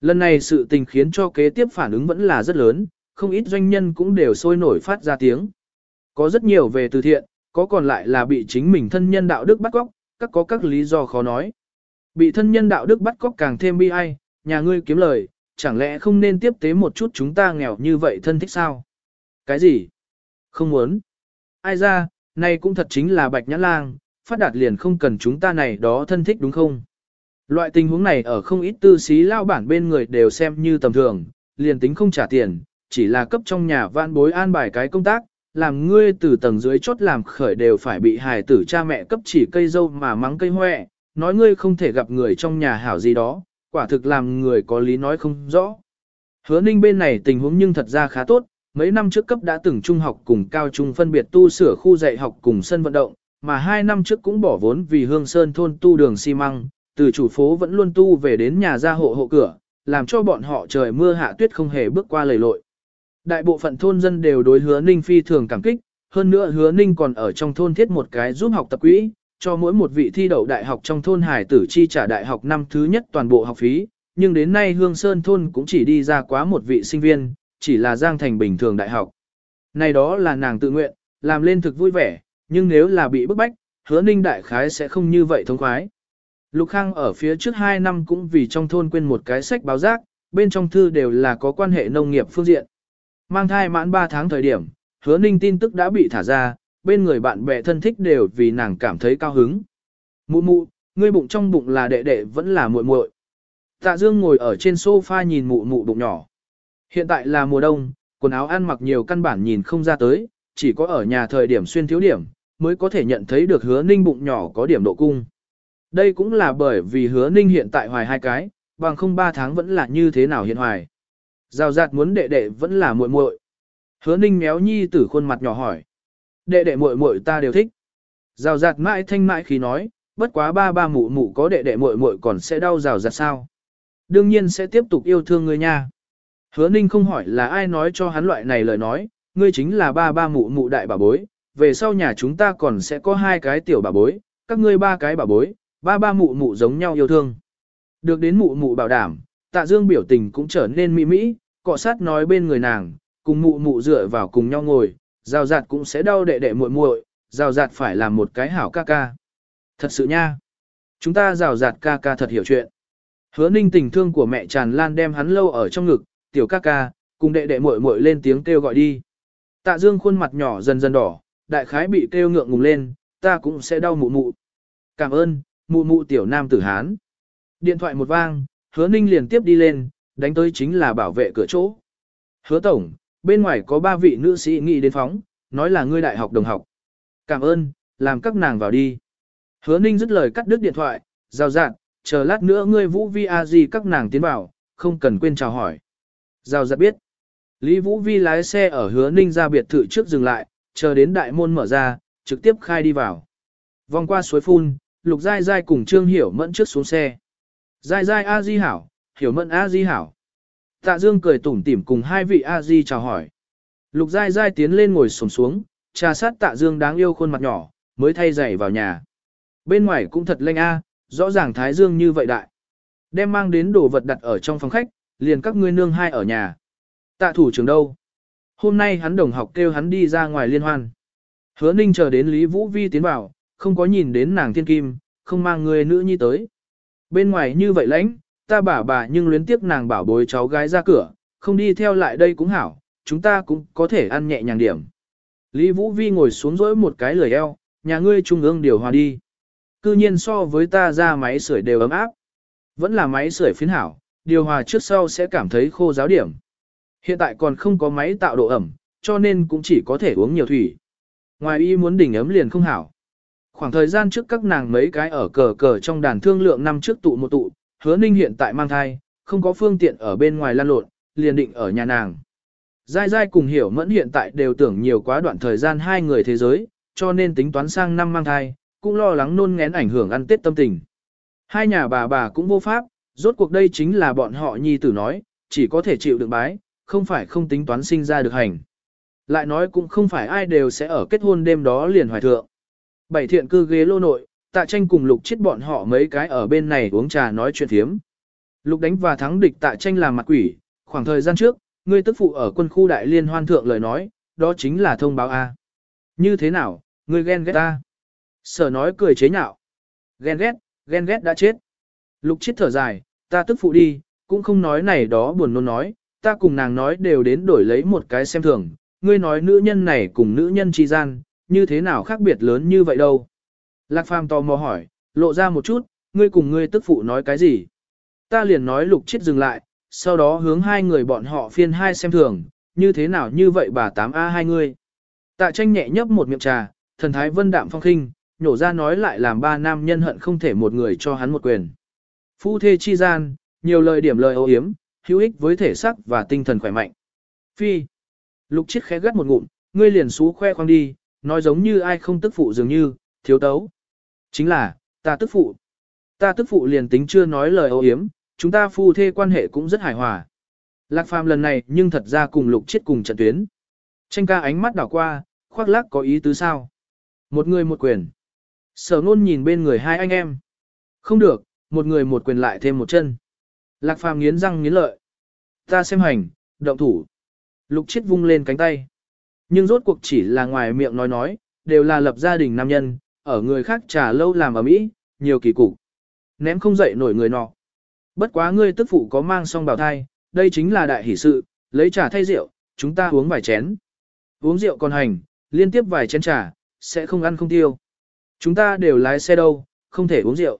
Speaker 1: Lần này sự tình khiến cho kế tiếp phản ứng vẫn là rất lớn, không ít doanh nhân cũng đều sôi nổi phát ra tiếng. Có rất nhiều về từ thiện, có còn lại là bị chính mình thân nhân đạo đức bắt cóc, các có các lý do khó nói. Bị thân nhân đạo đức bắt cóc càng thêm bi ai, nhà ngươi kiếm lời, chẳng lẽ không nên tiếp tế một chút chúng ta nghèo như vậy thân thích sao? Cái gì? Không muốn. Ai ra, này cũng thật chính là bạch nhã lang, phát đạt liền không cần chúng ta này đó thân thích đúng không? Loại tình huống này ở không ít tư xí lao bản bên người đều xem như tầm thường, liền tính không trả tiền, chỉ là cấp trong nhà vạn bối an bài cái công tác, làm ngươi từ tầng dưới chốt làm khởi đều phải bị hài tử cha mẹ cấp chỉ cây dâu mà mắng cây hoẹ, nói ngươi không thể gặp người trong nhà hảo gì đó, quả thực làm người có lý nói không rõ. Hứa ninh bên này tình huống nhưng thật ra khá tốt, mấy năm trước cấp đã từng trung học cùng cao trung phân biệt tu sửa khu dạy học cùng sân vận động, mà hai năm trước cũng bỏ vốn vì hương sơn thôn tu đường xi măng, từ chủ phố vẫn luôn tu về đến nhà gia hộ hộ cửa, làm cho bọn họ trời mưa hạ tuyết không hề bước qua lầy lội. Đại bộ phận thôn dân đều đối hứa ninh phi thường cảm kích, hơn nữa hứa ninh còn ở trong thôn thiết một cái giúp học tập quỹ, cho mỗi một vị thi đậu đại học trong thôn hải tử chi trả đại học năm thứ nhất toàn bộ học phí, nhưng đến nay Hương Sơn thôn cũng chỉ đi ra quá một vị sinh viên, chỉ là Giang Thành bình thường đại học. Này đó là nàng tự nguyện, làm lên thực vui vẻ, nhưng nếu là bị bức bách, hứa ninh đại khái sẽ không như vậy thông khoái. Lục Khang ở phía trước 2 năm cũng vì trong thôn quên một cái sách báo giác, bên trong thư đều là có quan hệ nông nghiệp phương diện. Mang thai mãn 3 tháng thời điểm, hứa ninh tin tức đã bị thả ra, bên người bạn bè thân thích đều vì nàng cảm thấy cao hứng. Mụ mụ, ngươi bụng trong bụng là đệ đệ vẫn là muội muội. Tạ Dương ngồi ở trên sofa nhìn mụ mụ bụng nhỏ. Hiện tại là mùa đông, quần áo ăn mặc nhiều căn bản nhìn không ra tới, chỉ có ở nhà thời điểm xuyên thiếu điểm, mới có thể nhận thấy được hứa ninh bụng nhỏ có điểm độ cung. Đây cũng là bởi vì hứa ninh hiện tại hoài hai cái, bằng không ba tháng vẫn là như thế nào hiện hoài. Giao giạt muốn đệ đệ vẫn là muội muội. Hứa ninh méo nhi tử khuôn mặt nhỏ hỏi. Đệ đệ muội muội ta đều thích. Rào rạt mãi thanh mãi khi nói, bất quá ba ba mụ mụ có đệ đệ muội muội còn sẽ đau rào rạt sao. Đương nhiên sẽ tiếp tục yêu thương ngươi nha. Hứa ninh không hỏi là ai nói cho hắn loại này lời nói, ngươi chính là ba ba mụ mụ đại bà bối, về sau nhà chúng ta còn sẽ có hai cái tiểu bà bối, các ngươi ba cái bà bối, ba ba mụ mụ giống nhau yêu thương. Được đến mụ mụ bảo đảm, tạ dương biểu tình cũng trở nên mỹ mỹ, cọ sát nói bên người nàng, cùng mụ mụ dựa vào cùng nhau ngồi, rào rạt cũng sẽ đau đệ đệ muội muội, rào rạt phải làm một cái hảo ca ca. Thật sự nha. Chúng ta rào rạt ca ca thật hiểu chuyện. Hứa ninh tình thương của mẹ tràn lan đem hắn lâu ở trong ngực, tiểu ca ca, cùng đệ đệ muội muội lên tiếng kêu gọi đi. Tạ dương khuôn mặt nhỏ dần dần đỏ, đại khái bị kêu ngượng ngùng lên, ta cũng sẽ đau mụ mụ. Cảm ơn, mụ mụ tiểu nam tử Hán. Điện thoại một vang, hứa ninh liền tiếp đi lên, đánh tới chính là bảo vệ cửa chỗ. Hứa tổng, bên ngoài có ba vị nữ sĩ nghị đến phóng, nói là ngươi đại học đồng học. Cảm ơn, làm các nàng vào đi. Hứa ninh dứt lời cắt đứt điện thoại, giao dạn, chờ lát nữa ngươi vũ vi a gì các nàng tiến vào, không cần quên chào hỏi. Giao dạn biết. Lý Vũ Vi lái xe ở hứa ninh ra biệt thự trước dừng lại, chờ đến đại môn mở ra, trực tiếp khai đi vào. Vòng qua suối phun, Lục Giai Giai cùng Trương Hiểu Mẫn trước xuống xe. Giai Giai A Di hảo, Hiểu Mẫn A Di hảo. Tạ Dương cười tủm tỉm cùng hai vị A Di chào hỏi. Lục Giai Giai tiến lên ngồi xổm xuống, trà sát Tạ Dương đáng yêu khuôn mặt nhỏ, mới thay giày vào nhà. Bên ngoài cũng thật lanh a, rõ ràng Thái Dương như vậy đại. Đem mang đến đồ vật đặt ở trong phòng khách, liền các ngươi nương hai ở nhà. Tạ thủ trưởng đâu? Hôm nay hắn đồng học kêu hắn đi ra ngoài liên hoan. Hứa ninh chờ đến Lý Vũ Vi tiến vào, không có nhìn đến nàng thiên kim, không mang người nữ nhi tới. Bên ngoài như vậy lãnh, ta bà bà nhưng luyến tiếc nàng bảo bối cháu gái ra cửa, không đi theo lại đây cũng hảo, chúng ta cũng có thể ăn nhẹ nhàng điểm. Lý Vũ Vi ngồi xuống dỗi một cái lười eo, nhà ngươi trung ương điều hòa đi. Cư nhiên so với ta ra máy sưởi đều ấm áp. Vẫn là máy sưởi phiến hảo, điều hòa trước sau sẽ cảm thấy khô giáo điểm. Hiện tại còn không có máy tạo độ ẩm, cho nên cũng chỉ có thể uống nhiều thủy. Ngoài y muốn đỉnh ấm liền không hảo. Khoảng thời gian trước các nàng mấy cái ở cờ cờ trong đàn thương lượng năm trước tụ một tụ, hứa ninh hiện tại mang thai, không có phương tiện ở bên ngoài lan lộn, liền định ở nhà nàng. Giai Giai cùng hiểu mẫn hiện tại đều tưởng nhiều quá đoạn thời gian hai người thế giới, cho nên tính toán sang năm mang thai, cũng lo lắng nôn ngén ảnh hưởng ăn tết tâm tình. Hai nhà bà bà cũng vô pháp, rốt cuộc đây chính là bọn họ nhi tử nói, chỉ có thể chịu được bái, không phải không tính toán sinh ra được hành. Lại nói cũng không phải ai đều sẽ ở kết hôn đêm đó liền hoài thượng. Bảy thiện cư ghế lô nội, tạ tranh cùng lục chết bọn họ mấy cái ở bên này uống trà nói chuyện thiếm. Lục đánh và thắng địch tạ tranh làm mặt quỷ, khoảng thời gian trước, ngươi tức phụ ở quân khu đại liên hoan thượng lời nói, đó chính là thông báo A. Như thế nào, ngươi ghen ghét ta? Sở nói cười chế nhạo. Ghen ghét, ghen ghét đã chết. Lục chết thở dài, ta tức phụ đi, cũng không nói này đó buồn nôn nói, ta cùng nàng nói đều đến đổi lấy một cái xem thường, ngươi nói nữ nhân này cùng nữ nhân chi gian, như thế nào khác biệt lớn như vậy đâu. Lạc Phàm tò mò hỏi, lộ ra một chút, ngươi cùng ngươi tức phụ nói cái gì? Ta liền nói lục chết dừng lại, sau đó hướng hai người bọn họ phiên hai xem thường, như thế nào như vậy bà tám a hai ngươi. Tạ tranh nhẹ nhấp một miệng trà, thần thái vân đạm phong khinh, nhổ ra nói lại làm ba nam nhân hận không thể một người cho hắn một quyền. Phu thê chi gian, nhiều lời điểm lời ô hiếm, hữu ích với thể xác và tinh thần khỏe mạnh. Phi. Lục chết khẽ gắt một ngụm, ngươi liền xú khoe khoang đi, nói giống như ai không tức phụ dường như, thiếu tấu. Chính là, ta tức phụ. Ta tức phụ liền tính chưa nói lời ô hiếm, chúng ta phu thê quan hệ cũng rất hài hòa. Lạc phàm lần này nhưng thật ra cùng lục chiết cùng trận tuyến. Tranh ca ánh mắt đảo qua, khoác lác có ý tứ sao. Một người một quyền. Sở ngôn nhìn bên người hai anh em. Không được, một người một quyền lại thêm một chân. Lạc phàm nghiến răng nghiến lợi. Ta xem hành, động thủ. Lục chết vung lên cánh tay. Nhưng rốt cuộc chỉ là ngoài miệng nói nói, đều là lập gia đình nam nhân, ở người khác trả lâu làm ở mỹ, nhiều kỳ cục. Ném không dậy nổi người nọ. Bất quá ngươi tức phụ có mang song bào thai, đây chính là đại hỷ sự, lấy trà thay rượu, chúng ta uống vài chén. Uống rượu còn hành, liên tiếp vài chén trà, sẽ không ăn không tiêu. Chúng ta đều lái xe đâu, không thể uống rượu.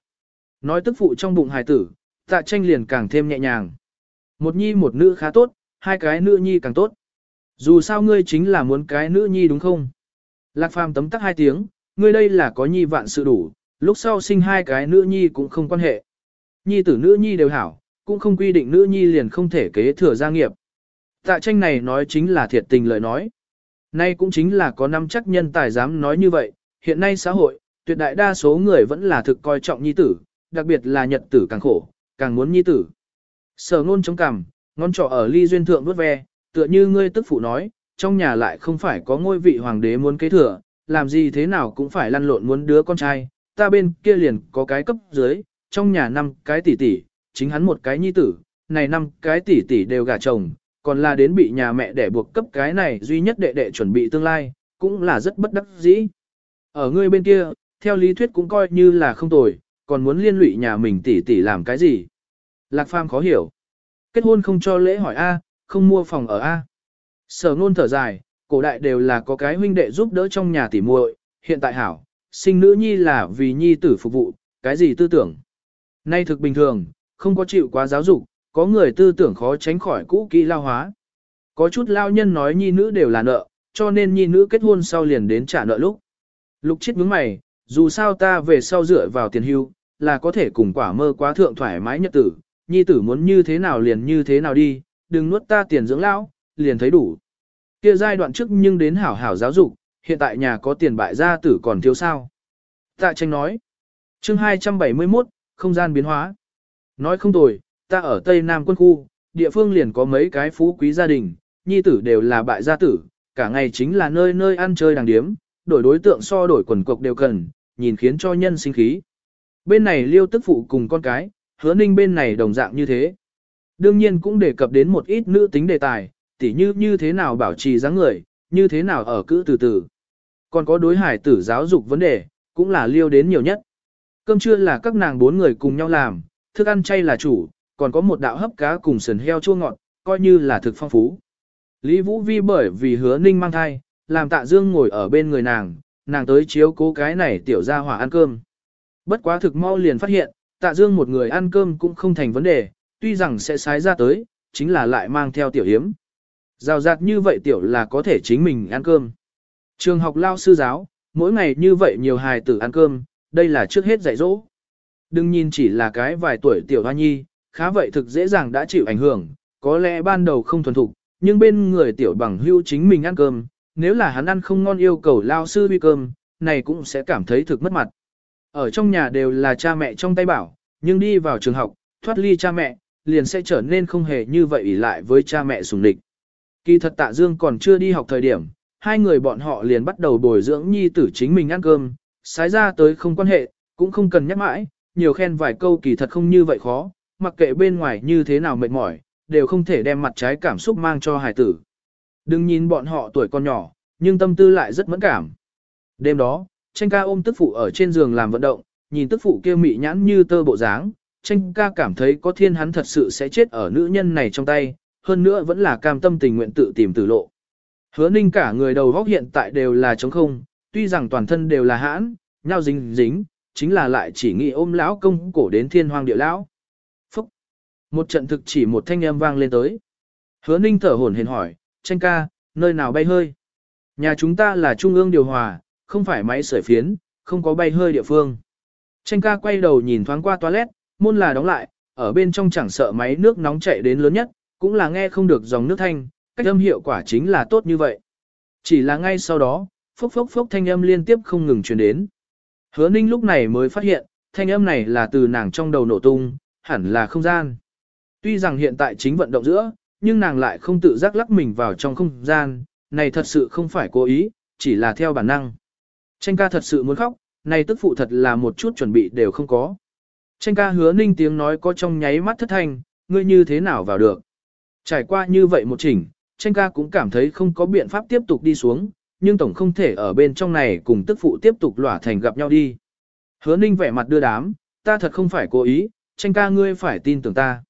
Speaker 1: Nói tức phụ trong bụng hài tử, tạ tranh liền càng thêm nhẹ nhàng. Một nhi một nữ khá tốt, hai cái nữ nhi càng tốt. Dù sao ngươi chính là muốn cái nữ nhi đúng không? Lạc phàm tấm tắc hai tiếng, ngươi đây là có nhi vạn sự đủ, lúc sau sinh hai cái nữ nhi cũng không quan hệ. Nhi tử nữ nhi đều hảo, cũng không quy định nữ nhi liền không thể kế thừa gia nghiệp. Tạ tranh này nói chính là thiệt tình lời nói. Nay cũng chính là có năm chắc nhân tài dám nói như vậy, hiện nay xã hội, tuyệt đại đa số người vẫn là thực coi trọng nhi tử, đặc biệt là nhật tử càng khổ, càng muốn nhi tử. Sở ngôn chống cằm, ngón trỏ ở ly duyên thượng vuốt ve, tựa như ngươi tức phụ nói, trong nhà lại không phải có ngôi vị hoàng đế muốn kế thừa, làm gì thế nào cũng phải lăn lộn muốn đứa con trai, ta bên kia liền có cái cấp dưới, trong nhà năm cái tỷ tỷ, chính hắn một cái nhi tử, này năm cái tỷ tỷ đều gả chồng, còn là đến bị nhà mẹ đẻ buộc cấp cái này duy nhất đệ đệ chuẩn bị tương lai, cũng là rất bất đắc dĩ. Ở ngươi bên kia, theo lý thuyết cũng coi như là không tồi, còn muốn liên lụy nhà mình tỷ tỷ làm cái gì. Lạc Phàm khó hiểu. Kết hôn không cho lễ hỏi A, không mua phòng ở A. Sở ngôn thở dài, cổ đại đều là có cái huynh đệ giúp đỡ trong nhà tỷ muội, hiện tại hảo, sinh nữ nhi là vì nhi tử phục vụ, cái gì tư tưởng. Nay thực bình thường, không có chịu quá giáo dục, có người tư tưởng khó tránh khỏi cũ kỹ lao hóa. Có chút lao nhân nói nhi nữ đều là nợ, cho nên nhi nữ kết hôn sau liền đến trả nợ lúc. Lục chết nhướng mày, dù sao ta về sau dựa vào tiền hưu, là có thể cùng quả mơ quá thượng thoải mái nhất tử, nhi tử muốn như thế nào liền như thế nào đi, đừng nuốt ta tiền dưỡng lão, liền thấy đủ. Kia giai đoạn trước nhưng đến hảo hảo giáo dục, hiện tại nhà có tiền bại gia tử còn thiếu sao. Tạ tranh nói. chương 271, không gian biến hóa. Nói không tồi, ta ở Tây Nam quân khu, địa phương liền có mấy cái phú quý gia đình, nhi tử đều là bại gia tử, cả ngày chính là nơi nơi ăn chơi đàng điếm, đổi đối tượng so đổi quần cục đều cần, nhìn khiến cho nhân sinh khí. Bên này liêu tức phụ cùng con cái, hứa ninh bên này đồng dạng như thế. Đương nhiên cũng đề cập đến một ít nữ tính đề tài, tỉ như như thế nào bảo trì dáng người, như thế nào ở cữ từ từ. Còn có đối hải tử giáo dục vấn đề, cũng là liêu đến nhiều nhất. Cơm trưa là các nàng bốn người cùng nhau làm, thức ăn chay là chủ, còn có một đạo hấp cá cùng sườn heo chua ngọt, coi như là thực phong phú. Lý Vũ Vi bởi vì hứa ninh mang thai, làm tạ dương ngồi ở bên người nàng, nàng tới chiếu cố cái này tiểu ra hỏa ăn cơm. Bất quá thực mau liền phát hiện, tạ dương một người ăn cơm cũng không thành vấn đề, tuy rằng sẽ sái ra tới, chính là lại mang theo tiểu hiếm. Rào rạt như vậy tiểu là có thể chính mình ăn cơm. Trường học lao sư giáo, mỗi ngày như vậy nhiều hài tử ăn cơm, đây là trước hết dạy dỗ. Đừng nhìn chỉ là cái vài tuổi tiểu hoa nhi, khá vậy thực dễ dàng đã chịu ảnh hưởng, có lẽ ban đầu không thuần thục, nhưng bên người tiểu bằng hưu chính mình ăn cơm, nếu là hắn ăn không ngon yêu cầu lao sư huy cơm, này cũng sẽ cảm thấy thực mất mặt. Ở trong nhà đều là cha mẹ trong tay bảo, nhưng đi vào trường học, thoát ly cha mẹ, liền sẽ trở nên không hề như vậy ỷ lại với cha mẹ sùng địch. Kỳ thật tạ dương còn chưa đi học thời điểm, hai người bọn họ liền bắt đầu bồi dưỡng nhi tử chính mình ăn cơm, sái ra tới không quan hệ, cũng không cần nhắc mãi, nhiều khen vài câu kỳ thật không như vậy khó, mặc kệ bên ngoài như thế nào mệt mỏi, đều không thể đem mặt trái cảm xúc mang cho hài tử. Đừng nhìn bọn họ tuổi còn nhỏ, nhưng tâm tư lại rất mẫn cảm. Đêm đó, tranh ca ôm tức phụ ở trên giường làm vận động, nhìn tức phụ kia mị nhãn như tơ bộ dáng, tranh ca cảm thấy có thiên hắn thật sự sẽ chết ở nữ nhân này trong tay, hơn nữa vẫn là cam tâm tình nguyện tự tìm tử lộ. Hứa ninh cả người đầu góc hiện tại đều là trống không, tuy rằng toàn thân đều là hãn, nhau dính dính, chính là lại chỉ nghĩ ôm lão công cổ đến thiên hoàng địa lão. Phúc! Một trận thực chỉ một thanh âm vang lên tới. Hứa ninh thở hổn hển hỏi, tranh ca, nơi nào bay hơi? Nhà chúng ta là trung ương điều hòa, không phải máy sưởi phiến, không có bay hơi địa phương. Tranh ca quay đầu nhìn thoáng qua toilet, môn là đóng lại, ở bên trong chẳng sợ máy nước nóng chạy đến lớn nhất, cũng là nghe không được dòng nước thanh, cách âm hiệu quả chính là tốt như vậy. Chỉ là ngay sau đó, phốc phốc phốc thanh âm liên tiếp không ngừng truyền đến. Hứa ninh lúc này mới phát hiện, thanh âm này là từ nàng trong đầu nổ tung, hẳn là không gian. Tuy rằng hiện tại chính vận động giữa, nhưng nàng lại không tự giác lắc mình vào trong không gian, này thật sự không phải cố ý, chỉ là theo bản năng. Tranh ca thật sự muốn khóc, này tức phụ thật là một chút chuẩn bị đều không có. Tranh ca hứa ninh tiếng nói có trong nháy mắt thất thanh, ngươi như thế nào vào được. Trải qua như vậy một chỉnh, tranh ca cũng cảm thấy không có biện pháp tiếp tục đi xuống, nhưng tổng không thể ở bên trong này cùng tức phụ tiếp tục lỏa thành gặp nhau đi. Hứa ninh vẻ mặt đưa đám, ta thật không phải cố ý, tranh ca ngươi phải tin tưởng ta.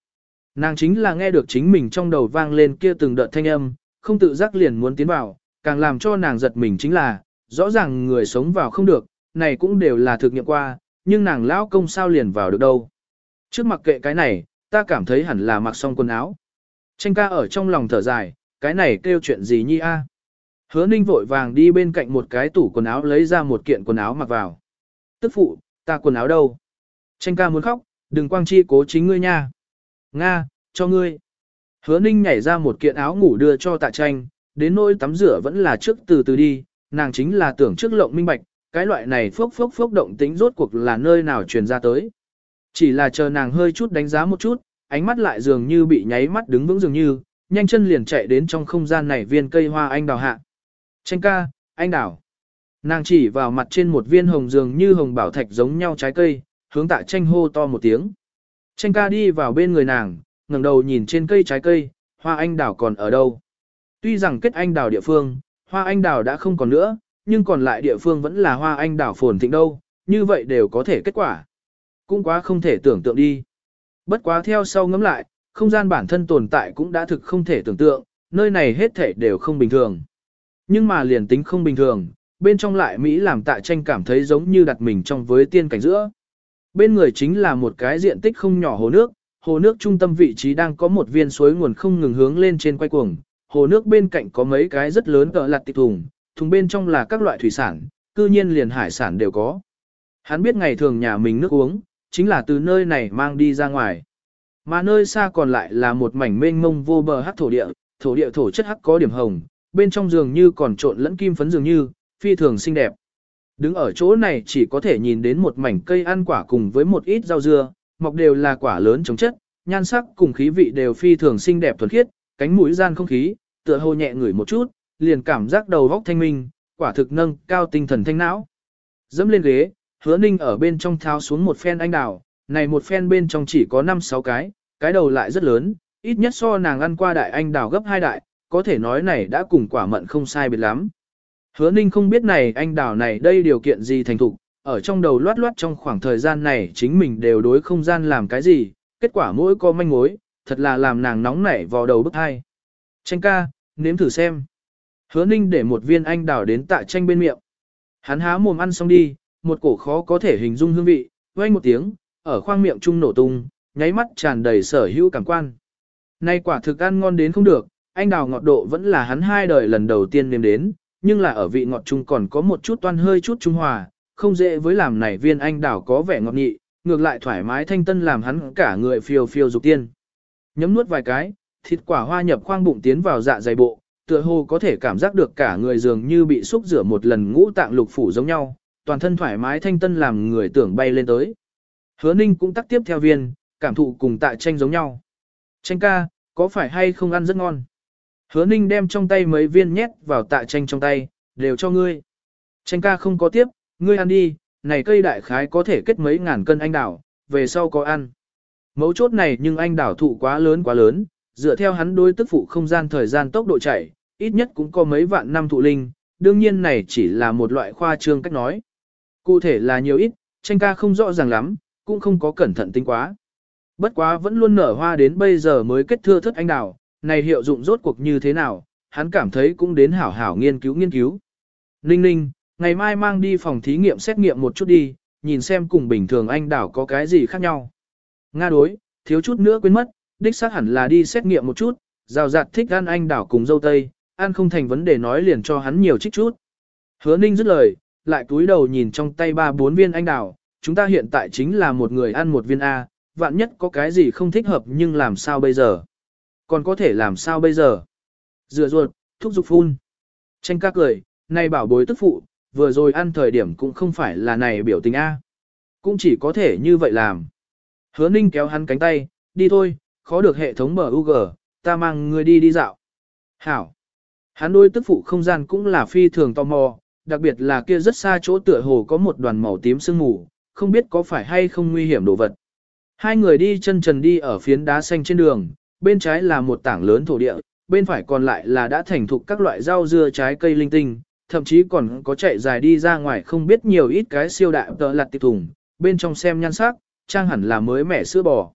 Speaker 1: Nàng chính là nghe được chính mình trong đầu vang lên kia từng đợt thanh âm, không tự giác liền muốn tiến vào, càng làm cho nàng giật mình chính là, rõ ràng người sống vào không được, này cũng đều là thực nghiệm qua, nhưng nàng lão công sao liền vào được đâu. Trước mặc kệ cái này, ta cảm thấy hẳn là mặc xong quần áo. Tranh ca ở trong lòng thở dài, cái này kêu chuyện gì nhi a? À? Hứa ninh vội vàng đi bên cạnh một cái tủ quần áo lấy ra một kiện quần áo mặc vào. Tức phụ, ta quần áo đâu? Tranh ca muốn khóc, đừng quang chi cố chính ngươi nha. Nga, cho ngươi. Hứa ninh nhảy ra một kiện áo ngủ đưa cho tạ tranh, đến nỗi tắm rửa vẫn là trước từ từ đi, nàng chính là tưởng trước lộng minh bạch, cái loại này phốc phốc phốc động tính rốt cuộc là nơi nào truyền ra tới. Chỉ là chờ nàng hơi chút đánh giá một chút, ánh mắt lại dường như bị nháy mắt đứng vững dường như, nhanh chân liền chạy đến trong không gian này viên cây hoa anh đào hạ. Tranh ca, anh đào. Nàng chỉ vào mặt trên một viên hồng dường như hồng bảo thạch giống nhau trái cây, hướng tạ tranh hô to một tiếng. Tranh ca đi vào bên người nàng, ngẩng đầu nhìn trên cây trái cây, hoa anh đào còn ở đâu. Tuy rằng kết anh đào địa phương, hoa anh đào đã không còn nữa, nhưng còn lại địa phương vẫn là hoa anh đào phồn thịnh đâu, như vậy đều có thể kết quả. Cũng quá không thể tưởng tượng đi. Bất quá theo sau ngẫm lại, không gian bản thân tồn tại cũng đã thực không thể tưởng tượng, nơi này hết thể đều không bình thường. Nhưng mà liền tính không bình thường, bên trong lại Mỹ làm tạ tranh cảm thấy giống như đặt mình trong với tiên cảnh giữa. Bên người chính là một cái diện tích không nhỏ hồ nước, hồ nước trung tâm vị trí đang có một viên suối nguồn không ngừng hướng lên trên quay cuồng, hồ nước bên cạnh có mấy cái rất lớn cỡ lặt tịch thùng, thùng bên trong là các loại thủy sản, cư nhiên liền hải sản đều có. Hắn biết ngày thường nhà mình nước uống, chính là từ nơi này mang đi ra ngoài. Mà nơi xa còn lại là một mảnh mênh mông vô bờ hắc thổ địa, thổ địa thổ chất hắc có điểm hồng, bên trong dường như còn trộn lẫn kim phấn dường như, phi thường xinh đẹp. Đứng ở chỗ này chỉ có thể nhìn đến một mảnh cây ăn quả cùng với một ít rau dưa, mọc đều là quả lớn chống chất, nhan sắc cùng khí vị đều phi thường xinh đẹp thuần khiết, cánh mũi gian không khí, tựa hồ nhẹ ngửi một chút, liền cảm giác đầu góc thanh minh, quả thực nâng cao tinh thần thanh não. Dẫm lên ghế, hứa ninh ở bên trong tháo xuống một phen anh đào, này một phen bên trong chỉ có 5-6 cái, cái đầu lại rất lớn, ít nhất so nàng ăn qua đại anh đào gấp hai đại, có thể nói này đã cùng quả mận không sai biệt lắm. Hứa ninh không biết này anh đào này đây điều kiện gì thành thục, ở trong đầu loát loát trong khoảng thời gian này chính mình đều đối không gian làm cái gì, kết quả mỗi có manh mối, thật là làm nàng nóng nảy vào đầu bức hai. Tranh ca, nếm thử xem. Hứa ninh để một viên anh đào đến tạ tranh bên miệng. Hắn há mồm ăn xong đi, một cổ khó có thể hình dung hương vị, vang một tiếng, ở khoang miệng trung nổ tung, nháy mắt tràn đầy sở hữu cảm quan. Nay quả thực ăn ngon đến không được, anh đào ngọt độ vẫn là hắn hai đời lần đầu tiên nếm đến, nhưng là ở vị ngọt chung còn có một chút toan hơi chút trung hòa, không dễ với làm này viên anh đào có vẻ ngọt nhị, ngược lại thoải mái thanh tân làm hắn cả người phiêu phiêu dục tiên. Nhấm nuốt vài cái, thịt quả hoa nhập khoang bụng tiến vào dạ dày bộ, tựa hồ có thể cảm giác được cả người dường như bị xúc rửa một lần ngũ tạng lục phủ giống nhau, toàn thân thoải mái thanh tân làm người tưởng bay lên tới. Hứa ninh cũng tắt tiếp theo viên, cảm thụ cùng tại tranh giống nhau. Tranh ca, có phải hay không ăn rất ngon? Hứa ninh đem trong tay mấy viên nhét vào tạ tranh trong tay, đều cho ngươi. Tranh ca không có tiếp, ngươi ăn đi, này cây đại khái có thể kết mấy ngàn cân anh đảo, về sau có ăn. Mấu chốt này nhưng anh đảo thụ quá lớn quá lớn, dựa theo hắn đối tức phụ không gian thời gian tốc độ chạy, ít nhất cũng có mấy vạn năm thụ linh, đương nhiên này chỉ là một loại khoa trương cách nói. Cụ thể là nhiều ít, tranh ca không rõ ràng lắm, cũng không có cẩn thận tính quá. Bất quá vẫn luôn nở hoa đến bây giờ mới kết thưa thất anh đào, này hiệu dụng rốt cuộc như thế nào, hắn cảm thấy cũng đến hảo hảo nghiên cứu nghiên cứu. Ninh ninh, ngày mai mang đi phòng thí nghiệm xét nghiệm một chút đi, nhìn xem cùng bình thường anh đảo có cái gì khác nhau. Nga đối, thiếu chút nữa quên mất, đích xác hẳn là đi xét nghiệm một chút, rào rạt thích ăn anh đảo cùng dâu tây, ăn không thành vấn đề nói liền cho hắn nhiều trích chút. Hứa ninh dứt lời, lại túi đầu nhìn trong tay ba bốn viên anh đảo, chúng ta hiện tại chính là một người ăn một viên A, vạn nhất có cái gì không thích hợp nhưng làm sao bây giờ? Còn có thể làm sao bây giờ? Dựa ruột, thúc giục phun. Tranh ca cười, này bảo bối tức phụ, vừa rồi ăn thời điểm cũng không phải là này biểu tình A. Cũng chỉ có thể như vậy làm. Hứa ninh kéo hắn cánh tay, đi thôi, khó được hệ thống mở UG, ta mang người đi đi dạo. Hảo. Hắn đôi tức phụ không gian cũng là phi thường tò mò, đặc biệt là kia rất xa chỗ tựa hồ có một đoàn màu tím sương mù, không biết có phải hay không nguy hiểm đồ vật. Hai người đi chân trần đi ở phiến đá xanh trên đường, bên trái là một tảng lớn thổ địa, bên phải còn lại là đã thành thục các loại rau dưa trái cây linh tinh, thậm chí còn có chạy dài đi ra ngoài không biết nhiều ít cái siêu đại tờ lặt tiệp thùng, bên trong xem nhan sắc, trang hẳn là mới mẻ sữa bò.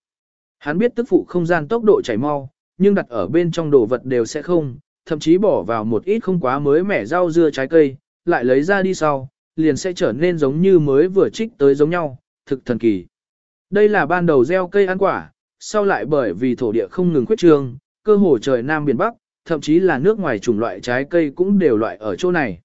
Speaker 1: Hắn biết tức phụ không gian tốc độ chảy mau, nhưng đặt ở bên trong đồ vật đều sẽ không, thậm chí bỏ vào một ít không quá mới mẻ rau dưa trái cây, lại lấy ra đi sau, liền sẽ trở nên giống như mới vừa trích tới giống nhau, thực thần kỳ. Đây là ban đầu gieo cây ăn quả, sau lại bởi vì thổ địa không ngừng khuyết trương, cơ hồ trời Nam Biển Bắc, thậm chí là nước ngoài chủng loại trái cây cũng đều loại ở chỗ này.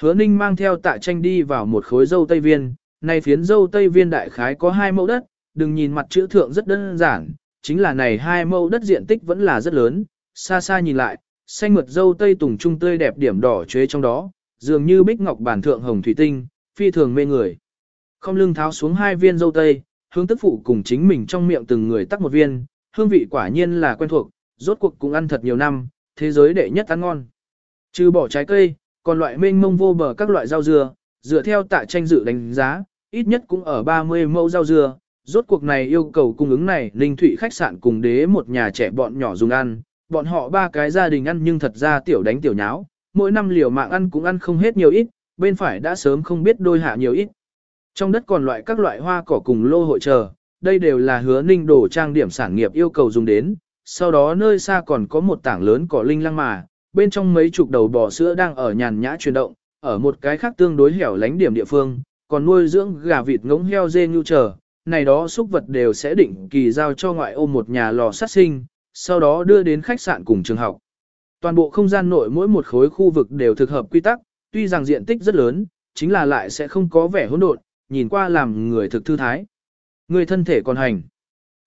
Speaker 1: Hứa Ninh mang theo tạ tranh đi vào một khối dâu tây viên, này phiến dâu tây viên đại khái có hai mẫu đất, đừng nhìn mặt chữ thượng rất đơn giản, chính là này hai mẫu đất diện tích vẫn là rất lớn, xa xa nhìn lại, xanh mượt dâu tây tùng trung tươi đẹp điểm đỏ chế trong đó, dường như bích ngọc bản thượng hồng thủy tinh, phi thường mê người. Không lưng tháo xuống hai viên dâu tây, hướng tức phụ cùng chính mình trong miệng từng người tắc một viên, hương vị quả nhiên là quen thuộc, rốt cuộc cũng ăn thật nhiều năm, thế giới đệ nhất ăn ngon. Trừ bỏ trái cây, còn loại mênh mông vô bờ các loại rau dưa, dựa theo tạ tranh dự đánh giá, ít nhất cũng ở 30 mẫu rau dưa, Rốt cuộc này yêu cầu cung ứng này Ninh Thụy khách sạn cùng đế một nhà trẻ bọn nhỏ dùng ăn, bọn họ ba cái gia đình ăn nhưng thật ra tiểu đánh tiểu nháo, mỗi năm liều mạng ăn cũng ăn không hết nhiều ít, bên phải đã sớm không biết đôi hạ nhiều ít. Trong đất còn loại các loại hoa cỏ cùng lô hội chờ, đây đều là hứa ninh đổ trang điểm sản nghiệp yêu cầu dùng đến, sau đó nơi xa còn có một tảng lớn cỏ linh lăng mà, bên trong mấy chục đầu bò sữa đang ở nhàn nhã chuyển động, ở một cái khác tương đối hẻo lánh điểm địa phương, còn nuôi dưỡng gà vịt ngỗng heo dê nhu chờ, này đó súc vật đều sẽ định kỳ giao cho ngoại ô một nhà lò sát sinh, sau đó đưa đến khách sạn cùng trường học. Toàn bộ không gian nội mỗi một khối khu vực đều thực hợp quy tắc, tuy rằng diện tích rất lớn, chính là lại sẽ không có vẻ hỗn độn, nhìn qua làm người thực thư thái. Người thân thể còn hành.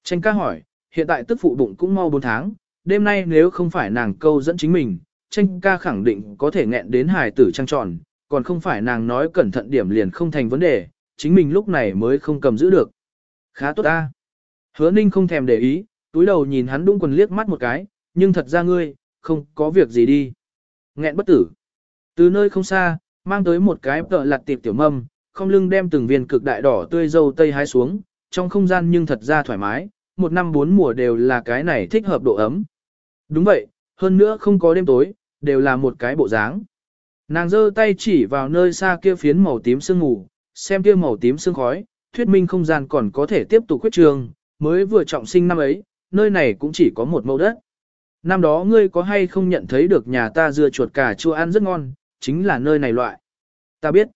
Speaker 1: Tranh ca hỏi, hiện tại tức phụ bụng cũng mau 4 tháng, đêm nay nếu không phải nàng câu dẫn chính mình, tranh ca khẳng định có thể nghẹn đến hài tử trăng tròn, còn không phải nàng nói cẩn thận điểm liền không thành vấn đề, chính mình lúc này mới không cầm giữ được. Khá tốt ta. Hứa ninh không thèm để ý, túi đầu nhìn hắn đung quần liếc mắt một cái, nhưng thật ra ngươi, không có việc gì đi. Nghẹn bất tử. Từ nơi không xa, mang tới một cái tợ lặt tiệp tiểu mâm, không lưng đem từng viên cực đại đỏ tươi dâu tây hái xuống, trong không gian nhưng thật ra thoải mái, một năm bốn mùa đều là cái này thích hợp độ ấm. Đúng vậy, hơn nữa không có đêm tối, đều là một cái bộ dáng. Nàng giơ tay chỉ vào nơi xa kia phiến màu tím sương ngủ xem kia màu tím sương khói, thuyết minh không gian còn có thể tiếp tục quyết trường, mới vừa trọng sinh năm ấy, nơi này cũng chỉ có một mẫu đất. Năm đó ngươi có hay không nhận thấy được nhà ta dưa chuột cà chua ăn rất ngon, chính là nơi này loại. Ta biết.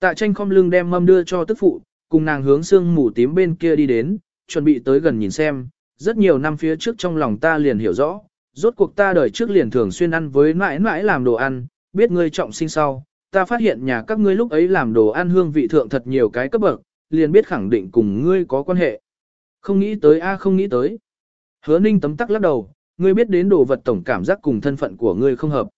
Speaker 1: Tạ tranh không lưng đem mâm đưa cho tức phụ, cùng nàng hướng xương mù tím bên kia đi đến, chuẩn bị tới gần nhìn xem. Rất nhiều năm phía trước trong lòng ta liền hiểu rõ, rốt cuộc ta đời trước liền thường xuyên ăn với mãi mãi làm đồ ăn, biết ngươi trọng sinh sau. Ta phát hiện nhà các ngươi lúc ấy làm đồ ăn hương vị thượng thật nhiều cái cấp bậc, liền biết khẳng định cùng ngươi có quan hệ. Không nghĩ tới a không nghĩ tới. Hứa ninh tấm tắc lắc đầu, ngươi biết đến đồ vật tổng cảm giác cùng thân phận của ngươi không hợp.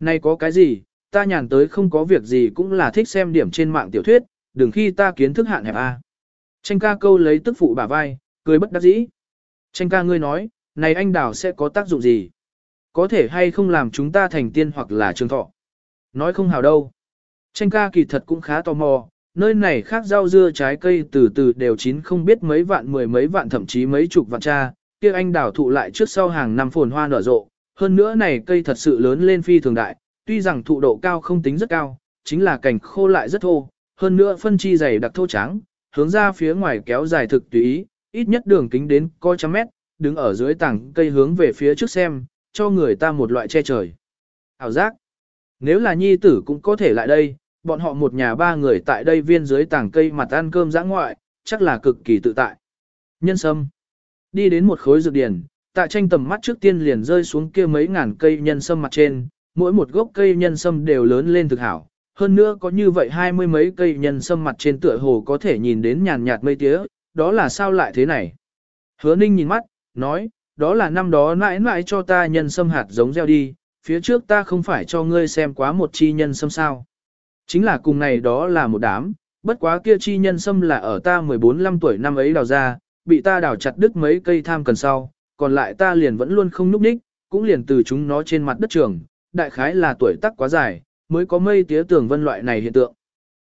Speaker 1: Này có cái gì, ta nhàn tới không có việc gì cũng là thích xem điểm trên mạng tiểu thuyết, đừng khi ta kiến thức hạn hẹp a. Tranh ca câu lấy tức phụ bả vai, cười bất đắc dĩ. Tranh ca ngươi nói, này anh đào sẽ có tác dụng gì? Có thể hay không làm chúng ta thành tiên hoặc là trường thọ? Nói không hào đâu. Tranh ca kỳ thật cũng khá tò mò, nơi này khác rau dưa trái cây từ từ đều chín không biết mấy vạn mười mấy vạn thậm chí mấy chục vạn cha, kia anh đào thụ lại trước sau hàng năm phồn hoa nở rộ, hơn nữa này cây thật sự lớn lên phi thường đại, tuy rằng thụ độ cao không tính rất cao, chính là cảnh khô lại rất thô, hơn nữa phân chi dày đặc thô trắng, hướng ra phía ngoài kéo dài thực tùy ý, ít nhất đường kính đến coi trăm mét, đứng ở dưới tảng cây hướng về phía trước xem, cho người ta một loại che trời. Hảo giác. Nếu là nhi tử cũng có thể lại đây, bọn họ một nhà ba người tại đây viên dưới tảng cây mặt ăn cơm dã ngoại, chắc là cực kỳ tự tại. Nhân sâm. Đi đến một khối dược điển, tạ tranh tầm mắt trước tiên liền rơi xuống kia mấy ngàn cây nhân sâm mặt trên, mỗi một gốc cây nhân sâm đều lớn lên thực hảo. Hơn nữa có như vậy hai mươi mấy cây nhân sâm mặt trên tựa hồ có thể nhìn đến nhàn nhạt mây tía, đó là sao lại thế này? Hứa ninh nhìn mắt, nói, đó là năm đó mãi mãi cho ta nhân sâm hạt giống gieo đi, phía trước ta không phải cho ngươi xem quá một chi nhân sâm sao. Chính là cùng này đó là một đám, bất quá kia chi nhân sâm là ở ta 14-15 tuổi năm ấy đào ra, bị ta đào chặt đứt mấy cây tham cần sau, còn lại ta liền vẫn luôn không núp đích, cũng liền từ chúng nó trên mặt đất trường, đại khái là tuổi tác quá dài, mới có mây tía tường vân loại này hiện tượng.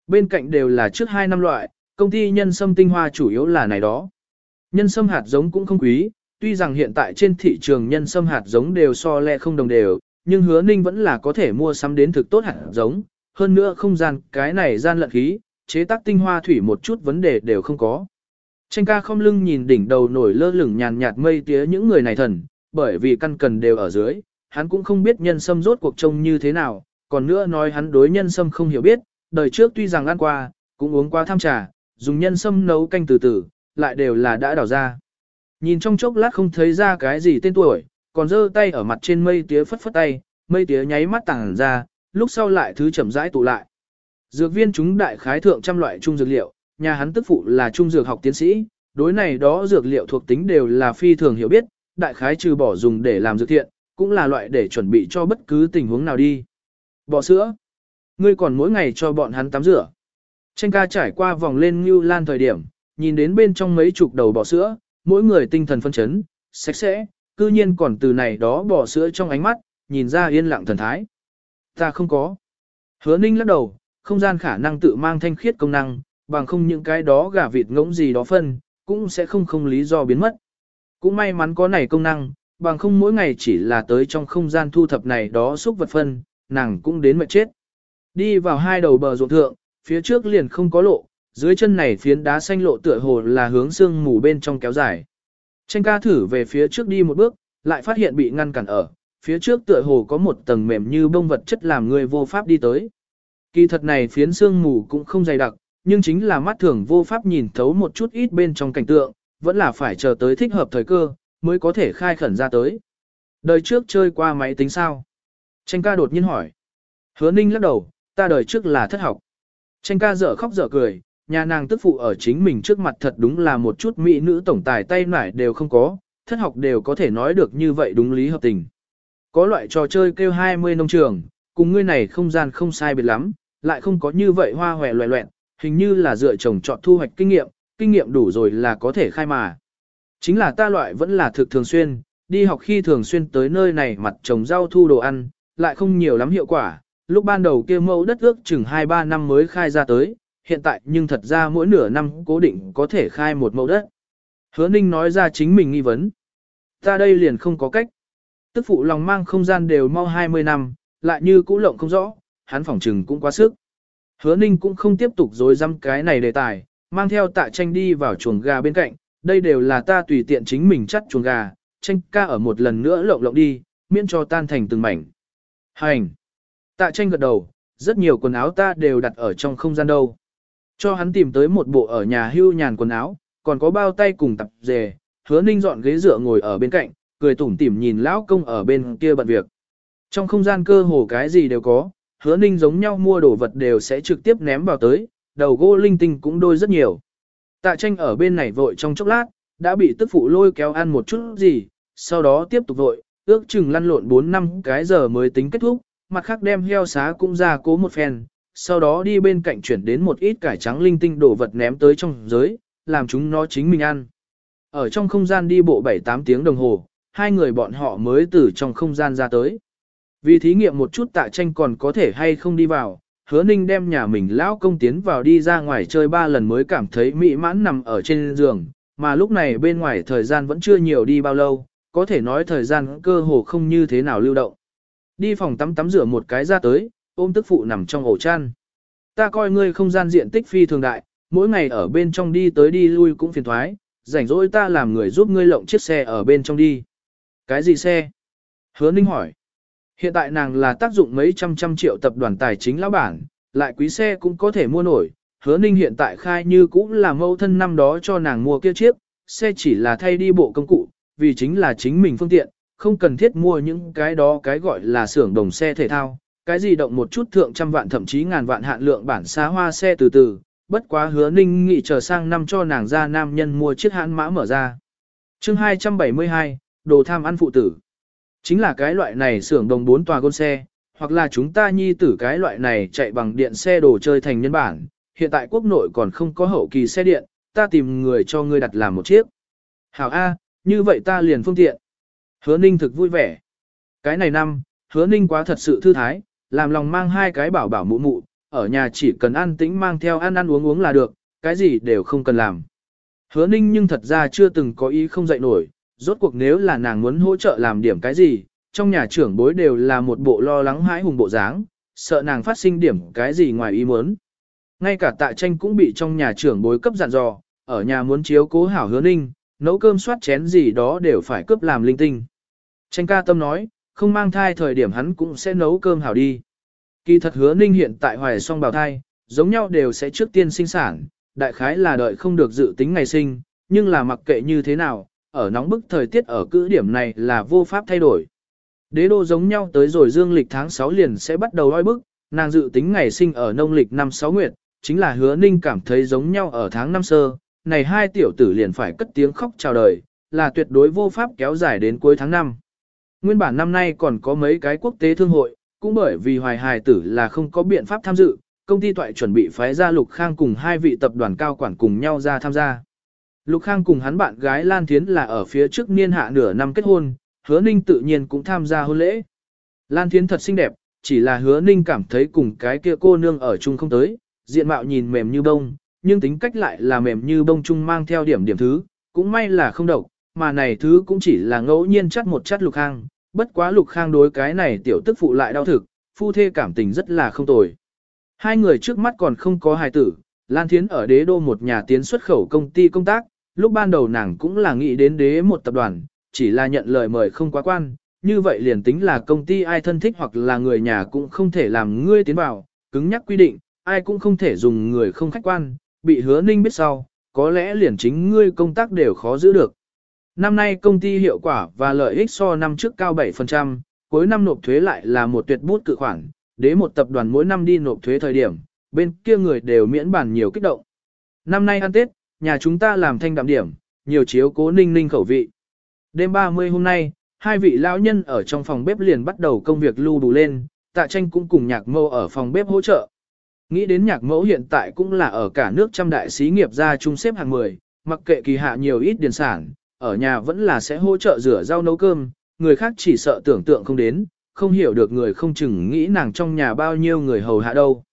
Speaker 1: Bên cạnh đều là trước hai năm loại, công ty nhân sâm tinh hoa chủ yếu là này đó. Nhân sâm hạt giống cũng không quý, tuy rằng hiện tại trên thị trường nhân sâm hạt giống đều so le không đồng đều, nhưng hứa ninh vẫn là có thể mua sắm đến thực tốt hạt giống, hơn nữa không gian cái này gian lận khí, chế tác tinh hoa thủy một chút vấn đề đều không có. Tranh ca không lưng nhìn đỉnh đầu nổi lơ lửng nhàn nhạt mây tía những người này thần, bởi vì căn cần đều ở dưới, hắn cũng không biết nhân sâm rốt cuộc trông như thế nào, còn nữa nói hắn đối nhân sâm không hiểu biết, đời trước tuy rằng ăn qua, cũng uống qua tham trà, dùng nhân sâm nấu canh từ từ, lại đều là đã đào ra. Nhìn trong chốc lát không thấy ra cái gì tên tuổi, còn giơ tay ở mặt trên mây tía phất phất tay, mây tía nháy mắt tàng ra, lúc sau lại thứ chậm rãi tụ lại. Dược viên chúng đại khái thượng trăm loại trung dược liệu, nhà hắn tức phụ là trung dược học tiến sĩ, đối này đó dược liệu thuộc tính đều là phi thường hiểu biết, đại khái trừ bỏ dùng để làm dược thiện, cũng là loại để chuẩn bị cho bất cứ tình huống nào đi. Bỏ sữa. Ngươi còn mỗi ngày cho bọn hắn tắm rửa. Tranh ca trải qua vòng lên như lan thời điểm, nhìn đến bên trong mấy chục đầu bò sữa, mỗi người tinh thần phân chấn, sạch sẽ, cư nhiên còn từ này đó bò sữa trong ánh mắt, nhìn ra yên lặng thần thái. Ta không có. Hứa ninh lắc đầu, không gian khả năng tự mang thanh khiết công năng, bằng không những cái đó gà vịt ngỗng gì đó phân, cũng sẽ không không lý do biến mất. Cũng may mắn có này công năng, bằng không mỗi ngày chỉ là tới trong không gian thu thập này đó xúc vật phân, nàng cũng đến mệt chết. Đi vào hai đầu bờ ruộng thượng, phía trước liền không có lộ, dưới chân này phiến đá xanh lộ tựa hồ là hướng xương mù bên trong kéo dài. Tranh ca thử về phía trước đi một bước, lại phát hiện bị ngăn cản ở, phía trước tựa hồ có một tầng mềm như bông vật chất làm người vô pháp đi tới. Kỳ thật này phiến xương mù cũng không dày đặc, nhưng chính là mắt thường vô pháp nhìn thấu một chút ít bên trong cảnh tượng, vẫn là phải chờ tới thích hợp thời cơ, mới có thể khai khẩn ra tới. Đời trước chơi qua máy tính sao? Tranh ca đột nhiên hỏi. Hứa ninh lắc đầu, ta đời trước là thất học. Tranh ca dở khóc dở cười, nhà nàng tức phụ ở chính mình trước mặt thật đúng là một chút mỹ nữ tổng tài tay nải đều không có, thất học đều có thể nói được như vậy đúng lý hợp tình. Có loại trò chơi kêu 20 nông trường, cùng ngươi này không gian không sai biệt lắm, lại không có như vậy hoa hòe loẹ loẹn, hình như là dựa trồng chọn thu hoạch kinh nghiệm, kinh nghiệm đủ rồi là có thể khai mà. Chính là ta loại vẫn là thực thường xuyên, đi học khi thường xuyên tới nơi này mặt trồng rau thu đồ ăn, lại không nhiều lắm hiệu quả, lúc ban đầu kia mẫu đất ước chừng 2-3 năm mới khai ra tới, hiện tại nhưng thật ra mỗi nửa năm cố định có thể khai một mẫu đất. Hứa Ninh nói ra chính mình nghi vấn. Ta đây liền không có cách. Tức phụ lòng mang không gian đều mau 20 năm, lại như cũ lộng không rõ, hắn phỏng trừng cũng quá sức. Hứa Ninh cũng không tiếp tục dối dăm cái này đề tài, mang theo tạ tranh đi vào chuồng gà bên cạnh, đây đều là ta tùy tiện chính mình chắt chuồng gà, tranh ca ở một lần nữa lộng lộng đi, miễn cho tan thành từng mảnh. Hành! Tạ tranh gật đầu, rất nhiều quần áo ta đều đặt ở trong không gian đâu. Cho hắn tìm tới một bộ ở nhà hưu nhàn quần áo, còn có bao tay cùng tập dề, hứa ninh dọn ghế dựa ngồi ở bên cạnh, cười tủm tỉm nhìn lão công ở bên kia bận việc. Trong không gian cơ hồ cái gì đều có, hứa ninh giống nhau mua đồ vật đều sẽ trực tiếp ném vào tới, đầu gỗ linh tinh cũng đôi rất nhiều. Tạ tranh ở bên này vội trong chốc lát, đã bị tức phụ lôi kéo ăn một chút gì, sau đó tiếp tục vội, ước chừng lăn lộn 4 năm cái giờ mới tính kết thúc, mặt khác đem heo xá cũng ra cố một phen, sau đó đi bên cạnh chuyển đến một ít cải trắng linh tinh đồ vật ném tới trong giới, làm chúng nó chính mình ăn. Ở trong không gian đi bộ 7-8 tiếng đồng hồ, hai người bọn họ mới từ trong không gian ra tới. Vì thí nghiệm một chút tạ tranh còn có thể hay không đi vào, hứa ninh đem nhà mình lão công tiến vào đi ra ngoài chơi ba lần mới cảm thấy mỹ mãn nằm ở trên giường, mà lúc này bên ngoài thời gian vẫn chưa nhiều đi bao lâu, có thể nói thời gian cơ hồ không như thế nào lưu động. Đi phòng tắm tắm rửa một cái ra tới, ôm tức phụ nằm trong ổ chăn. Ta coi ngươi không gian diện tích phi thường đại, mỗi ngày ở bên trong đi tới đi lui cũng phiền thoái, rảnh rỗi ta làm người giúp ngươi lộng chiếc xe ở bên trong đi. Cái gì xe? Hứa Ninh hỏi. Hiện tại nàng là tác dụng mấy trăm trăm triệu tập đoàn tài chính lão bản, lại quý xe cũng có thể mua nổi. Hứa Ninh hiện tại khai như cũng là mâu thân năm đó cho nàng mua kia chiếc, xe chỉ là thay đi bộ công cụ, vì chính là chính mình phương tiện, không cần thiết mua những cái đó cái gọi là xưởng đồng xe thể thao, cái gì động một chút thượng trăm vạn thậm chí ngàn vạn hạn lượng bản xá hoa xe từ từ, bất quá hứa ninh nghị chờ sang năm cho nàng ra nam nhân mua chiếc hãn mã mở ra. chương 272, đồ tham ăn phụ tử. Chính là cái loại này xưởng đồng bốn tòa gôn xe, hoặc là chúng ta nhi tử cái loại này chạy bằng điện xe đồ chơi thành nhân bản, hiện tại quốc nội còn không có hậu kỳ xe điện, ta tìm người cho ngươi đặt làm một chiếc. Hảo A, như vậy ta liền phương tiện. Hứa ninh thực vui vẻ. Cái này năm, hứa ninh quá thật sự thư thái, làm lòng mang hai cái bảo bảo mụ mụ, ở nhà chỉ cần ăn tĩnh mang theo ăn ăn uống uống là được, cái gì đều không cần làm. Hứa ninh nhưng thật ra chưa từng có ý không dậy nổi, rốt cuộc nếu là nàng muốn hỗ trợ làm điểm cái gì, trong nhà trưởng bối đều là một bộ lo lắng hãi hùng bộ dáng, sợ nàng phát sinh điểm cái gì ngoài ý muốn. Ngay cả tạ tranh cũng bị trong nhà trưởng bối cấp dặn dò, ở nhà muốn chiếu cố hảo hứa ninh, nấu cơm soát chén gì đó đều phải cướp làm linh tinh. Tranh ca tâm nói, không mang thai thời điểm hắn cũng sẽ nấu cơm hảo đi. Kỳ thật hứa ninh hiện tại hoài song bào thai, giống nhau đều sẽ trước tiên sinh sản, đại khái là đợi không được dự tính ngày sinh, nhưng là mặc kệ như thế nào, ở nóng bức thời tiết ở cữ điểm này là vô pháp thay đổi. Đế đô giống nhau tới rồi dương lịch tháng 6 liền sẽ bắt đầu oi bức, nàng dự tính ngày sinh ở nông lịch năm 6 nguyệt, chính là hứa ninh cảm thấy giống nhau ở tháng năm sơ, này hai tiểu tử liền phải cất tiếng khóc chào đời, là tuyệt đối vô pháp kéo dài đến cuối tháng 5. Nguyên bản năm nay còn có mấy cái quốc tế thương hội, cũng bởi vì hoài hài tử là không có biện pháp tham dự, công ty toại chuẩn bị phái ra Lục Khang cùng hai vị tập đoàn cao quản cùng nhau ra tham gia. Lục Khang cùng hắn bạn gái Lan Thiến là ở phía trước niên hạ nửa năm kết hôn, hứa ninh tự nhiên cũng tham gia hôn lễ. Lan Thiến thật xinh đẹp, chỉ là hứa ninh cảm thấy cùng cái kia cô nương ở chung không tới, diện mạo nhìn mềm như bông, nhưng tính cách lại là mềm như bông chung mang theo điểm điểm thứ, cũng may là không độc, mà này thứ cũng chỉ là ngẫu nhiên chắt một chắt lục khang, bất quá lục khang đối cái này tiểu tức phụ lại đau thực, phu thê cảm tình rất là không tồi. Hai người trước mắt còn không có hài tử, Lan Thiến ở đế đô một nhà tiến xuất khẩu công ty công tác, lúc ban đầu nàng cũng là nghĩ đến đế một tập đoàn, chỉ là nhận lời mời không quá quan, như vậy liền tính là công ty ai thân thích hoặc là người nhà cũng không thể làm ngươi tiến vào, cứng nhắc quy định, ai cũng không thể dùng người không khách quan, bị hứa ninh biết sau, có lẽ liền chính ngươi công tác đều khó giữ được. Năm nay công ty hiệu quả và lợi ích so năm trước cao 7%, cuối năm nộp thuế lại là một tuyệt bút cự khoản, đế một tập đoàn mỗi năm đi nộp thuế thời điểm, bên kia người đều miễn bản nhiều kích động. Năm nay ăn Tết, nhà chúng ta làm thanh đạm điểm, nhiều chiếu cố ninh ninh khẩu vị. Đêm 30 hôm nay, hai vị lão nhân ở trong phòng bếp liền bắt đầu công việc lưu đủ lên, tạ tranh cũng cùng nhạc mẫu ở phòng bếp hỗ trợ. Nghĩ đến nhạc mẫu hiện tại cũng là ở cả nước trăm đại xí nghiệp gia trung xếp hàng 10, mặc kệ kỳ hạ nhiều ít điền sản, ở nhà vẫn là sẽ hỗ trợ rửa rau nấu cơm, người khác chỉ sợ tưởng tượng không đến, không hiểu được người không chừng nghĩ nàng trong nhà bao nhiêu người hầu hạ đâu.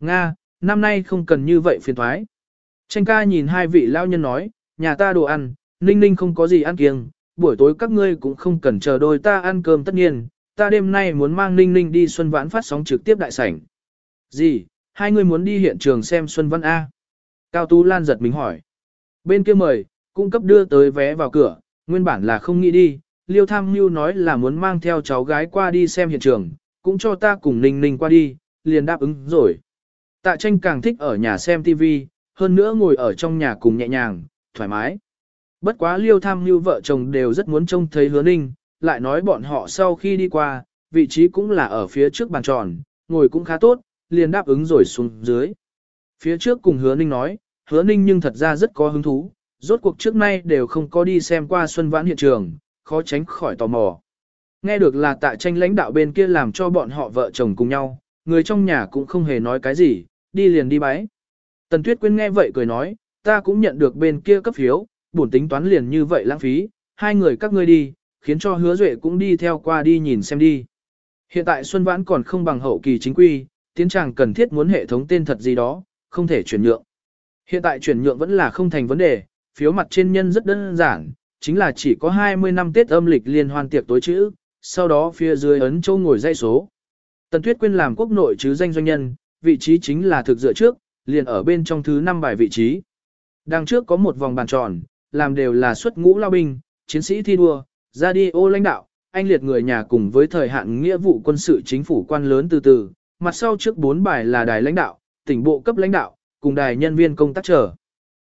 Speaker 1: Nga, năm nay không cần như vậy phiền thoái. Tranh ca nhìn hai vị lao nhân nói, nhà ta đồ ăn, ninh ninh không có gì ăn kiêng, buổi tối các ngươi cũng không cần chờ đôi ta ăn cơm tất nhiên, ta đêm nay muốn mang ninh ninh đi xuân vãn phát sóng trực tiếp đại sảnh. Gì, hai người muốn đi hiện trường xem xuân văn A. Cao Tú Lan giật mình hỏi. Bên kia mời, cung cấp đưa tới vé vào cửa, nguyên bản là không nghĩ đi, Liêu Tham Mưu nói là muốn mang theo cháu gái qua đi xem hiện trường, cũng cho ta cùng Ninh Ninh qua đi, liền đáp ứng rồi. Tạ tranh càng thích ở nhà xem TV, hơn nữa ngồi ở trong nhà cùng nhẹ nhàng, thoải mái. Bất quá Liêu Tham như vợ chồng đều rất muốn trông thấy hứa Ninh, lại nói bọn họ sau khi đi qua, vị trí cũng là ở phía trước bàn tròn, ngồi cũng khá tốt, liền đáp ứng rồi xuống dưới. Phía trước cùng hứa Ninh nói, hứa Ninh nhưng thật ra rất có hứng thú, rốt cuộc trước nay đều không có đi xem qua Xuân Vãn hiện trường, khó tránh khỏi tò mò. Nghe được là tạ tranh lãnh đạo bên kia làm cho bọn họ vợ chồng cùng nhau, người trong nhà cũng không hề nói cái gì, đi liền đi bái. Tần Tuyết Quyên nghe vậy cười nói, ta cũng nhận được bên kia cấp phiếu, bổn tính toán liền như vậy lãng phí, hai người các ngươi đi, khiến cho hứa duệ cũng đi theo qua đi nhìn xem đi. Hiện tại Xuân Vãn còn không bằng hậu kỳ chính quy, tiến tràng cần thiết muốn hệ thống tên thật gì đó, không thể chuyển nhượng. Hiện tại chuyển nhượng vẫn là không thành vấn đề, phiếu mặt trên nhân rất đơn giản, chính là chỉ có 20 năm Tết âm lịch liên hoan tiệc tối chữ, sau đó phía dưới ấn châu ngồi dây số. Tần Tuyết Quyên làm quốc nội chứ danh doanh nhân, vị trí chính là thực dựa trước, liền ở bên trong thứ 5 bài vị trí. Đằng trước có một vòng bàn tròn, làm đều là xuất ngũ lao binh, chiến sĩ thi đua, ra đi ô lãnh đạo, anh liệt người nhà cùng với thời hạn nghĩa vụ quân sự chính phủ quan lớn từ từ, mặt sau trước bốn bài là đài lãnh đạo, tỉnh bộ cấp lãnh đạo, cùng đài nhân viên công tác trở.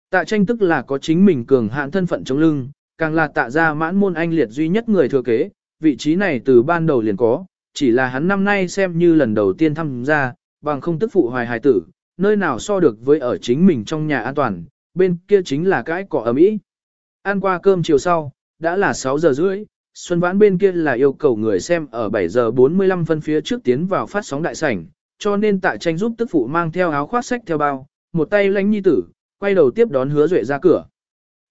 Speaker 1: Tạ tranh tức là có chính mình cường hạn thân phận chống lưng, càng là tạ ra mãn môn anh liệt duy nhất người thừa kế, vị trí này từ ban đầu liền có, chỉ là hắn năm nay xem như lần đầu tiên tham gia, bằng không tức phụ hoài hài tử, nơi nào so được với ở chính mình trong nhà an toàn, bên kia chính là cái cỏ ấm ý. Ăn qua cơm chiều sau, đã là 6 giờ rưỡi, Xuân Vãn bên kia là yêu cầu người xem ở 7 giờ 45 phân phía trước tiến vào phát sóng đại sảnh, cho nên tạ tranh giúp tức phụ mang theo áo khoác sách theo bao, một tay lánh nhi tử, quay đầu tiếp đón hứa duệ ra cửa.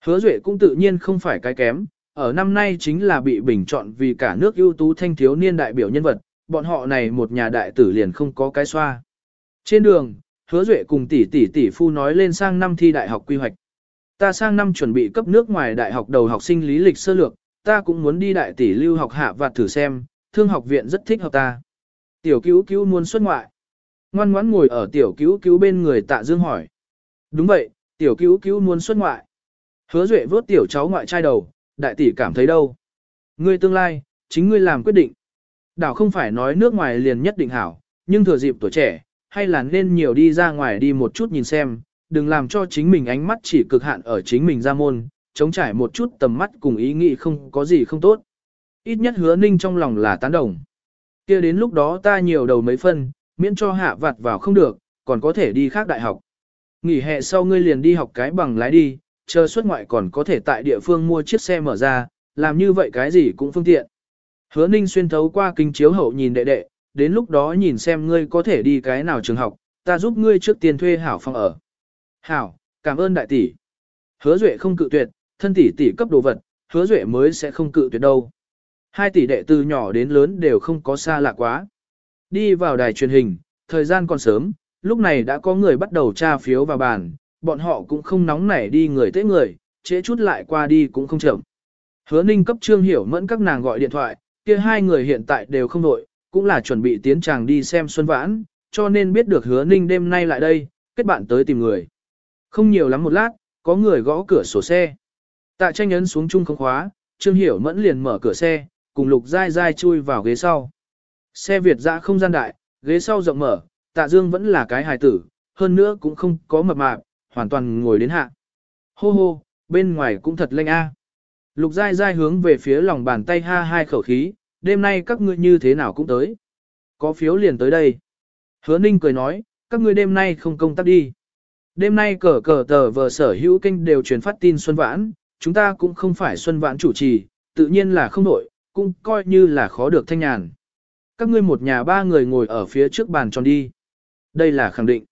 Speaker 1: Hứa duệ cũng tự nhiên không phải cái kém, ở năm nay chính là bị bình chọn vì cả nước ưu tú thanh thiếu niên đại biểu nhân vật, bọn họ này một nhà đại tử liền không có cái xoa. Trên đường, hứa duệ cùng tỷ tỷ tỷ phu nói lên sang năm thi đại học quy hoạch. Ta sang năm chuẩn bị cấp nước ngoài đại học đầu học sinh lý lịch sơ lược, ta cũng muốn đi đại tỷ lưu học hạ và thử xem, thương học viện rất thích hợp ta. Tiểu cứu cứu muốn xuất ngoại. Ngoan ngoãn ngồi ở tiểu cứu cứu bên người tạ dương hỏi. Đúng vậy, tiểu cứu cứu muốn xuất ngoại. Hứa duệ vớt tiểu cháu ngoại trai đầu, đại tỷ cảm thấy đâu. Ngươi tương lai, chính ngươi làm quyết định. Đảo không phải nói nước ngoài liền nhất định hảo, nhưng thừa dịp tuổi trẻ, hay là nên nhiều đi ra ngoài đi một chút nhìn xem, đừng làm cho chính mình ánh mắt chỉ cực hạn ở chính mình ra môn, chống trải một chút tầm mắt cùng ý nghĩ không có gì không tốt. Ít nhất hứa ninh trong lòng là tán đồng. kia đến lúc đó ta nhiều đầu mấy phân, miễn cho hạ vặt vào không được, còn có thể đi khác đại học. Nghỉ hè sau ngươi liền đi học cái bằng lái đi, chờ xuất ngoại còn có thể tại địa phương mua chiếc xe mở ra, làm như vậy cái gì cũng phương tiện. Hứa ninh xuyên thấu qua kinh chiếu hậu nhìn đệ đệ, đến lúc đó nhìn xem ngươi có thể đi cái nào trường học, ta giúp ngươi trước tiền thuê hảo phòng ở. Hảo, cảm ơn đại tỷ. Hứa duệ không cự tuyệt, thân tỷ tỷ cấp đồ vật, hứa duệ mới sẽ không cự tuyệt đâu. Hai tỷ đệ từ nhỏ đến lớn đều không có xa lạ quá. Đi vào đài truyền hình, thời gian còn sớm, lúc này đã có người bắt đầu tra phiếu vào bàn, bọn họ cũng không nóng nảy đi người tới người, trễ chút lại qua đi cũng không chậm. Hứa ninh cấp trương hiểu mẫn các nàng gọi điện thoại, kia hai người hiện tại đều không đội, cũng là chuẩn bị tiến chàng đi xem xuân vãn, cho nên biết được hứa ninh đêm nay lại đây, kết bạn tới tìm người. Không nhiều lắm một lát, có người gõ cửa sổ xe. Tạ tranh ấn xuống chung không khóa, Trương Hiểu Mẫn liền mở cửa xe, cùng Lục Giai Giai chui vào ghế sau. Xe Việt dã không gian đại, ghế sau rộng mở, Tạ Dương vẫn là cái hài tử, hơn nữa cũng không có mập mạp, hoàn toàn ngồi đến hạ. Hô hô, bên ngoài cũng thật lạnh a. Lục Giai Giai hướng về phía lòng bàn tay ha hai khẩu khí, đêm nay các ngươi như thế nào cũng tới. Có phiếu liền tới đây. Hứa Ninh cười nói, các ngươi đêm nay không công tác đi. Đêm nay cờ cờ tờ vờ sở hữu kênh đều truyền phát tin Xuân Vãn, chúng ta cũng không phải Xuân Vãn chủ trì, tự nhiên là không nổi, cũng coi như là khó được thanh nhàn. Các ngươi một nhà ba người ngồi ở phía trước bàn tròn đi. Đây là khẳng định.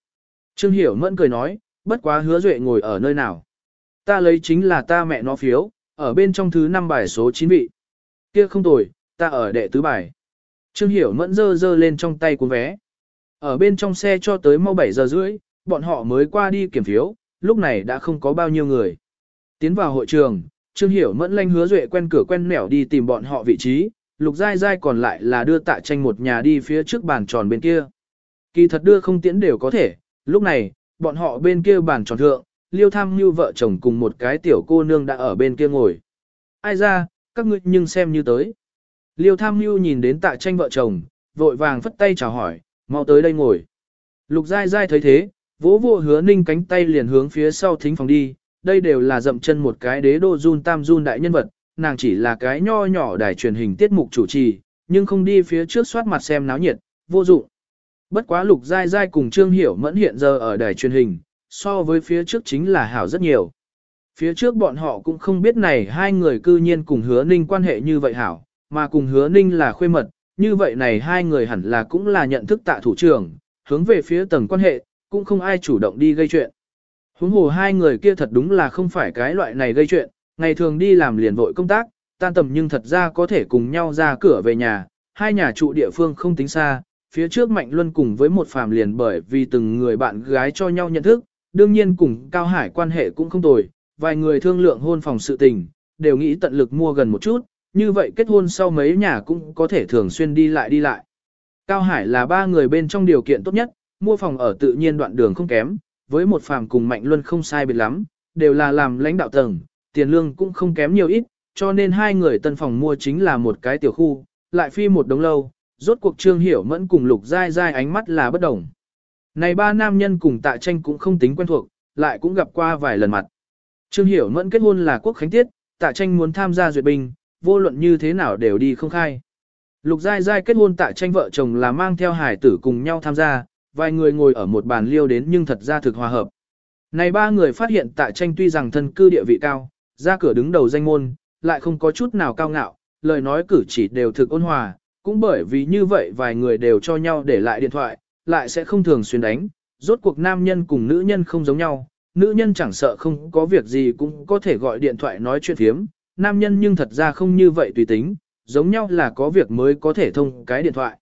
Speaker 1: Trương Hiểu Mẫn cười nói, bất quá hứa duệ ngồi ở nơi nào. Ta lấy chính là ta mẹ nó phiếu, ở bên trong thứ năm bài số 9 vị. Kia không tồi, ta ở đệ tứ bài. Trương Hiểu Mẫn dơ dơ lên trong tay cuốn vé. Ở bên trong xe cho tới mau 7 giờ rưỡi, bọn họ mới qua đi kiểm phiếu, lúc này đã không có bao nhiêu người. Tiến vào hội trường, Trương Hiểu Mẫn lanh hứa duệ quen cửa quen nẻo đi tìm bọn họ vị trí, Lục Giai Giai còn lại là đưa tạ tranh một nhà đi phía trước bàn tròn bên kia. Kỳ thật đưa không tiễn đều có thể, lúc này, bọn họ bên kia bàn tròn thượng, liêu tham như vợ chồng cùng một cái tiểu cô nương đã ở bên kia ngồi. Ai ra, các ngươi nhưng xem như tới. Liêu tham mưu nhìn đến tạ tranh vợ chồng, vội vàng phất tay chào hỏi, mau tới đây ngồi. Lục dai dai thấy thế, vỗ vỗ hứa ninh cánh tay liền hướng phía sau thính phòng đi, đây đều là dậm chân một cái đế đô run tam run đại nhân vật, nàng chỉ là cái nho nhỏ đài truyền hình tiết mục chủ trì, nhưng không đi phía trước soát mặt xem náo nhiệt, vô dụng. Bất quá lục dai dai cùng Trương Hiểu mẫn hiện giờ ở đài truyền hình, so với phía trước chính là hảo rất nhiều. Phía trước bọn họ cũng không biết này hai người cư nhiên cùng hứa ninh quan hệ như vậy hảo, mà cùng hứa ninh là khuê mật, như vậy này hai người hẳn là cũng là nhận thức tạ thủ trưởng, hướng về phía tầng quan hệ, cũng không ai chủ động đi gây chuyện. Huống hồ hai người kia thật đúng là không phải cái loại này gây chuyện, ngày thường đi làm liền vội công tác, tan tầm nhưng thật ra có thể cùng nhau ra cửa về nhà, hai nhà trụ địa phương không tính xa, phía trước Mạnh Luân cùng với một phàm liền bởi vì từng người bạn gái cho nhau nhận thức, đương nhiên cùng Cao Hải quan hệ cũng không tồi, vài người thương lượng hôn phòng sự tình, đều nghĩ tận lực mua gần một chút, như vậy kết hôn sau mấy nhà cũng có thể thường xuyên đi lại đi lại. Cao Hải là ba người bên trong điều kiện tốt nhất, mua phòng ở tự nhiên đoạn đường không kém, với một phàm cùng Mạnh Luân không sai biệt lắm, đều là làm lãnh đạo tầng, tiền lương cũng không kém nhiều ít, cho nên hai người tân phòng mua chính là một cái tiểu khu, lại phi một đống lâu, rốt cuộc Trương Hiểu Mẫn cùng Lục Giai Giai ánh mắt là bất đồng. Này ba nam nhân cùng tạ tranh cũng không tính quen thuộc, lại cũng gặp qua vài lần mặt. Trương Hiểu Mẫn kết hôn là quốc khánh tiết, tạ tranh muốn tham gia duyệt binh, vô luận như thế nào đều đi không khai. Lục Giai Giai kết hôn tại tranh vợ chồng là mang theo hải tử cùng nhau tham gia, vài người ngồi ở một bàn liêu đến nhưng thật ra thực hòa hợp. Này ba người phát hiện tại tranh tuy rằng thân cư địa vị cao, ra cửa đứng đầu danh môn, lại không có chút nào cao ngạo, lời nói cử chỉ đều thực ôn hòa, cũng bởi vì như vậy vài người đều cho nhau để lại điện thoại, lại sẽ không thường xuyên đánh, rốt cuộc nam nhân cùng nữ nhân không giống nhau, nữ nhân chẳng sợ không có việc gì cũng có thể gọi điện thoại nói chuyện thiếm, nam nhân nhưng thật ra không như vậy tùy tính, giống nhau là có việc mới có thể thông cái điện thoại.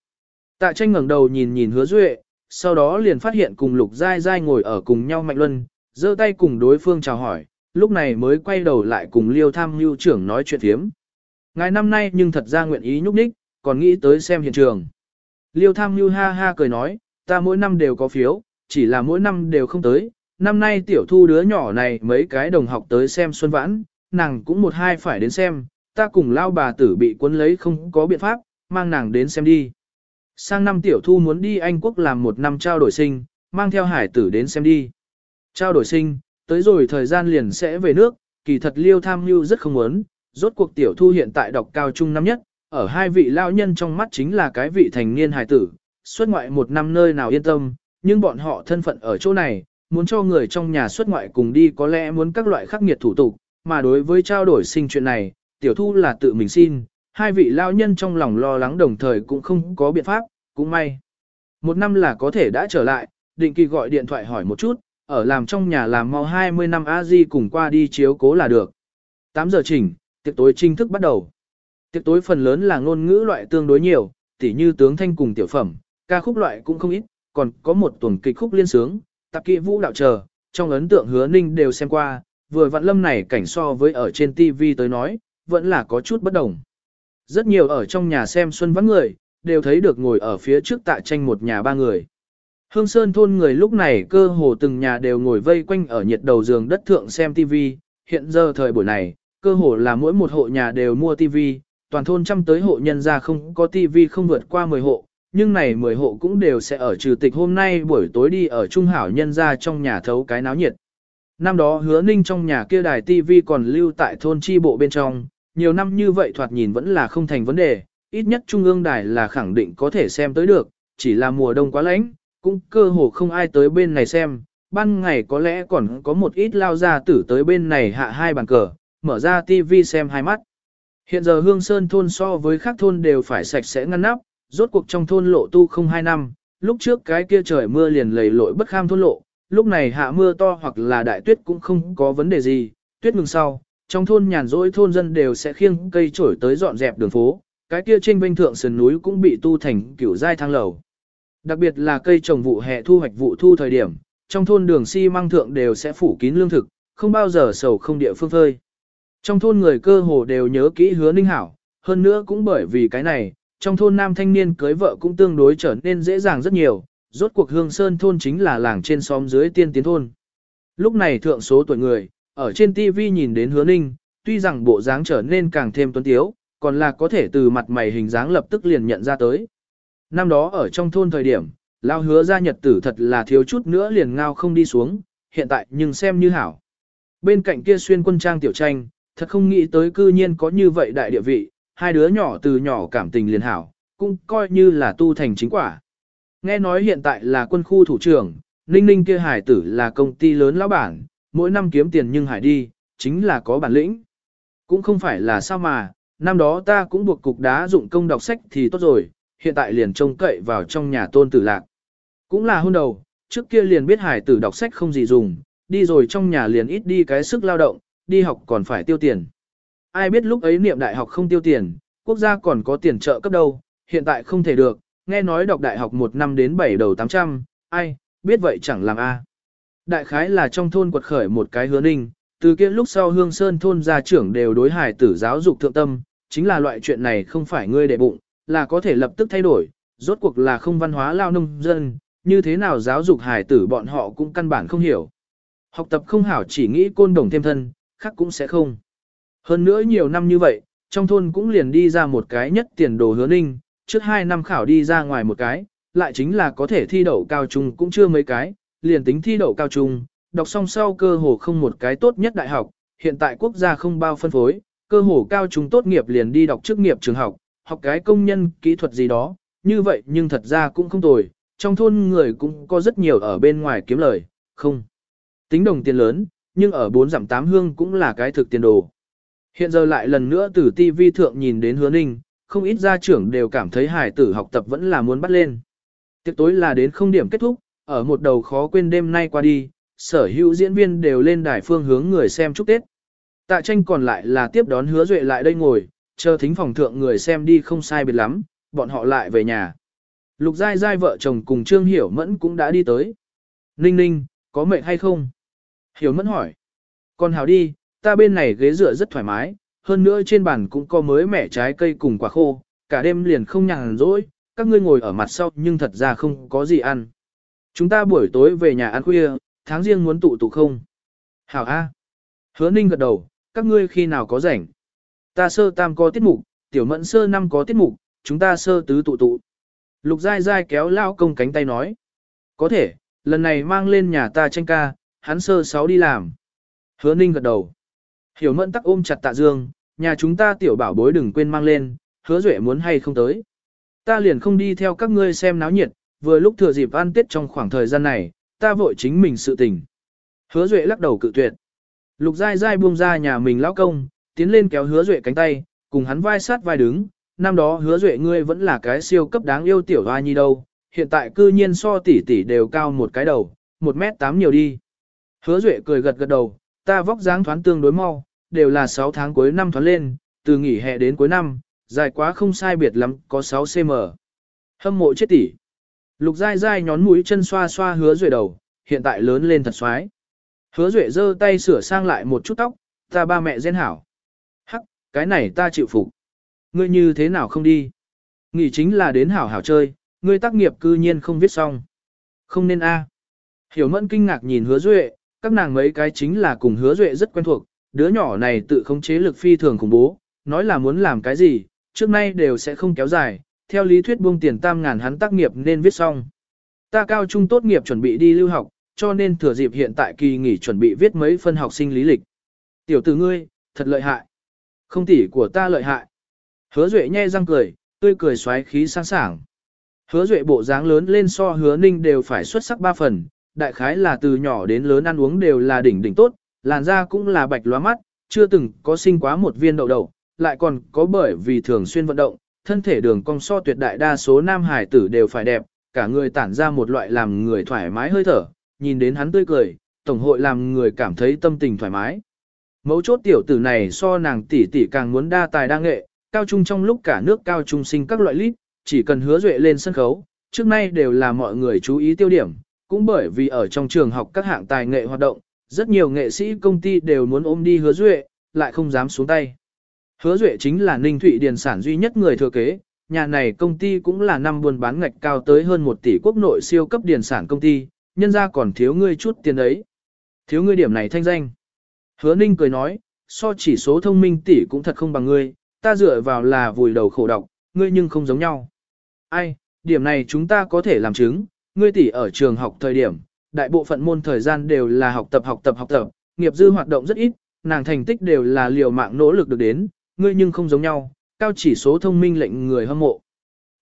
Speaker 1: Tạ tranh ngẩng đầu nhìn nhìn hứa duệ, sau đó liền phát hiện cùng lục dai dai ngồi ở cùng nhau mạnh luân, giơ tay cùng đối phương chào hỏi, lúc này mới quay đầu lại cùng liêu tham mưu trưởng nói chuyện thiếm. Ngài năm nay nhưng thật ra nguyện ý nhúc nhích, còn nghĩ tới xem hiện trường. Liêu tham mưu ha ha cười nói, ta mỗi năm đều có phiếu, chỉ là mỗi năm đều không tới. Năm nay tiểu thu đứa nhỏ này mấy cái đồng học tới xem Xuân Vãn, nàng cũng một hai phải đến xem, ta cùng lao bà tử bị cuốn lấy không có biện pháp, mang nàng đến xem đi. Sang năm tiểu thu muốn đi Anh Quốc làm một năm trao đổi sinh, mang theo hải tử đến xem đi. Trao đổi sinh, tới rồi thời gian liền sẽ về nước, kỳ thật liêu tham mưu rất không muốn, rốt cuộc tiểu thu hiện tại đọc cao trung năm nhất, ở hai vị lao nhân trong mắt chính là cái vị thành niên hải tử, xuất ngoại một năm nơi nào yên tâm, nhưng bọn họ thân phận ở chỗ này, muốn cho người trong nhà xuất ngoại cùng đi có lẽ muốn các loại khắc nghiệt thủ tục, mà đối với trao đổi sinh chuyện này, tiểu thu là tự mình xin, hai vị lao nhân trong lòng lo lắng đồng thời cũng không có biện pháp, cũng may. Một năm là có thể đã trở lại, định kỳ gọi điện thoại hỏi một chút, ở làm trong nhà làm mau 20 năm a di cùng qua đi chiếu cố là được. 8 giờ chỉnh, tiệc tối chính thức bắt đầu. Tiệc tối phần lớn là ngôn ngữ loại tương đối nhiều, tỉ như tướng thanh cùng tiểu phẩm, ca khúc loại cũng không ít, còn có một tuần kịch khúc liên sướng, tạp kỵ vũ đạo chờ, trong ấn tượng hứa ninh đều xem qua, vừa vạn lâm này cảnh so với ở trên TV tới nói, vẫn là có chút bất đồng. Rất nhiều ở trong nhà xem xuân vắng người, đều thấy được ngồi ở phía trước tạ tranh một nhà ba người. Hương Sơn thôn người lúc này cơ hồ từng nhà đều ngồi vây quanh ở nhiệt đầu giường đất thượng xem TV, hiện giờ thời buổi này, cơ hồ là mỗi một hộ nhà đều mua TV, toàn thôn trăm tới hộ nhân ra không có TV không vượt qua 10 hộ, nhưng này 10 hộ cũng đều sẽ ở trừ tịch hôm nay buổi tối đi ở trung hảo nhân ra trong nhà thấu cái náo nhiệt. Năm đó hứa ninh trong nhà kia đài TV còn lưu tại thôn chi bộ bên trong, nhiều năm như vậy thoạt nhìn vẫn là không thành vấn đề, ít nhất trung ương đài là khẳng định có thể xem tới được, chỉ là mùa đông quá lạnh, cũng cơ hồ không ai tới bên này xem, ban ngày có lẽ còn có một ít lao ra tử tới bên này hạ hai bàn cờ, mở ra TV xem hai mắt. Hiện giờ Hương Sơn thôn so với khác thôn đều phải sạch sẽ ngăn nắp, rốt cuộc trong thôn lộ tu không hai năm, lúc trước cái kia trời mưa liền lầy lội bất kham thôn lộ, lúc này hạ mưa to hoặc là đại tuyết cũng không có vấn đề gì, tuyết ngừng sau, trong thôn nhàn rỗi thôn dân đều sẽ khiêng cây trổi tới dọn dẹp đường phố, cái kia trên bên thượng sườn núi cũng bị tu thành kiểu giai thang lầu. Đặc biệt là cây trồng vụ hè thu hoạch vụ thu thời điểm, trong thôn đường xi si măng thượng đều sẽ phủ kín lương thực, không bao giờ sầu không địa phương phơi. Trong thôn người cơ hồ đều nhớ kỹ hứa ninh hảo, hơn nữa cũng bởi vì cái này, trong thôn nam thanh niên cưới vợ cũng tương đối trở nên dễ dàng rất nhiều, rốt cuộc hương sơn thôn chính là làng trên xóm dưới tiên tiến thôn. Lúc này thượng số tuổi người, ở trên TV nhìn đến hứa ninh, tuy rằng bộ dáng trở nên càng thêm tuấn tiếu, còn là có thể từ mặt mày hình dáng lập tức liền nhận ra tới. Năm đó ở trong thôn thời điểm, lao hứa ra nhật tử thật là thiếu chút nữa liền ngao không đi xuống, hiện tại nhưng xem như hảo. Bên cạnh kia xuyên quân trang tiểu tranh, thật không nghĩ tới cư nhiên có như vậy đại địa vị, hai đứa nhỏ từ nhỏ cảm tình liền hảo, cũng coi như là tu thành chính quả. Nghe nói hiện tại là quân khu thủ trưởng, Ninh Ninh kia hải tử là công ty lớn lão bản, mỗi năm kiếm tiền nhưng hải đi, chính là có bản lĩnh. Cũng không phải là sao mà, năm đó ta cũng buộc cục đá dụng công đọc sách thì tốt rồi, hiện tại liền trông cậy vào trong nhà tôn tử lạc. Cũng là hôn đầu, trước kia liền biết hải tử đọc sách không gì dùng, đi rồi trong nhà liền ít đi cái sức lao động, đi học còn phải tiêu tiền. Ai biết lúc ấy niệm đại học không tiêu tiền, quốc gia còn có tiền trợ cấp đâu, hiện tại không thể được, nghe nói đọc đại học một năm đến bảy đầu 800, ai, biết vậy chẳng làm a. Đại khái là trong thôn quật khởi một cái hứa ninh, từ kia lúc sau hương sơn thôn gia trưởng đều đối hải tử giáo dục thượng tâm, chính là loại chuyện này không phải ngươi để bụng, là có thể lập tức thay đổi, rốt cuộc là không văn hóa lao nông dân, như thế nào giáo dục hải tử bọn họ cũng căn bản không hiểu. Học tập không hảo chỉ nghĩ côn đồng thêm thân, khác cũng sẽ không. Hơn nữa nhiều năm như vậy, trong thôn cũng liền đi ra một cái nhất tiền đồ hứa ninh, trước hai năm khảo đi ra ngoài một cái, lại chính là có thể thi đậu cao trung cũng chưa mấy cái, liền tính thi đậu cao trung, đọc xong sau cơ hồ không một cái tốt nhất đại học, hiện tại quốc gia không bao phân phối, cơ hồ cao trung tốt nghiệp liền đi đọc chức nghiệp trường học, học cái công nhân kỹ thuật gì đó, như vậy nhưng thật ra cũng không tồi, trong thôn người cũng có rất nhiều ở bên ngoài kiếm lời, không. Tính đồng tiền lớn, nhưng ở bốn giảm tám hương cũng là cái thực tiền đồ. Hiện giờ lại lần nữa từ TV thượng nhìn đến hứa ninh, không ít gia trưởng đều cảm thấy hài tử học tập vẫn là muốn bắt lên. Tiệc tối là đến không điểm kết thúc, ở một đầu khó quên đêm nay qua đi, sở hữu diễn viên đều lên đài phương hướng người xem chúc Tết. Tạ tranh còn lại là tiếp đón hứa duệ lại đây ngồi, chờ thính phòng thượng người xem đi không sai biệt lắm, bọn họ lại về nhà. Lục dai dai vợ chồng cùng Trương Hiểu Mẫn cũng đã đi tới. Ninh ninh, có mệt hay không? Hiểu Mẫn hỏi. con hảo đi, ta bên này ghế dựa rất thoải mái, hơn nữa trên bàn cũng có mới mẻ trái cây cùng quả khô, cả đêm liền không nhàn rỗi, các ngươi ngồi ở mặt sau nhưng thật ra không có gì ăn. Chúng ta buổi tối về nhà ăn khuya, tháng riêng muốn tụ tụ không? Hảo A. Hứa Ninh gật đầu, các ngươi khi nào có rảnh? Ta sơ tam có tiết mục, tiểu mẫn sơ năm có tiết mục, chúng ta sơ tứ tụ tụ. Lục dai dai kéo lao công cánh tay nói. Có thể, lần này mang lên nhà ta tranh ca, hắn sơ sáu đi làm. Hứa ninh gật đầu. Hiểu mẫn tắc ôm chặt tạ dương, nhà chúng ta tiểu bảo bối đừng quên mang lên, hứa duệ muốn hay không tới. Ta liền không đi theo các ngươi xem náo nhiệt, vừa lúc thừa dịp ăn tết trong khoảng thời gian này, ta vội chính mình sự tình. Hứa duệ lắc đầu cự tuyệt. Lục dai dai buông ra nhà mình lão công, tiến lên kéo hứa duệ cánh tay, cùng hắn vai sát vai đứng. Năm đó hứa duệ ngươi vẫn là cái siêu cấp đáng yêu tiểu hoa nhi đâu, hiện tại cư nhiên so tỷ tỷ đều cao một cái đầu, một mét tám nhiều đi. Hứa duệ cười gật gật đầu, ta vóc dáng thoáng tương đối mau, đều là 6 tháng cuối năm thoáng lên, từ nghỉ hè đến cuối năm, dài quá không sai biệt lắm, có 6 cm. Hâm mộ chết tỷ. Lục dai dai nhón mũi chân xoa xoa hứa duệ đầu, hiện tại lớn lên thật xoái. Hứa Duệ giơ tay sửa sang lại một chút tóc, ta ba mẹ gen hảo. Hắc, cái này ta chịu phục. Ngươi như thế nào không đi? Nghỉ chính là đến hảo hảo chơi, ngươi tác nghiệp cư nhiên không viết xong. Không nên a. Hiểu mẫn kinh ngạc nhìn hứa duệ, các nàng mấy cái chính là cùng hứa duệ rất quen thuộc, đứa nhỏ này tự khống chế lực phi thường khủng bố, nói là muốn làm cái gì, trước nay đều sẽ không kéo dài, theo lý thuyết buông tiền tam ngàn hắn tác nghiệp nên viết xong. Ta cao trung tốt nghiệp chuẩn bị đi lưu học, cho nên thừa dịp hiện tại kỳ nghỉ chuẩn bị viết mấy phân học sinh lý lịch. Tiểu tử ngươi, thật lợi hại. Không tỷ của ta lợi hại. Hứa Duệ nhe răng cười, tươi cười xoáy khí sáng sảng. Hứa Duệ bộ dáng lớn lên so hứa ninh đều phải xuất sắc ba phần, đại khái là từ nhỏ đến lớn ăn uống đều là đỉnh đỉnh tốt, làn da cũng là bạch lóa mắt, chưa từng có sinh quá một viên đậu đậu, lại còn có bởi vì thường xuyên vận động, thân thể đường cong so tuyệt đại đa số nam hải tử đều phải đẹp, cả người tản ra một loại làm người thoải mái hơi thở, nhìn đến hắn tươi cười, tổng hội làm người cảm thấy tâm tình thoải mái. Mấu chốt tiểu tử này so nàng tỷ tỷ càng muốn đa tài đa nghệ, cao trung trong lúc cả nước cao trung sinh các loại lít, chỉ cần hứa duệ lên sân khấu, trước nay đều là mọi người chú ý tiêu điểm, cũng bởi vì ở trong trường học các hạng tài nghệ hoạt động, rất nhiều nghệ sĩ công ty đều muốn ôm đi hứa duệ, lại không dám xuống tay. Hứa duệ chính là Ninh Thụy Điền sản duy nhất người thừa kế, nhà này công ty cũng là năm buôn bán ngạch cao tới hơn 1 tỷ quốc nội siêu cấp điền sản công ty, nhân ra còn thiếu ngươi chút tiền đấy. Thiếu ngươi điểm này thanh danh. Hứa Ninh cười nói, so chỉ số thông minh tỷ cũng thật không bằng ngươi, ta dựa vào là vùi đầu khổ độc, ngươi nhưng không giống nhau. Ai, điểm này chúng ta có thể làm chứng, ngươi tỷ ở trường học thời điểm, đại bộ phận môn thời gian đều là học tập học tập học tập, nghiệp dư hoạt động rất ít, nàng thành tích đều là liều mạng nỗ lực được đến, ngươi nhưng không giống nhau, cao chỉ số thông minh lệnh người hâm mộ.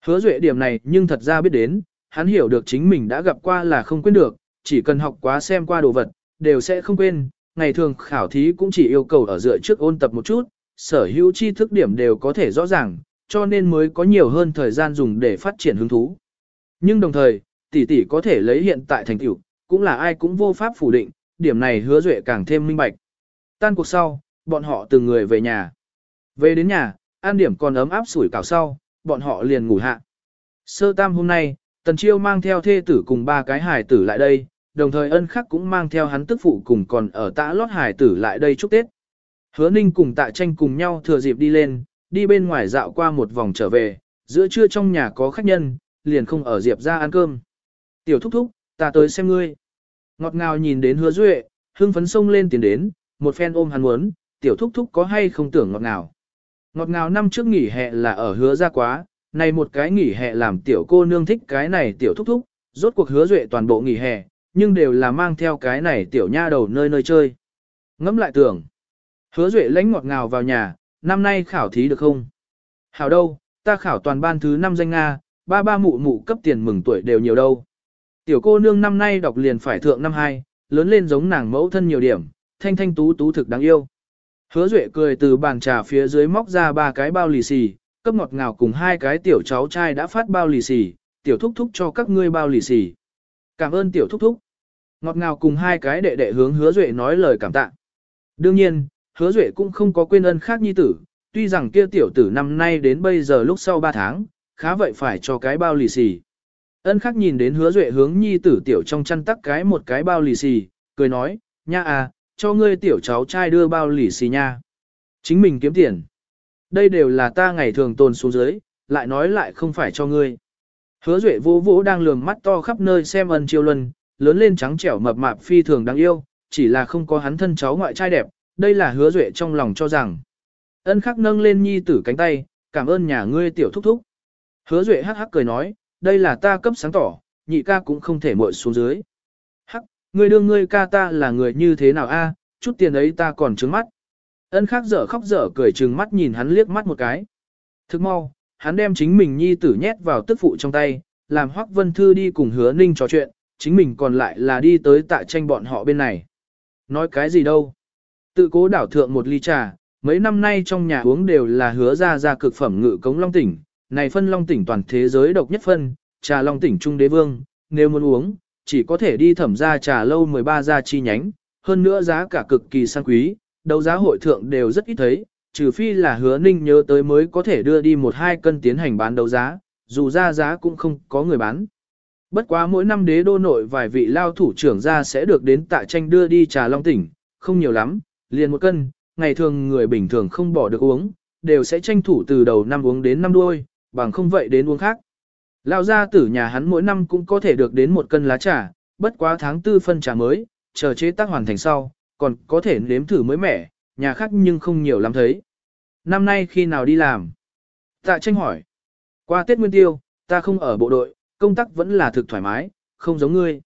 Speaker 1: Hứa duệ điểm này nhưng thật ra biết đến, hắn hiểu được chính mình đã gặp qua là không quên được, chỉ cần học quá xem qua đồ vật, đều sẽ không quên, ngày thường khảo thí cũng chỉ yêu cầu ở dựa trước ôn tập một chút, sở hữu tri thức điểm đều có thể rõ ràng, cho nên mới có nhiều hơn thời gian dùng để phát triển hứng thú. Nhưng đồng thời, tỷ tỷ có thể lấy hiện tại thành tựu, cũng là ai cũng vô pháp phủ định, điểm này hứa duệ càng thêm minh bạch. Tan cuộc sau, bọn họ từng người về nhà. Về đến nhà, an điểm còn ấm áp sủi cảo sau, bọn họ liền ngủ hạ. Sơ tam hôm nay, Tần Chiêu mang theo thê tử cùng ba cái hải tử lại đây, đồng thời ân khắc cũng mang theo hắn tức phụ cùng còn ở tã lót hải tử lại đây chúc Tết. Hứa Ninh cùng tạ tranh cùng nhau thừa dịp đi lên, đi bên ngoài dạo qua một vòng trở về, giữa trưa trong nhà có khách nhân, liền không ở Diệp ra ăn cơm. Tiểu thúc thúc, ta tới xem ngươi. Ngọt ngào nhìn đến hứa duệ, hưng phấn sông lên tiến đến, một phen ôm hắn muốn, tiểu thúc thúc có hay không tưởng ngọt ngào. Ngọt ngào năm trước nghỉ hè là ở hứa ra quá, này một cái nghỉ hè làm tiểu cô nương thích cái này tiểu thúc thúc, rốt cuộc hứa duệ toàn bộ nghỉ hè, nhưng đều là mang theo cái này tiểu nha đầu nơi nơi chơi. Ngẫm lại tưởng, hứa duệ lãnh ngọt ngào vào nhà, năm nay khảo thí được không? Hảo đâu, ta khảo toàn ban thứ năm danh Nga, ba ba mụ mụ cấp tiền mừng tuổi đều nhiều đâu. Tiểu cô nương năm nay đọc liền phải thượng năm hai, lớn lên giống nàng mẫu thân nhiều điểm, thanh thanh tú tú thực đáng yêu. Hứa Duệ cười từ bàn trà phía dưới móc ra ba cái bao lì xì, cấp ngọt ngào cùng hai cái tiểu cháu trai đã phát bao lì xì, tiểu thúc thúc cho các ngươi bao lì xì. Cảm ơn tiểu thúc thúc. Ngọt ngào cùng hai cái đệ đệ hướng hứa Duệ nói lời cảm tạ. Đương nhiên, hứa Duệ cũng không có quên ân khác nhi tử, tuy rằng kia tiểu tử năm nay đến bây giờ lúc sau 3 tháng, khá vậy phải cho cái bao lì xì. Ân khắc nhìn đến hứa duệ hướng nhi tử tiểu trong chăn tắc cái một cái bao lì xì, cười nói, nha à, cho ngươi tiểu cháu trai đưa bao lì xì nha. Chính mình kiếm tiền. Đây đều là ta ngày thường tồn xuống dưới, lại nói lại không phải cho ngươi. Hứa duệ vô vỗ đang lường mắt to khắp nơi xem ân chiêu luân, lớn lên trắng trẻo mập mạp phi thường đáng yêu, chỉ là không có hắn thân cháu ngoại trai đẹp, đây là hứa duệ trong lòng cho rằng. Ân khắc nâng lên nhi tử cánh tay, cảm ơn nhà ngươi tiểu thúc thúc. Hứa duệ hắc hắc cười nói, đây là ta cấp sáng tỏ, nhị ca cũng không thể muội xuống dưới. Hắc, ngươi đương ngươi ca ta là người như thế nào a? À, chút tiền ấy ta còn trứng mắt. Ân khắc dở khóc dở cười trừng mắt nhìn hắn liếc mắt một cái. Thức mau, hắn đem chính mình nhi tử nhét vào tức phụ trong tay, làm Hoắc Vân Thư đi cùng hứa ninh trò chuyện, chính mình còn lại là đi tới tạ tranh bọn họ bên này. Nói cái gì đâu? Tự cố đảo thượng một ly trà, mấy năm nay trong nhà uống đều là hứa ra ra cực phẩm ngự cống long tỉnh, này phân long tỉnh toàn thế giới độc nhất phân, trà long tỉnh trung đế vương, nếu muốn uống, chỉ có thể đi thẩm ra trà lâu 13 gia chi nhánh, hơn nữa giá cả cực kỳ sang quý, đấu giá hội thượng đều rất ít thấy, trừ phi là hứa ninh nhớ tới mới có thể đưa đi một hai cân tiến hành bán đấu giá, dù ra giá cũng không có người bán. Bất quá mỗi năm đế đô nội vài vị lao thủ trưởng ra sẽ được đến tạ tranh đưa đi trà long tỉnh, không nhiều lắm, liền một cân, ngày thường người bình thường không bỏ được uống, đều sẽ tranh thủ từ đầu năm uống đến năm đuôi, bằng không vậy đến uống khác. Lao gia tử nhà hắn mỗi năm cũng có thể được đến một cân lá trà, bất quá tháng tư phân trà mới, chờ chế tác hoàn thành sau, còn có thể nếm thử mới mẻ, nhà khác nhưng không nhiều lắm thấy. Năm nay khi nào đi làm? Tạ tranh hỏi. Qua Tết Nguyên Tiêu, ta không ở bộ đội, công tác vẫn là thực thoải mái, không giống ngươi.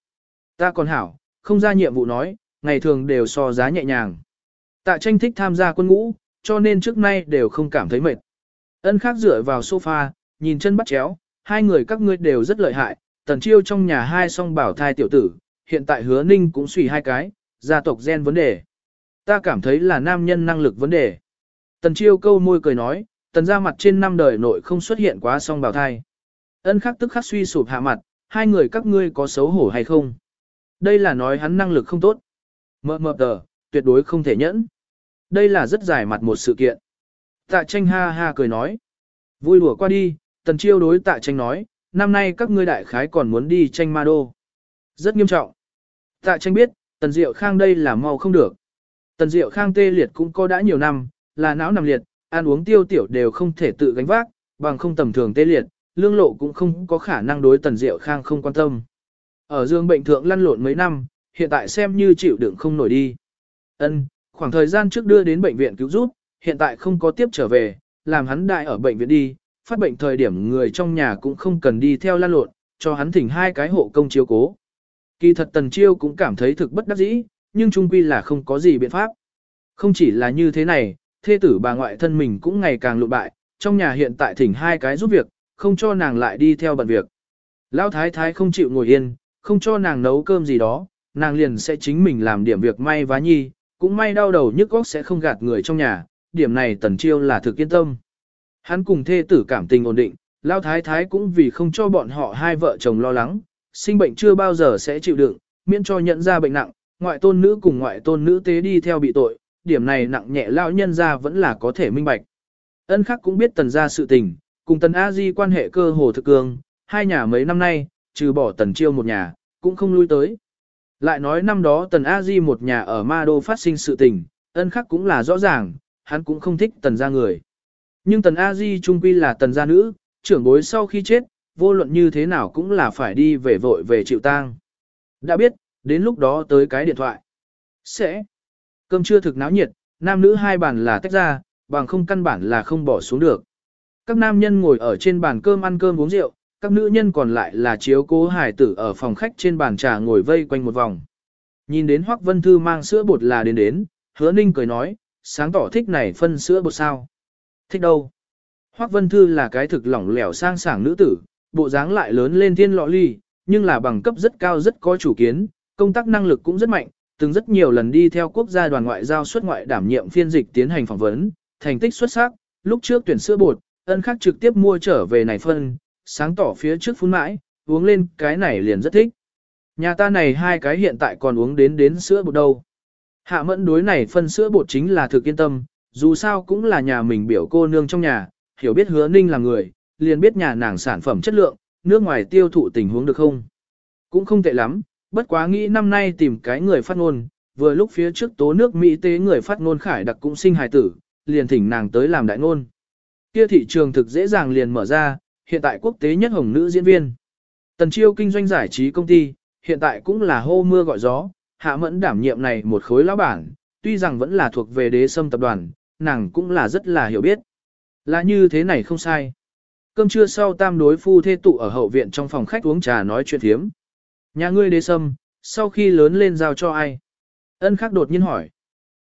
Speaker 1: Ta còn hảo, không ra nhiệm vụ nói, ngày thường đều so giá nhẹ nhàng. Tạ tranh thích tham gia quân ngũ, cho nên trước nay đều không cảm thấy mệt. Ân khác dựa vào sofa, nhìn chân bắt chéo, hai người các ngươi đều rất lợi hại, tần chiêu trong nhà hai song bảo thai tiểu tử, hiện tại hứa ninh cũng suy hai cái, gia tộc gen vấn đề. Ta cảm thấy là nam nhân năng lực vấn đề. Tần chiêu câu môi cười nói, tần ra mặt trên năm đời nội không xuất hiện quá song bảo thai. Ân khắc tức khắc suy sụp hạ mặt, hai người các ngươi có xấu hổ hay không? Đây là nói hắn năng lực không tốt. Mờ mờ tờ, tuyệt đối không thể nhẫn. Đây là rất dài mặt một sự kiện. Tạ tranh ha ha cười nói. Vui đùa qua đi, tần chiêu đối tạ tranh nói, năm nay các ngươi đại khái còn muốn đi tranh ma đô. Rất nghiêm trọng. Tạ tranh biết, tần diệu khang đây là mau không được. Tần diệu khang tê liệt cũng có đã nhiều năm, là não nằm liệt, ăn uống tiêu tiểu đều không thể tự gánh vác, bằng không tầm thường tê liệt, lương lộ cũng không có khả năng đối tần diệu khang không quan tâm. Ở dương bệnh thượng lăn lộn mấy năm, hiện tại xem như chịu đựng không nổi đi. Ân, khoảng thời gian trước đưa đến bệnh viện cứu giúp, hiện tại không có tiếp trở về, làm hắn đại ở bệnh viện đi, phát bệnh thời điểm người trong nhà cũng không cần đi theo lan lộn, cho hắn thỉnh hai cái hộ công chiếu cố. Kỳ thật Tần Chiêu cũng cảm thấy thực bất đắc dĩ, nhưng trung quy là không có gì biện pháp. Không chỉ là như thế này, thê tử bà ngoại thân mình cũng ngày càng lụ bại, trong nhà hiện tại thỉnh hai cái giúp việc, không cho nàng lại đi theo bận việc. Lão thái thái không chịu ngồi yên, không cho nàng nấu cơm gì đó, nàng liền sẽ chính mình làm điểm việc may vá nhi, cũng may đau đầu nhức óc sẽ không gạt người trong nhà, điểm này Tần Chiêu là thực yên tâm. Hắn cùng thê tử cảm tình ổn định, Lao Thái Thái cũng vì không cho bọn họ hai vợ chồng lo lắng, sinh bệnh chưa bao giờ sẽ chịu đựng, miễn cho nhận ra bệnh nặng, ngoại tôn nữ cùng ngoại tôn nữ tế đi theo bị tội, điểm này nặng nhẹ lão nhân ra vẫn là có thể minh bạch. Ân khắc cũng biết tần gia sự tình, cùng tần A Di quan hệ cơ hồ thực cường hai nhà mấy năm nay, trừ bỏ tần chiêu một nhà, cũng không lui tới. Lại nói năm đó tần A Di một nhà ở Ma Đô phát sinh sự tình, ân khắc cũng là rõ ràng, hắn cũng không thích tần gia người. Nhưng tần A Di trung quy là tần gia nữ, trưởng bối sau khi chết, vô luận như thế nào cũng là phải đi về vội về chịu tang. Đã biết, đến lúc đó tới cái điện thoại. Sẽ. Cơm chưa thực náo nhiệt, nam nữ hai bàn là tách ra, bằng không căn bản là không bỏ xuống được. Các nam nhân ngồi ở trên bàn cơm ăn cơm uống rượu, các nữ nhân còn lại là chiếu cố hải tử ở phòng khách trên bàn trà ngồi vây quanh một vòng. Nhìn đến Hoắc Vân Thư mang sữa bột là đến đến, hứa ninh cười nói, sáng tỏ thích này phân sữa bột sao. Thích đâu? Hoắc Vân Thư là cái thực lỏng lẻo sang sảng nữ tử, bộ dáng lại lớn lên thiên lọ ly, nhưng là bằng cấp rất cao rất có chủ kiến, công tác năng lực cũng rất mạnh, từng rất nhiều lần đi theo quốc gia đoàn ngoại giao xuất ngoại đảm nhiệm phiên dịch tiến hành phỏng vấn, thành tích xuất sắc, lúc trước tuyển sữa bột, ân khắc trực tiếp mua trở về này phân, sáng tỏ phía trước phun mãi, uống lên cái này liền rất thích. Nhà ta này hai cái hiện tại còn uống đến đến sữa bột đâu. Hạ mẫn đối này phân sữa bột chính là thực yên tâm, dù sao cũng là nhà mình biểu cô nương trong nhà, hiểu biết hứa ninh là người, liền biết nhà nàng sản phẩm chất lượng, nước ngoài tiêu thụ tình huống được không. Cũng không tệ lắm, bất quá nghĩ năm nay tìm cái người phát ngôn, vừa lúc phía trước tố nước Mỹ tế người phát ngôn khải đặc cũng sinh hài tử, liền thỉnh nàng tới làm đại ngôn. Kia thị trường thực dễ dàng liền mở ra, hiện tại quốc tế nhất hồng nữ diễn viên. Tần chiêu kinh doanh giải trí công ty, hiện tại cũng là hô mưa gọi gió, hạ mẫn đảm nhiệm này một khối lão bản, tuy rằng vẫn là thuộc về đế sâm tập đoàn, nàng cũng là rất là hiểu biết. Là như thế này không sai. Cơm trưa sau tam đối phu thê tụ ở hậu viện trong phòng khách uống trà nói chuyện thiếm. Nhà ngươi đế sâm, sau khi lớn lên giao cho ai? Ân khắc đột nhiên hỏi.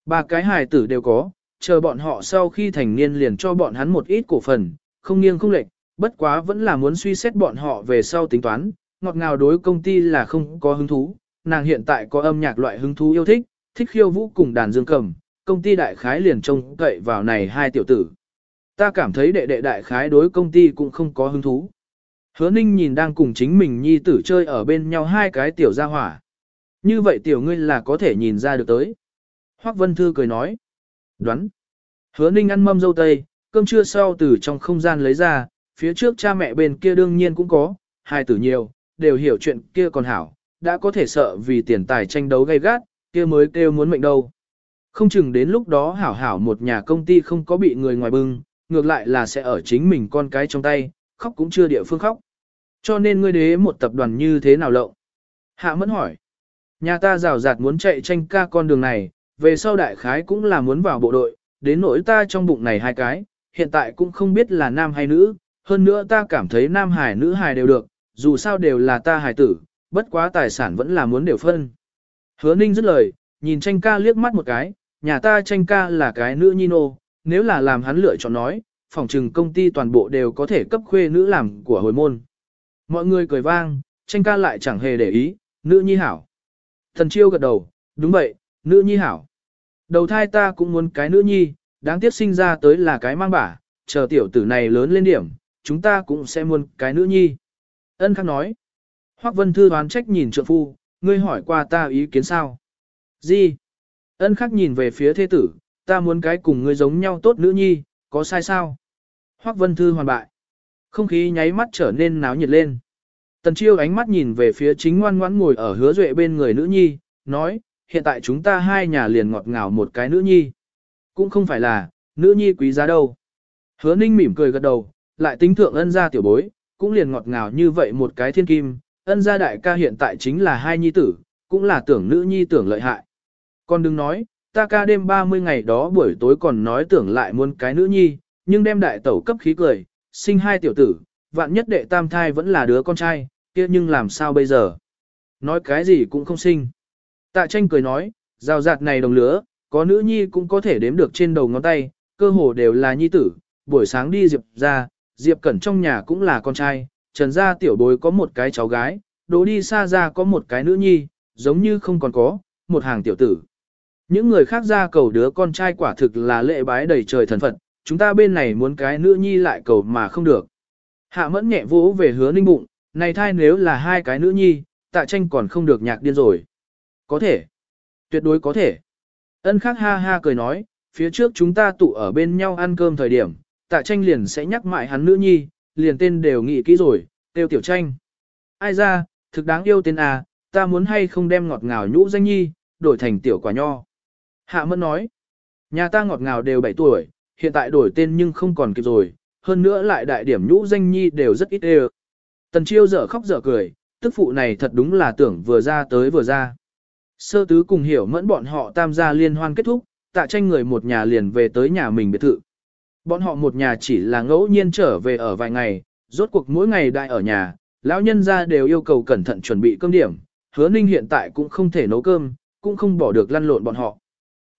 Speaker 1: Ba cái hài tử đều có, chờ bọn họ sau khi thành niên liền cho bọn hắn một ít cổ phần, không nghiêng không lệch, bất quá vẫn là muốn suy xét bọn họ về sau tính toán, ngọt ngào đối công ty là không có hứng thú, nàng hiện tại có âm nhạc loại hứng thú yêu thích, thích khiêu vũ cùng đàn dương cầm, công ty đại khái liền trông cậy vào này hai tiểu tử. Ta cảm thấy đệ đệ đại khái đối công ty cũng không có hứng thú. Hứa ninh nhìn đang cùng chính mình nhi tử chơi ở bên nhau hai cái tiểu gia hỏa. Như vậy tiểu ngươi là có thể nhìn ra được tới. Hoác Vân Thư cười nói. Đoán. Hứa ninh ăn mâm dâu tây, cơm trưa sau từ trong không gian lấy ra, phía trước cha mẹ bên kia đương nhiên cũng có, hai tử nhiều, đều hiểu chuyện kia còn hảo, đã có thể sợ vì tiền tài tranh đấu gay gắt, kia mới kêu muốn mệnh đâu. Không chừng đến lúc đó hảo hảo một nhà công ty không có bị người ngoài bưng, ngược lại là sẽ ở chính mình con cái trong tay, khóc cũng chưa địa phương khóc. Cho nên ngươi đế một tập đoàn như thế nào lộng? Hạ mẫn hỏi. Nhà ta rào rạt muốn chạy tranh ca con đường này, về sau đại khái cũng là muốn vào bộ đội, đến nỗi ta trong bụng này hai cái, hiện tại cũng không biết là nam hay nữ, hơn nữa ta cảm thấy nam hài nữ hài đều được, dù sao đều là ta hài tử, bất quá tài sản vẫn là muốn đều phân. Hứa ninh dứt lời, nhìn tranh ca liếc mắt một cái, nhà ta tranh ca là cái nữ nhi nô, nếu là làm hắn lựa chọn nói, phòng trừng công ty toàn bộ đều có thể cấp khuê nữ làm của hồi môn. Mọi người cười vang, tranh ca lại chẳng hề để ý, nữ nhi hảo. Thần chiêu gật đầu, đúng vậy, nữ nhi hảo. Đầu thai ta cũng muốn cái nữ nhi, đáng tiếc sinh ra tới là cái mang bả, chờ tiểu tử này lớn lên điểm, chúng ta cũng sẽ muốn cái nữ nhi. Ân khắc nói. Hoắc Vân Thư đoán trách nhìn trượng phu, ngươi hỏi qua ta ý kiến sao? Gì? Ân khắc nhìn về phía thế tử, ta muốn cái cùng ngươi giống nhau tốt nữ nhi, có sai sao? Hoắc Vân Thư hoàn bại. Không khí nháy mắt trở nên náo nhiệt lên. Tần Chiêu ánh mắt nhìn về phía chính ngoan ngoãn ngồi ở hứa duệ bên người nữ nhi, nói, hiện tại chúng ta hai nhà liền ngọt ngào một cái nữ nhi. Cũng không phải là, nữ nhi quý giá đâu. Hứa ninh mỉm cười gật đầu, lại tính thượng ân gia tiểu bối, cũng liền ngọt ngào như vậy một cái thiên kim, ân gia đại ca hiện tại chính là hai nhi tử, cũng là tưởng nữ nhi tưởng lợi hại. Còn đừng nói, ta ca đêm 30 ngày đó buổi tối còn nói tưởng lại muốn cái nữ nhi, nhưng đem đại tẩu cấp khí cười, sinh hai tiểu tử, vạn nhất đệ tam thai vẫn là đứa con trai, kia nhưng làm sao bây giờ? Nói cái gì cũng không sinh. Tạ tranh cười nói, rào rạt này đồng lứa, có nữ nhi cũng có thể đếm được trên đầu ngón tay, cơ hồ đều là nhi tử, buổi sáng đi Diệp ra, Diệp Cẩn trong nhà cũng là con trai, Trần gia tiểu bối có một cái cháu gái, đỗ đi xa ra có một cái nữ nhi, giống như không còn có, một hàng tiểu tử. Những người khác ra cầu đứa con trai quả thực là lệ bái đầy trời thần phật, chúng ta bên này muốn cái nữ nhi lại cầu mà không được. Hạ mẫn nhẹ vỗ về hứa ninh bụng, này thai nếu là hai cái nữ nhi, tạ tranh còn không được nhạc điên rồi. Có thể. Tuyệt đối có thể. Ân khắc ha ha cười nói, phía trước chúng ta tụ ở bên nhau ăn cơm thời điểm, tạ tranh liền sẽ nhắc mãi hắn nữ nhi, liền tên đều nghĩ kỹ rồi, tiêu tiểu tranh. Ai ra, thực đáng yêu tên à, ta muốn hay không đem ngọt ngào nhũ danh nhi, đổi thành tiểu quả nho. Hạ mẫn nói, nhà ta ngọt ngào đều 7 tuổi, hiện tại đổi tên nhưng không còn kịp rồi, hơn nữa lại đại điểm nhũ danh nhi đều rất ít đều. Tần chiêu dở khóc dở cười, tức phụ này thật đúng là tưởng vừa ra tới vừa ra. Sơ tứ cùng hiểu mẫn bọn họ tam gia liên hoan kết thúc, tạ tranh người một nhà liền về tới nhà mình biệt thự. Bọn họ một nhà chỉ là ngẫu nhiên trở về ở vài ngày, rốt cuộc mỗi ngày đại ở nhà, lão nhân gia đều yêu cầu cẩn thận chuẩn bị cơm điểm, hứa ninh hiện tại cũng không thể nấu cơm, cũng không bỏ được lăn lộn bọn họ.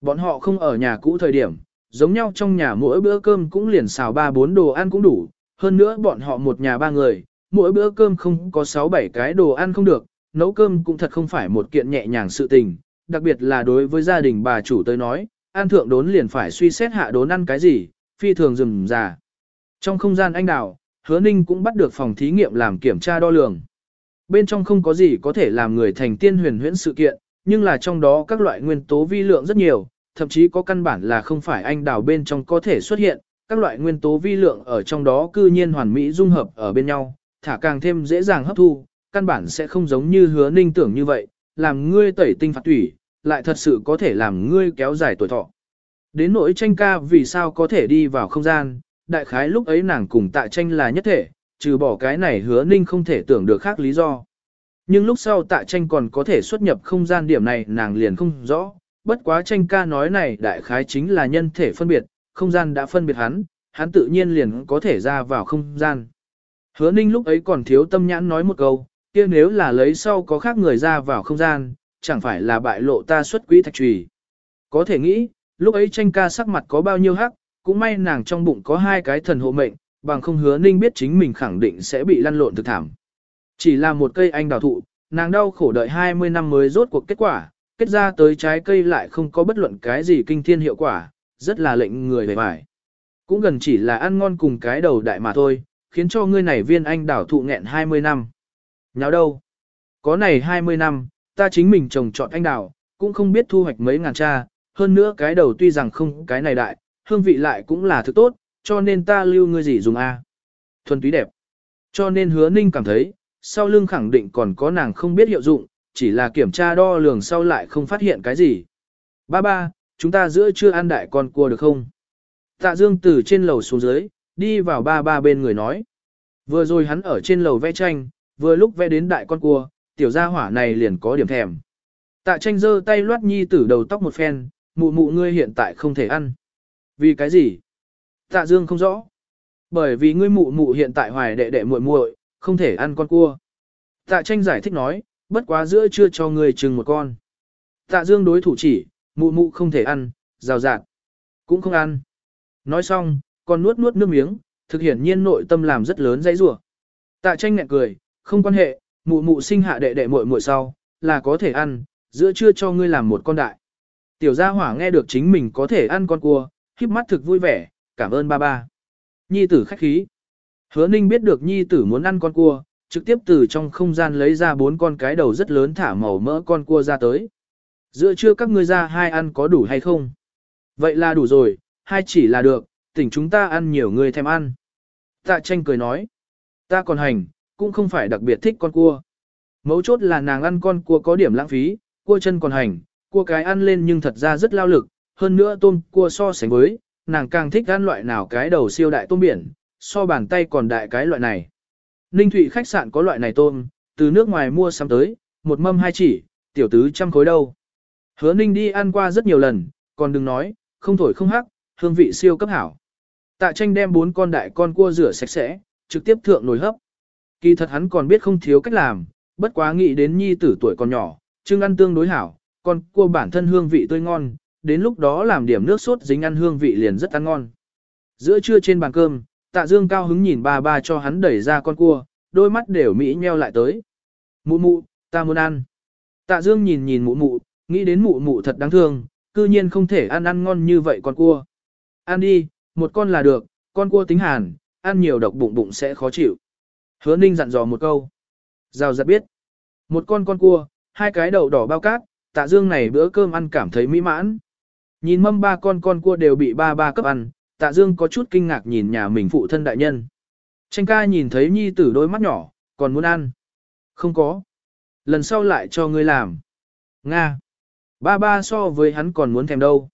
Speaker 1: Bọn họ không ở nhà cũ thời điểm, giống nhau trong nhà mỗi bữa cơm cũng liền xào ba bốn đồ ăn cũng đủ, hơn nữa bọn họ một nhà ba người, mỗi bữa cơm không có sáu bảy cái đồ ăn không được, nấu cơm cũng thật không phải một kiện nhẹ nhàng sự tình, đặc biệt là đối với gia đình bà chủ tới nói, ăn thượng đốn liền phải suy xét hạ đốn ăn cái gì, phi thường rừng già. Trong không gian anh đào, hứa ninh cũng bắt được phòng thí nghiệm làm kiểm tra đo lường. Bên trong không có gì có thể làm người thành tiên huyền huyễn sự kiện, nhưng là trong đó các loại nguyên tố vi lượng rất nhiều, thậm chí có căn bản là không phải anh đào bên trong có thể xuất hiện, các loại nguyên tố vi lượng ở trong đó cư nhiên hoàn mỹ dung hợp ở bên nhau, thả càng thêm dễ dàng hấp thu, căn bản sẽ không giống như hứa ninh tưởng như vậy, làm ngươi tẩy tinh phạt tủy, lại thật sự có thể làm ngươi kéo dài tuổi thọ. Đến nỗi tranh ca vì sao có thể đi vào không gian, đại khái lúc ấy nàng cùng tạ tranh là nhất thể, trừ bỏ cái này hứa ninh không thể tưởng được khác lý do. Nhưng lúc sau tạ tranh còn có thể xuất nhập không gian điểm này nàng liền không rõ, bất quá tranh ca nói này đại khái chính là nhân thể phân biệt, không gian đã phân biệt hắn, hắn tự nhiên liền có thể ra vào không gian. Hứa ninh lúc ấy còn thiếu tâm nhãn nói một câu, kia nếu là lấy sau có khác người ra vào không gian, chẳng phải là bại lộ ta xuất quỹ thạch trùy. Có thể nghĩ, lúc ấy tranh ca sắc mặt có bao nhiêu hắc, cũng may nàng trong bụng có hai cái thần hộ mệnh, bằng không hứa ninh biết chính mình khẳng định sẽ bị lăn lộn thực thảm. Chỉ là một cây anh đào thụ, nàng đau khổ đợi 20 năm mới rốt cuộc kết quả, kết ra tới trái cây lại không có bất luận cái gì kinh thiên hiệu quả, rất là lệnh người về vải. Cũng gần chỉ là ăn ngon cùng cái đầu đại mà thôi, khiến cho ngươi này viên anh đào thụ nghẹn 20 năm. Nháo đâu? Có này 20 năm, ta chính mình trồng trọt anh đào, cũng không biết thu hoạch mấy ngàn cha, hơn nữa cái đầu tuy rằng không cái này đại, hương vị lại cũng là thứ tốt, cho nên ta lưu ngươi gì dùng a. Thuần túy đẹp. Cho nên hứa ninh cảm thấy, sau lưng khẳng định còn có nàng không biết hiệu dụng, chỉ là kiểm tra đo lường sau lại không phát hiện cái gì. Ba ba, chúng ta giữa chưa ăn đại con cua được không? Tạ Dương từ trên lầu xuống dưới, đi vào ba ba bên người nói. Vừa rồi hắn ở trên lầu vẽ tranh, vừa lúc vẽ đến đại con cua, tiểu gia hỏa này liền có điểm thèm. Tạ tranh giơ tay loát nhi tử đầu tóc một phen, mụ mụ ngươi hiện tại không thể ăn. Vì cái gì? Tạ Dương không rõ. Bởi vì ngươi mụ mụ hiện tại hoài đệ đệ muội muội, không thể ăn con cua. Tạ tranh giải thích nói, bất quá giữa chưa cho ngươi chừng một con. Tạ Dương đối thủ chỉ, mụ mụ không thể ăn, rào rạt, cũng không ăn. Nói xong, còn nuốt nuốt nước miếng, thực hiện nhiên nội tâm làm rất lớn dãy rủa. Tạ tranh nhẹ cười, không quan hệ, mụ mụ sinh hạ đệ đệ muội muội sau, là có thể ăn, giữa trưa cho ngươi làm một con đại. Tiểu gia hỏa nghe được chính mình có thể ăn con cua, khiếp mắt thực vui vẻ, cảm ơn ba ba. Nhi tử khách khí. Hứa ninh biết được nhi tử muốn ăn con cua, trực tiếp từ trong không gian lấy ra bốn con cái đầu rất lớn thả màu mỡ con cua ra tới. Giữa trưa các ngươi ra hai ăn có đủ hay không? Vậy là đủ rồi, hai chỉ là được, tỉnh chúng ta ăn nhiều người thèm ăn. Tạ tranh cười nói, ta còn hành, cũng không phải đặc biệt thích con cua. Mấu chốt là nàng ăn con cua có điểm lãng phí, cua chân còn hành, cua cái ăn lên nhưng thật ra rất lao lực, hơn nữa tôm cua so sánh với, nàng càng thích ăn loại nào cái đầu siêu đại tôm biển, so bàn tay còn đại cái loại này. Ninh Thụy khách sạn có loại này tôm, từ nước ngoài mua sắm tới, một mâm hai chỉ, tiểu tứ trăm khối đâu. Hứa Ninh đi ăn qua rất nhiều lần, còn đừng nói, không thổi không hắc, hương vị siêu cấp hảo. Tạ tranh đem bốn con đại con cua rửa sạch sẽ, trực tiếp thượng nồi hấp. Kỳ thật hắn còn biết không thiếu cách làm, bất quá nghĩ đến nhi tử tuổi còn nhỏ, chưng ăn tương đối hảo, con cua bản thân hương vị tươi ngon, đến lúc đó làm điểm nước sốt dính ăn hương vị liền rất ăn ngon. Giữa trưa trên bàn cơm, tạ dương cao hứng nhìn ba ba cho hắn đẩy ra con cua, đôi mắt đều mỹ nheo lại tới. Mụ mụ, ta muốn ăn. Tạ dương nhìn nhìn mụ mụ, nghĩ đến mụ mụ thật đáng thương, cư nhiên không thể ăn ăn ngon như vậy con cua. Ăn đi, một con là được, con cua tính hàn, ăn nhiều độc bụng bụng sẽ khó chịu. Hứa ninh dặn dò một câu. Rào giật biết. Một con con cua, hai cái đậu đỏ bao cát, tạ dương này bữa cơm ăn cảm thấy mỹ mãn. Nhìn mâm ba con con cua đều bị ba ba cấp ăn, tạ dương có chút kinh ngạc nhìn nhà mình phụ thân đại nhân. Tranh ca nhìn thấy nhi tử đôi mắt nhỏ, còn muốn ăn. Không có. Lần sau lại cho ngươi làm. Nga. Ba ba so với hắn còn muốn thèm đâu.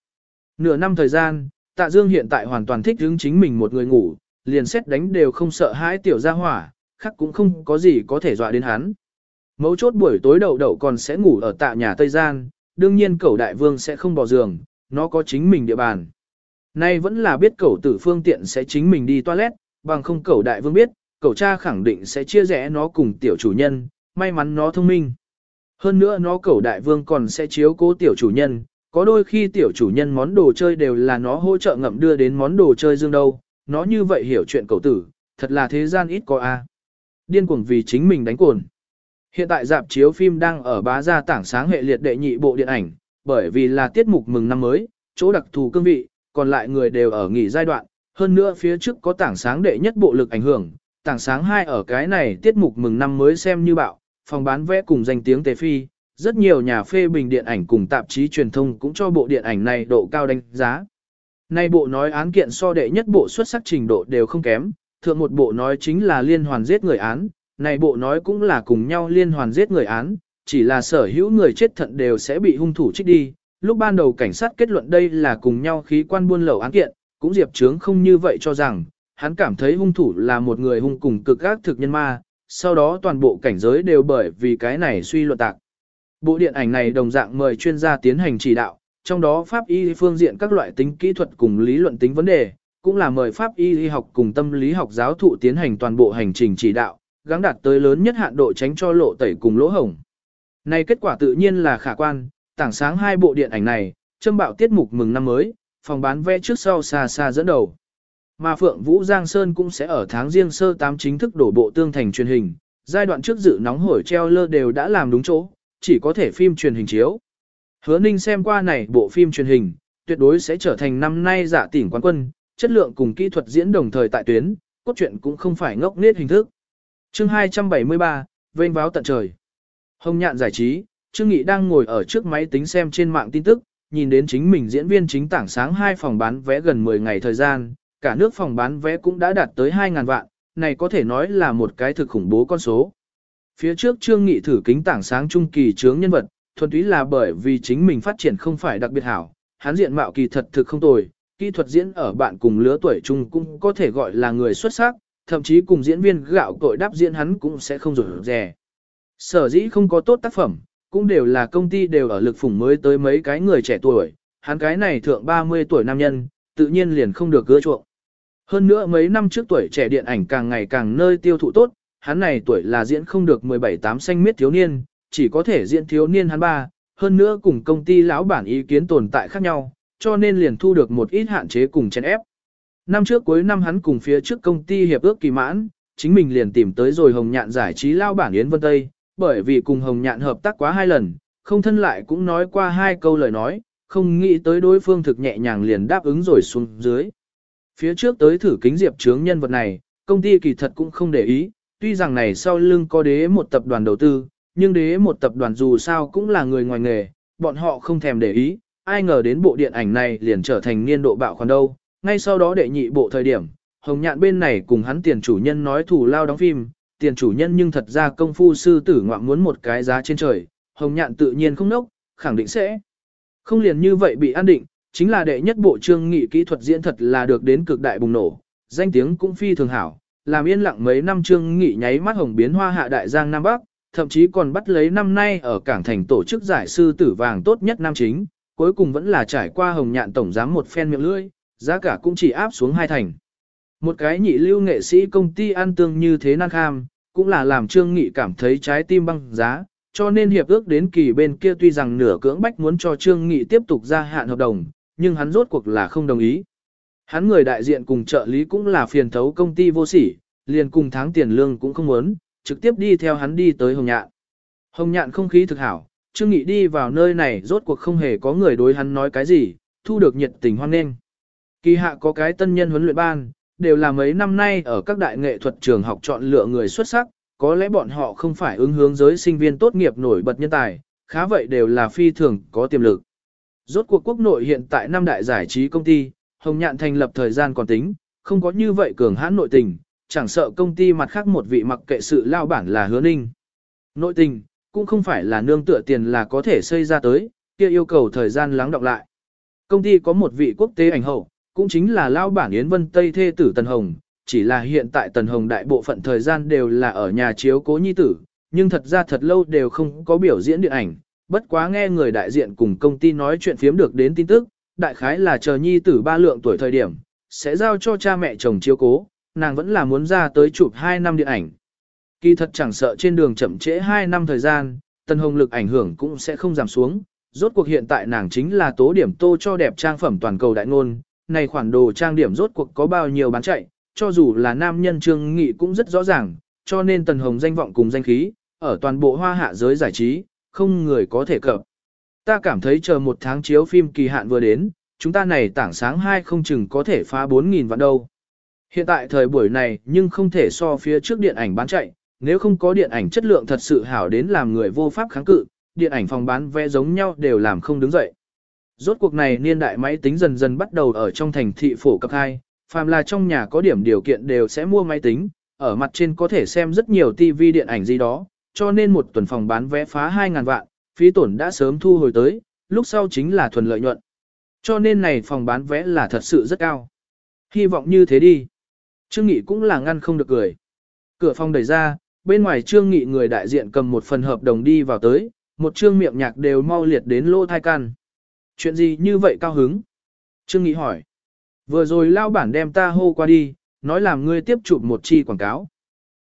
Speaker 1: Nửa năm thời gian, tạ dương hiện tại hoàn toàn thích hướng chính mình một người ngủ, liền xét đánh đều không sợ hãi tiểu gia hỏa, khác cũng không có gì có thể dọa đến hắn. Mấu chốt buổi tối đậu đậu còn sẽ ngủ ở tạ nhà Tây Gian, đương nhiên cẩu đại vương sẽ không bỏ giường, nó có chính mình địa bàn. Nay vẫn là biết cẩu tử phương tiện sẽ chính mình đi toilet, bằng không cẩu đại vương biết, cẩu cha khẳng định sẽ chia rẽ nó cùng tiểu chủ nhân, may mắn nó thông minh. Hơn nữa nó cẩu đại vương còn sẽ chiếu cố tiểu chủ nhân, có đôi khi tiểu chủ nhân món đồ chơi đều là nó hỗ trợ ngậm đưa đến món đồ chơi dương đâu, nó như vậy hiểu chuyện cậu tử, thật là thế gian ít có a. Điên cuồng vì chính mình đánh cồn. Hiện tại dạp chiếu phim đang ở bá gia tảng sáng hệ liệt đệ nhị bộ điện ảnh, bởi vì là tiết mục mừng năm mới, chỗ đặc thù cương vị, còn lại người đều ở nghỉ giai đoạn, hơn nữa phía trước có tảng sáng đệ nhất bộ lực ảnh hưởng, tảng sáng hai ở cái này tiết mục mừng năm mới xem như bạo, phòng bán vé cùng danh tiếng tề phi, rất nhiều nhà phê bình điện ảnh cùng tạp chí truyền thông cũng cho bộ điện ảnh này độ cao đánh giá. Nay bộ nói án kiện so đệ nhất bộ xuất sắc trình độ đều không kém, thượng một bộ nói chính là liên hoàn giết người án, này bộ nói cũng là cùng nhau liên hoàn giết người án, chỉ là sở hữu người chết thận đều sẽ bị hung thủ trích đi. Lúc ban đầu cảnh sát kết luận đây là cùng nhau khí quan buôn lậu án kiện, cũng Diệp Trướng không như vậy cho rằng, hắn cảm thấy hung thủ là một người hung cùng cực ác thực nhân ma, sau đó toàn bộ cảnh giới đều bởi vì cái này suy luận tạc. Bộ điện ảnh này đồng dạng mời chuyên gia tiến hành chỉ đạo, trong đó pháp y phương diện các loại tính kỹ thuật cùng lý luận tính vấn đề, cũng là mời pháp y học cùng tâm lý học giáo thụ tiến hành toàn bộ hành trình chỉ đạo, gắng đạt tới lớn nhất hạn độ tránh cho lộ tẩy cùng lỗ hổng. Này kết quả tự nhiên là khả quan, tảng sáng hai bộ điện ảnh này, châm bạo tiết mục mừng năm mới, phòng bán vé trước sau xa xa dẫn đầu. Mà Phượng Vũ Giang Sơn cũng sẽ ở tháng riêng sơ tám chính thức đổ bộ tương thành truyền hình, giai đoạn trước dự nóng hổi treo lơ đều đã làm đúng chỗ, chỉ có thể phim truyền hình chiếu. Hứa Ninh xem qua này bộ phim truyền hình, tuyệt đối sẽ trở thành năm nay giả tỉnh quán quân, chất lượng cùng kỹ thuật diễn đồng thời tại tuyến, cốt truyện cũng không phải ngốc nết hình thức chương 273, vênh báo tận trời. Hồng nhạn giải trí, Trương Nghị đang ngồi ở trước máy tính xem trên mạng tin tức, nhìn đến chính mình diễn viên chính tảng sáng hai phòng bán vé gần 10 ngày thời gian, cả nước phòng bán vé cũng đã đạt tới 2.000 vạn, này có thể nói là một cái thực khủng bố con số. Phía trước Trương Nghị thử kính tảng sáng trung kỳ chướng nhân vật, thuần túy là bởi vì chính mình phát triển không phải đặc biệt hảo, hắn diện mạo kỳ thật thực không tồi, kỹ thuật diễn ở bạn cùng lứa tuổi chung cũng có thể gọi là người xuất sắc, thậm chí cùng diễn viên gạo cội đáp diễn hắn cũng sẽ không rủi rè. Sở dĩ không có tốt tác phẩm, cũng đều là công ty đều ở lực phủng mới tới mấy cái người trẻ tuổi, hắn cái này thượng 30 tuổi nam nhân, tự nhiên liền không được gỡ chuộng. Hơn nữa mấy năm trước tuổi trẻ điện ảnh càng ngày càng nơi tiêu thụ tốt, hắn này tuổi là diễn không được 17-8 xanh miết thiếu niên, chỉ có thể diễn thiếu niên hắn ba, hơn nữa cùng công ty lão bản ý kiến tồn tại khác nhau, cho nên liền thu được một ít hạn chế cùng chèn ép. Năm trước cuối năm hắn cùng phía trước công ty hiệp ước kỳ mãn, chính mình liền tìm tới rồi Hồng Nhạn giải trí lao bản Yến Vân Tây, bởi vì cùng Hồng Nhạn hợp tác quá hai lần, không thân lại cũng nói qua hai câu lời nói, không nghĩ tới đối phương thực nhẹ nhàng liền đáp ứng rồi xuống dưới. Phía trước tới thử kính diệp chướng nhân vật này, công ty kỳ thật cũng không để ý, tuy rằng này sau lưng có đế một tập đoàn đầu tư, nhưng đế một tập đoàn dù sao cũng là người ngoài nghề, bọn họ không thèm để ý, ai ngờ đến bộ điện ảnh này liền trở thành niên độ bạo khoản đâu. Ngay sau đó đệ nhị bộ thời điểm, Hồng Nhạn bên này cùng hắn tiền chủ nhân nói thủ lao đóng phim, tiền chủ nhân nhưng thật ra công phu sư tử ngoạm muốn một cái giá trên trời, Hồng Nhạn tự nhiên không nốc, khẳng định sẽ. Không liền như vậy bị an định, chính là đệ nhất bộ trương nghị kỹ thuật diễn thật là được đến cực đại bùng nổ, danh tiếng cũng phi thường hảo, làm yên lặng mấy năm trương nghị nháy mắt hồng biến hoa hạ đại giang Nam Bắc, thậm chí còn bắt lấy năm nay ở cảng thành tổ chức giải sư tử vàng tốt nhất nam chính, cuối cùng vẫn là trải qua hồng nhạn tổng giám một phen miệng lưỡi, giá cả cũng chỉ áp xuống hai thành. Một cái nhị lưu nghệ sĩ công ty ăn tương như thế năng kham, cũng là làm Trương Nghị cảm thấy trái tim băng giá, cho nên hiệp ước đến kỳ bên kia tuy rằng nửa cưỡng bách muốn cho Trương Nghị tiếp tục gia hạn hợp đồng, nhưng hắn rốt cuộc là không đồng ý. Hắn người đại diện cùng trợ lý cũng là phiền thấu công ty vô sỉ, liền cùng tháng tiền lương cũng không muốn, trực tiếp đi theo hắn đi tới Hồng Nhạn. Hồng Nhạn không khí thực hảo, Trương Nghị đi vào nơi này rốt cuộc không hề có người đối hắn nói cái gì, thu được nhiệt tình hoan nghênh. Kỳ hạ có cái tân nhân huấn luyện ban, đều là mấy năm nay ở các đại nghệ thuật trường học chọn lựa người xuất sắc, có lẽ bọn họ không phải ứng hướng giới sinh viên tốt nghiệp nổi bật nhân tài, khá vậy đều là phi thường có tiềm lực. Rốt cuộc quốc nội hiện tại năm đại giải trí công ty, Hồng Nhạn thành lập thời gian còn tính, không có như vậy cường hãn nội tình, chẳng sợ công ty mặt khác một vị mặc kệ sự lao bản là hứa ninh. Nội tình, cũng không phải là nương tựa tiền là có thể xây ra tới, kia yêu cầu thời gian lắng đọng lại. Công ty có một vị quốc tế ảnh hậu, cũng chính là lao bản Yến Vân Tây thê tử Tần Hồng, chỉ là hiện tại Tần Hồng đại bộ phận thời gian đều là ở nhà chiếu cố nhi tử, nhưng thật ra thật lâu đều không có biểu diễn điện ảnh, bất quá nghe người đại diện cùng công ty nói chuyện phiếm được đến tin tức, đại khái là chờ nhi tử ba lượng tuổi thời điểm, sẽ giao cho cha mẹ chồng chiếu cố, nàng vẫn là muốn ra tới chụp 2 năm điện ảnh. Kỳ thật chẳng sợ trên đường chậm trễ 2 năm thời gian, Tần Hồng lực ảnh hưởng cũng sẽ không giảm xuống, rốt cuộc hiện tại nàng chính là tố điểm tô cho đẹp trang phẩm toàn cầu đại ngôn, này khoản đồ trang điểm rốt cuộc có bao nhiêu bán chạy, cho dù là nam nhân trương nghị cũng rất rõ ràng, cho nên Tần Hồng danh vọng cùng danh khí, ở toàn bộ hoa hạ giới giải trí, không người có thể cập. Ta cảm thấy chờ một tháng chiếu phim kỳ hạn vừa đến, chúng ta này tảng sáng hai không chừng có thể phá 4.000 vạn đâu. Hiện tại thời buổi này nhưng không thể so phía trước điện ảnh bán chạy, nếu không có điện ảnh chất lượng thật sự hảo đến làm người vô pháp kháng cự, điện ảnh phòng bán vé giống nhau đều làm không đứng dậy. Rốt cuộc này niên đại máy tính dần dần bắt đầu ở trong thành thị phổ cập hai, phàm là trong nhà có điểm điều kiện đều sẽ mua máy tính, ở mặt trên có thể xem rất nhiều TV điện ảnh gì đó, cho nên một tuần phòng bán vé phá 2.000 vạn, phí tổn đã sớm thu hồi tới, lúc sau chính là thuần lợi nhuận. Cho nên này phòng bán vé là thật sự rất cao. Hy vọng như thế đi. Trương Nghị cũng là ngăn không được cười. Cửa phòng đẩy ra, bên ngoài Trương Nghị người đại diện cầm một phần hợp đồng đi vào tới, một trương miệng nhạc đều mau liệt đến lô thai can. Chuyện gì như vậy cao hứng? Trương Nghị hỏi. Vừa rồi lao bản đem ta hô qua đi, nói làm ngươi tiếp chụp một chi quảng cáo.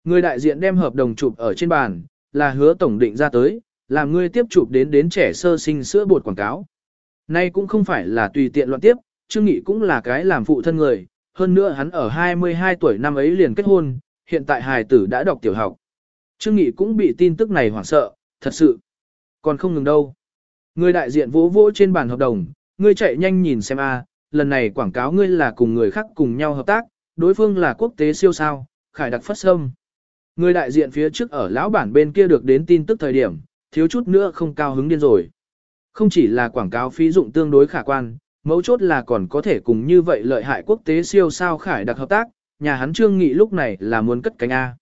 Speaker 1: Người đại diện đem hợp đồng chụp ở trên bàn, là hứa tổng định ra tới, làm ngươi tiếp chụp đến đến trẻ sơ sinh sữa bột quảng cáo. Nay cũng không phải là tùy tiện loạn tiếp, Trương Nghị cũng là cái làm phụ thân người, hơn nữa hắn ở 22 tuổi năm ấy liền kết hôn, hiện tại hài tử đã đọc tiểu học. Trương Nghị cũng bị tin tức này hoảng sợ, thật sự. Còn không ngừng đâu. Người đại diện vỗ vỗ trên bàn hợp đồng, ngươi chạy nhanh nhìn xem a, lần này quảng cáo ngươi là cùng người khác cùng nhau hợp tác, đối phương là quốc tế siêu sao, khải đặc phát sâm. Người đại diện phía trước ở lão bản bên kia được đến tin tức thời điểm, thiếu chút nữa không cao hứng điên rồi. Không chỉ là quảng cáo phí dụng tương đối khả quan, mấu chốt là còn có thể cùng như vậy lợi hại quốc tế siêu sao khải đặc hợp tác, nhà hắn trương nghị lúc này là muốn cất cánh A.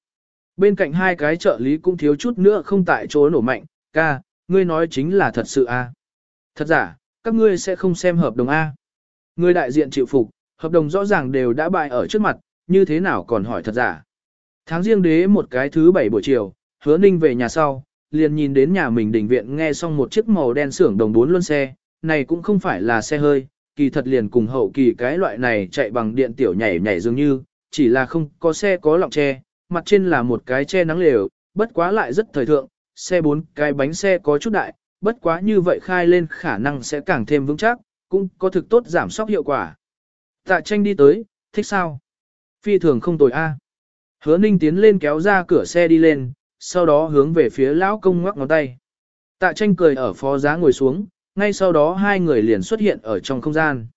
Speaker 1: bên cạnh hai cái trợ lý cũng thiếu chút nữa không tại chỗ nổ mạnh, ca, ngươi nói chính là thật sự a? Thật giả, các ngươi sẽ không xem hợp đồng A. Người đại diện chịu phục, hợp đồng rõ ràng đều đã bại ở trước mặt, như thế nào còn hỏi thật giả. Tháng riêng đế một cái thứ bảy buổi chiều, hứa ninh về nhà sau, liền nhìn đến nhà mình đình viện nghe xong một chiếc màu đen xưởng đồng bốn luân xe, này cũng không phải là xe hơi, kỳ thật liền cùng hậu kỳ cái loại này chạy bằng điện tiểu nhảy nhảy dường như, chỉ là không có xe có lọng che, mặt trên là một cái che nắng lều, bất quá lại rất thời thượng, xe bốn cái bánh xe có chút đại, bất quá như vậy khai lên khả năng sẽ càng thêm vững chắc, cũng có thực tốt giảm sóc hiệu quả. Tạ tranh đi tới, thích sao? Phi thường không tồi a. Hứa ninh tiến lên kéo ra cửa xe đi lên, sau đó hướng về phía lão công ngoắc ngón tay. Tạ tranh cười ở phó giá ngồi xuống, ngay sau đó hai người liền xuất hiện ở trong không gian.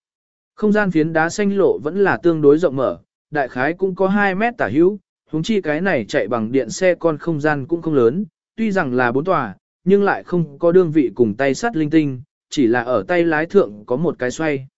Speaker 1: Không gian phiến đá xanh lộ vẫn là tương đối rộng mở, đại khái cũng có 2 mét tả hữu, húng chi cái này chạy bằng điện xe con không gian cũng không lớn, tuy rằng là bốn tòa, nhưng lại không có đương vị cùng tay sắt linh tinh, chỉ là ở tay lái thượng có một cái xoay.